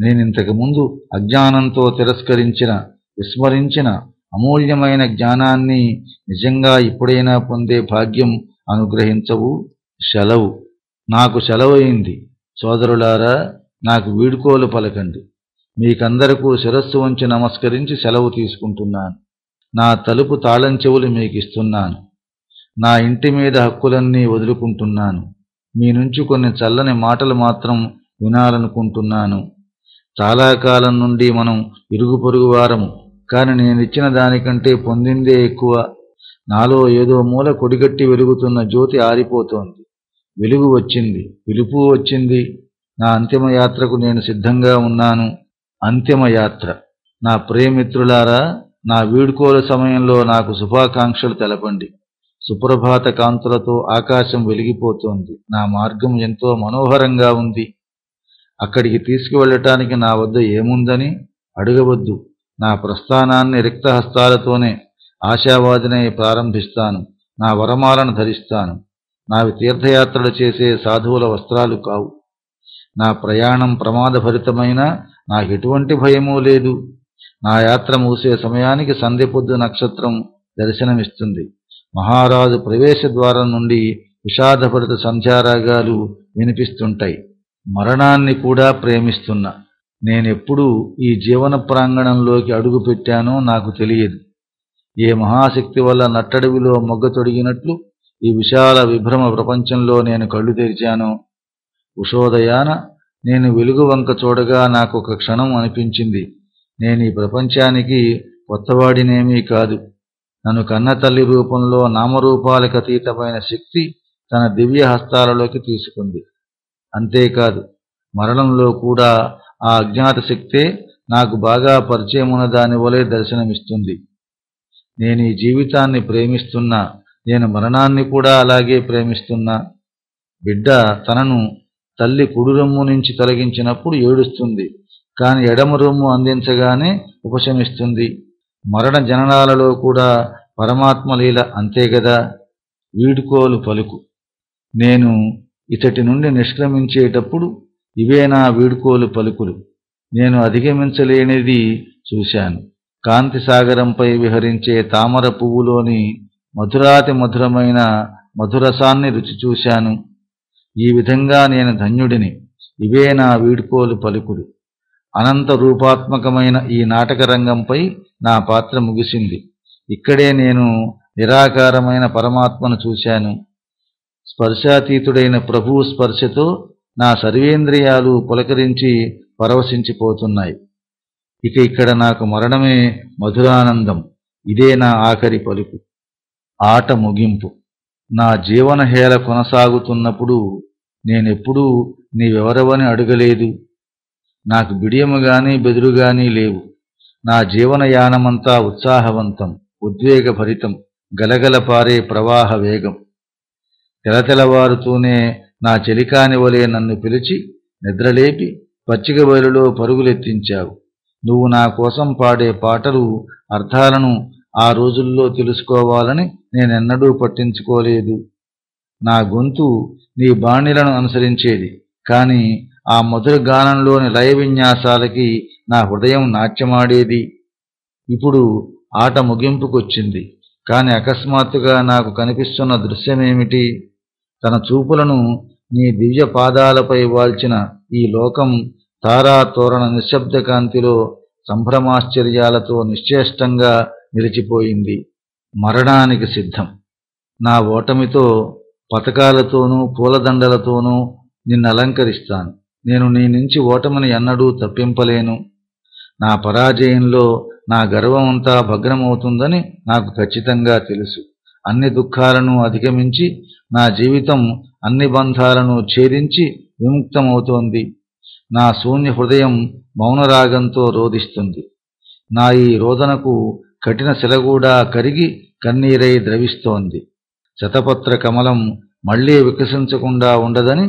నేనింతకుముందు అజ్ఞానంతో తిరస్కరించిన విస్మరించిన అమూల్యమైన జ్ఞానాన్ని నిజంగా ఇప్పుడైనా పొందే భాగ్యం అనుగ్రహించవు సెలవు నాకు సెలవైంది సోదరులారా నాకు వీడుకోలు పలకండి. మీకందరకు శిరస్సు వంచి నమస్కరించి సెలవు తీసుకుంటున్నాను. నా తలుపు తాళం చెవులు మీకు ఇస్తున్నాను నా ఇంటి మీద హక్కులన్నీ వదులుకుంటున్నాను. మీ నుంచి కొన్ని చల్లని మాటలు మాత్రం వినాలనుకుంటున్నాను. చాలా కాలం నుండి మనం ఇరుగు పొరుగు వారము. కాని నేనిచ్చిన దానికంటే పొందిందే ఎక్కువ. నాలో ఏదో మూల కొడిగట్టి వెలుగుతున్న జ్యోతి ఆరిపోతోంది. వెలుగు వచ్చింది. పిలుపు వచ్చింది. నా అంతిమ యాత్రకు నేను సిద్ధంగా ఉన్నాను. అంతిమ యాత్ర. నా ప్రేమిత్రులారా నా వీడుకోల సమయంలో నాకు శుభాకాంక్షలు తెలపండి. సుప్రభాత కాంతులతో ఆకాశం వెలిగిపోతోంది. నా మార్గం ఎంతో మనోహరంగా ఉంది. అక్కడికి తీసుకువెళ్ళటానికి నా వద్ద ఏముందని అడగవద్దు. నా ప్రస్థానాన్ని రిక్తహస్తాలతోనే ఆశావాదినై ప్రారంభిస్తాను. నా వరమాలను ధరిస్తాను. నావి తీర్థయాత్రలు చేసే సాధువుల వస్త్రాలు కావు. నా ప్రయాణం ప్రమాదభరితమైన నాకెటువంటి భయమూ లేదు. నా యాత్ర మూసే సమయానికి సంధ్యపొద్దు నక్షత్రం దర్శనమిస్తుంది. మహారాజు ప్రవేశ ద్వారం నుండి విషాదభరిత సంధ్యారాగాలు వినిపిస్తుంటాయి. మరణాన్ని కూడా ప్రేమిస్తున్నా నేనెప్పుడు ఈ జీవన ప్రాంగణంలోకి అడుగు పెట్టానో నాకు తెలియదు. ఏ మహాశక్తి వల్ల నట్టడవిలో మొగ్గ తొడిగినట్లు ఈ విశాల విభ్రమ ప్రపంచంలో నేను కళ్ళు తెరిచానో? ఉషోదయాన నేను వెలుగు వంక చూడగా నాకు ఒక క్షణం అనిపించింది. నేను ఈ ప్రపంచానికి కొత్తవాడినేమీ కాదు. నన్ను కన్నతల్లి రూపంలో నామరూపాలకు అతీతమైన శక్తి తన దివ్య హస్తాలలోకి తీసుకుంది. అంతేకాదు మరణంలో కూడా ఆ అజ్ఞాత శక్తే నాకు బాగా పరిచయమున్న దాని వలె దర్శనమిస్తుంది. నేను ఈ జీవితాన్ని ప్రేమిస్తున్నా నేను మరణాన్ని కూడా అలాగే ప్రేమిస్తున్నా. బిడ్డ తనను తల్లి కుడి రొమ్ము నుంచి తొలగించినప్పుడు ఏడుస్తుంది కాని ఎడమ రొమ్ము అందించగానే ఉపశమిస్తుంది. మరణ జననాలలో కూడా పరమాత్మలీల అంతేగదా అంతే వీడుకోలు పలుకు. నేను ఇతటి నుండి నిష్క్రమించేటప్పుడు ఇవే నా వీడుకోలు పలుకులు. నేను అధిగమించలేనిది చూశాను. కాంతి సాగరంపై విహరించే తామర పువ్వులోని మధురాతి మధురమైన మధురసాన్ని రుచి చూశాను. ఈ విధంగా నేను ధన్యుడిని. ఇవే నా వీడుకోలు పలుకులు. అనంత రూపాత్మకమైన ఈ నాటకరంగంపై నా పాత్ర ముగిసింది. ఇక్కడే నేను నిరాకారమైన పరమాత్మను చూశాను. స్పర్శాతీతుడైన ప్రభువు స్పర్శతో నా సర్వేంద్రియాలు పులకరించి పరవశించిపోతున్నాయి. ఇక ఇక్కడ నాకు మరణమే మధురానందం. ఇదే నా ఆఖరి పలుకు. ఆట ముగింపు. నా జీవనహేళ కొనసాగుతున్నప్పుడు నేనెప్పుడూ నీవెవరవని అడగలేదు. నాకు బిడియము గాని బెదురుగాని లేవు. నా జీవనయానమంతా ఉత్సాహవంతం. ఉద్వేగభరితం గలగలపారే ప్రవాహ వేగం. తెలతెలవారుతూనే నా చెలికాని వలె నన్ను పిలిచి నిద్రలేపి పచ్చిక బయలులో పరుగులెత్తించావు. నువ్వు నా కోసం పాడే పాటలు అర్థాలను ఆ రోజుల్లో తెలుసుకోవాలని నేనెన్నడూ పట్టించుకోలేదు. నా గొంతు నీ బాణిలను అనుసరించేది కాని ఆ మధుర గానంలోని లయ విన్యాసాలకి నా హృదయం నాట్యమాడేది. ఇప్పుడు ఆట ముగింపుకొచ్చింది. కాని అకస్మాత్తుగా నాకు కనిపిస్తున్న దృశ్యమేమిటి? తన చూపులను నీ దివ్య పాదాలపై వాల్చిన ఈ లోకం తారాతోరణ నిశ్శబ్ద కాంతిలో సంభ్రమాశ్చర్యాలతో నిశ్చేష్టంగా నిలిచిపోయింది. మరణానికి సిద్ధం. నా ఓటమితో పథకాలతోనూ పూలదండలతోనూ నిన్ను అలంకరిస్తాను నేను నీ నుంచి ఓటమిని ఎన్నడూ తప్పింపలేను. నా పరాజయంలో నా గర్వమంతా భగ్నమవుతుందని నాకు ఖచ్చితంగా తెలుసు. అన్ని దుఃఖాలను అధిగమించి నా జీవితం అన్ని బంధాలను ఛేదించి విముక్తమవుతోంది. నా శూన్య హృదయం మౌనరాగంతో రోధిస్తుంది. నా ఈ రోదనకు కఠిన శిలగూడా కరిగి కన్నీరై ద్రవిస్తోంది. శతపత్ర కమలం మళ్ళీ వికసించకుండా ఉండదని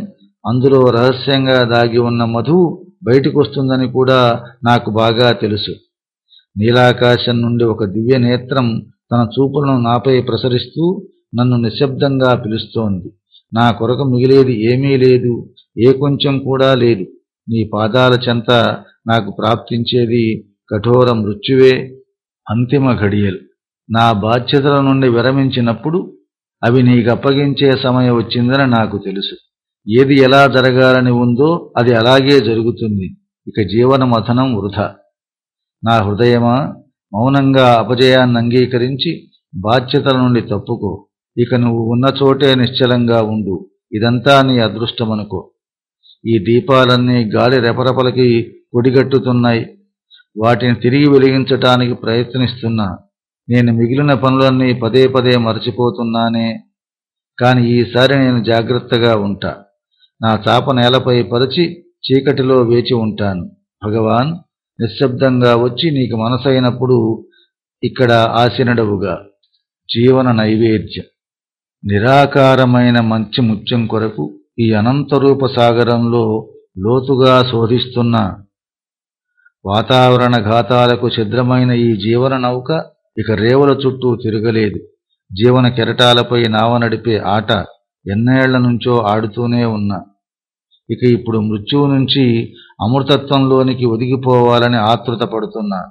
అందులో రహస్యంగా దాగి ఉన్న మధువు బయటికొస్తుందని కూడా నాకు బాగా తెలుసు. నీలాకాశం నుండి ఒక దివ్య నేత్రం తన చూపులను నాపై ప్రసరిస్తూ నన్ను నిశ్శబ్దంగా పిలుస్తోంది. నా కొరకు మిగిలేది ఏమీ లేదు ఏ కొంచెం కూడా లేదు. నీ పాదాల చెంత నాకు ప్రాప్తించేది కఠోర మృత్యువే అంతిమ ఘడియలు. నా బాధ్యతల నుండి విరమించినప్పుడు అవి నీకు అప్పగించే సమయం వచ్చిందని నాకు తెలుసు. ఏది ఎలా జరగాలని ఉందో అది అలాగే జరుగుతుంది. ఇక జీవన మథనం వృధ. నా హృదయమా మౌనంగా అపజయాన్ని అంగీకరించి బాధ్యతల నుండి తప్పుకో. ఇక నువ్వు ఉన్న చోటే నిశ్చలంగా ఉండు. ఇదంతా నీ అదృష్టమనుకో. ఈ దీపాలన్నీ గాలి రెపరెపలకి పొడిగట్టుతున్నాయి. వాటిని తిరిగి వెలిగించటానికి ప్రయత్నిస్తున్నా. నేను మిగిలిన పనులన్నీ పదే పదే మరచిపోతున్నానే. కాని ఈసారి నేను జాగ్రత్తగా ఉంటా. నా చాప నేలపై పరిచి చీకటిలో వేచి ఉంటాను. భగవాన్ నిశ్శబ్దంగా వచ్చి నీకు మనసైనప్పుడు ఇక్కడ ఆసీనుడవుగా జీవన నైవేద్యం. నిరాకారమైన మంచి ముత్యం కొరకు ఈ అనంతరూప సాగరంలో లోతుగా శోధిస్తున్న వాతావరణ ఘాతాలకు ఛిద్రమైన ఈ జీవన నౌక ఇక రేవుల చుట్టూ తిరగలేదు. జీవన కెరటాలపై నావ నడిపే ఆట ఎన్నేళ్ళ నుంచో ఆడుతూనే ఉన్నా. ఇక ఇప్పుడు మృత్యువు నుంచి అమృతత్వంలోనికి ఒదిగిపోవాలని ఆతృత పడుతున్నా.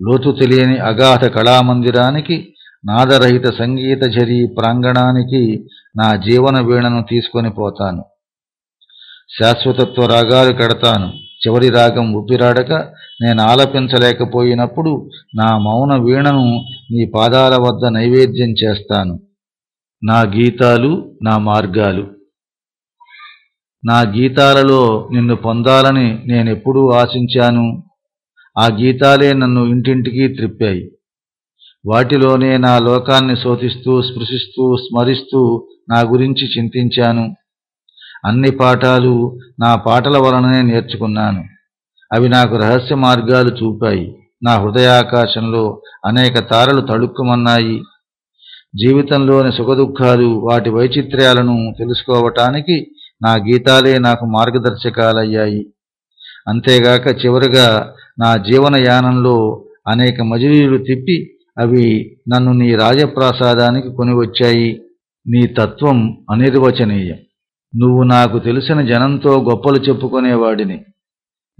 లోతు తెలియని అగాధ కళామందిరానికి నాదరహిత సంగీత ఝరీ ప్రాంగణానికి నా జీవన వీణను తీసుకొని పోతాను. శాశ్వతత్వ రాగాలు కడతాను. చివరి రాగం ఊపిరాడక నేను ఆలపించలేకపోయినప్పుడు నా మౌన వీణను నీ పాదాల వద్ద నైవేద్యం చేస్తాను. నా గీతాలు నా మార్గాలు. నా గీతాలలో నిన్ను పొందాలని నేనెప్పుడూ ఆశించాను. ఆ గీతాలే నన్ను ఇంటింటికి త్రిప్పాయి. వాటిలోనే నా లోకాన్ని శోధిస్తూ స్పృశిస్తూ స్మరిస్తూ నా గురించి చింతించాను. అన్ని పాఠాలు నా పాటల వలననే నేర్చుకున్నాను. అవి నాకు రహస్య మార్గాలు చూపాయి. నా హృదయాకాశంలో అనేక తారలు తడుక్కుమన్నాయి. జీవితంలోని సుఖదుఖాలు వాటి వైచిత్ర్యాలను తెలుసుకోవటానికి నా గీతాలే నాకు మార్గదర్శకాలయ్యాయి. అంతేగాక చివరిగా నా జీవన యానంలో అనేక మజిలీలు తిప్పి అవి నన్ను నీ రాజప్రాసాదానికి కొనివచ్చాయి. నీ తత్వం అనిర్వచనీయం. నువ్వు నాకు తెలిసిన జనంతో గొప్పలు చెప్పుకునేవాడిని.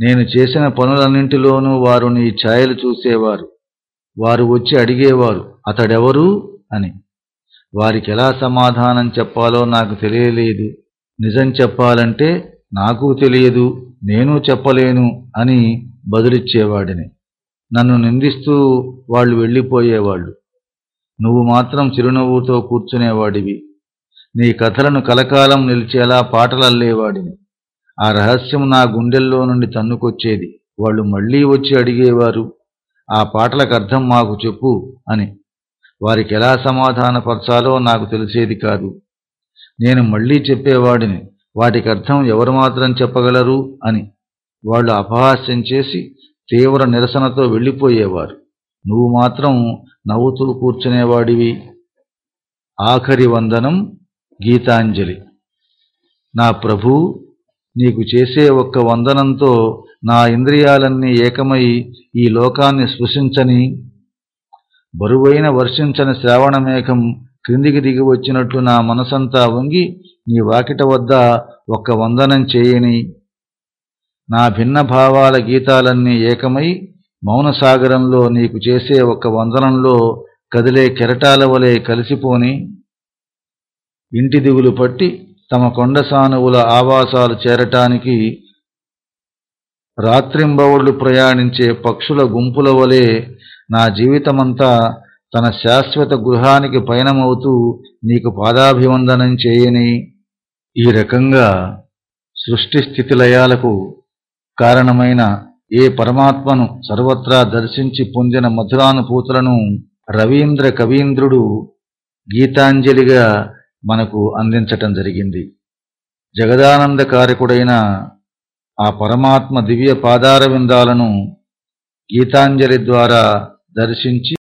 నేను చేసిన పనులన్నింటిలోనూ వారు నీ ఛాయలు చూసేవారు. వారు వచ్చి అడిగేవారు అతడెవరు? అని. వారికి ఎలా సమాధానం చెప్పాలో నాకు తెలియలేదు. నిజం చెప్పాలంటే నాకు తెలియదు నేను చెప్పలేను అని బదులిచ్చేవాడిని. నన్ను నిందిస్తూ వాళ్ళు వెళ్ళిపోయేవాళ్ళు. నువ్వు మాత్రం చిరునవ్వుతో కూర్చునేవాడివి. నీ కథలను కలకాలం నిలిచేలా పాటలల్లేవాడిని. ఆ రహస్యం నా గుండెల్లో నుండి తన్నుకొచ్చేది. వాళ్ళు మళ్ళీ వచ్చి అడిగేవారు ఆ పాటలకు అర్థం మాకు చెప్పు అని. వారికి ఎలా సమాధానపరచాలో నాకు తెలిసేది కాదు. నేను మళ్ళీ చెప్పేవాడిని. వాటికి అర్థం ఎవరు మాత్రం చెప్పగలరు? అని. వాళ్ళు అపహాస్యం చేసి తీవ్ర నిరసనతో వెళ్ళిపోయేవారు. నువ్వు మాత్రం నవ్వుతూ కూర్చునేవాడివి. ఆఖరి వందనం గీతాంజలి. నా ప్రభూ నీకు చేసే ఒక్క వందనంతో నా ఇంద్రియాలన్నీ ఏకమై ఈ లోకాన్ని స్పృశించని బరువైన వర్షించని శ్రావణమేఘం క్రిందికి దిగి వచ్చినట్లు నా మనసంతా వంగి నీ వాకిట వద్ద ఒక్క వందనం చేయని. నా భిన్న భావాల గీతాలన్నీ ఏకమై మౌనసాగరంలో నీకు చేసే ఒక వందనంలో కదిలే కెరటాల వలె కలిసిపోని. ఇంటి దిగులు పట్టి తమ కొండ సానువుల ఆవాసాలు చేరటానికి రాత్రింబవళ్ళు ప్రయాణించే పక్షుల గుంపుల వలె నా జీవితమంతా తన శాశ్వత గృహానికి పయనమవుతూ నీకు పాదాభివందనం చేయని ఈ రకంగా సృష్టి స్థితిలయాలకు కారణమైన ఏ పరమాత్మను సర్వత్రా దర్శించి పొందిన మధురానుభూతులను రవీంద్ర కవీంద్రుడు గీతాంజలిగా మనకు అందించటం జరిగింది. జగదానందకారకుడైన ఆ పరమాత్మ దివ్య పాదారవిందాలను గీతాంజలి ద్వారా దర్శించి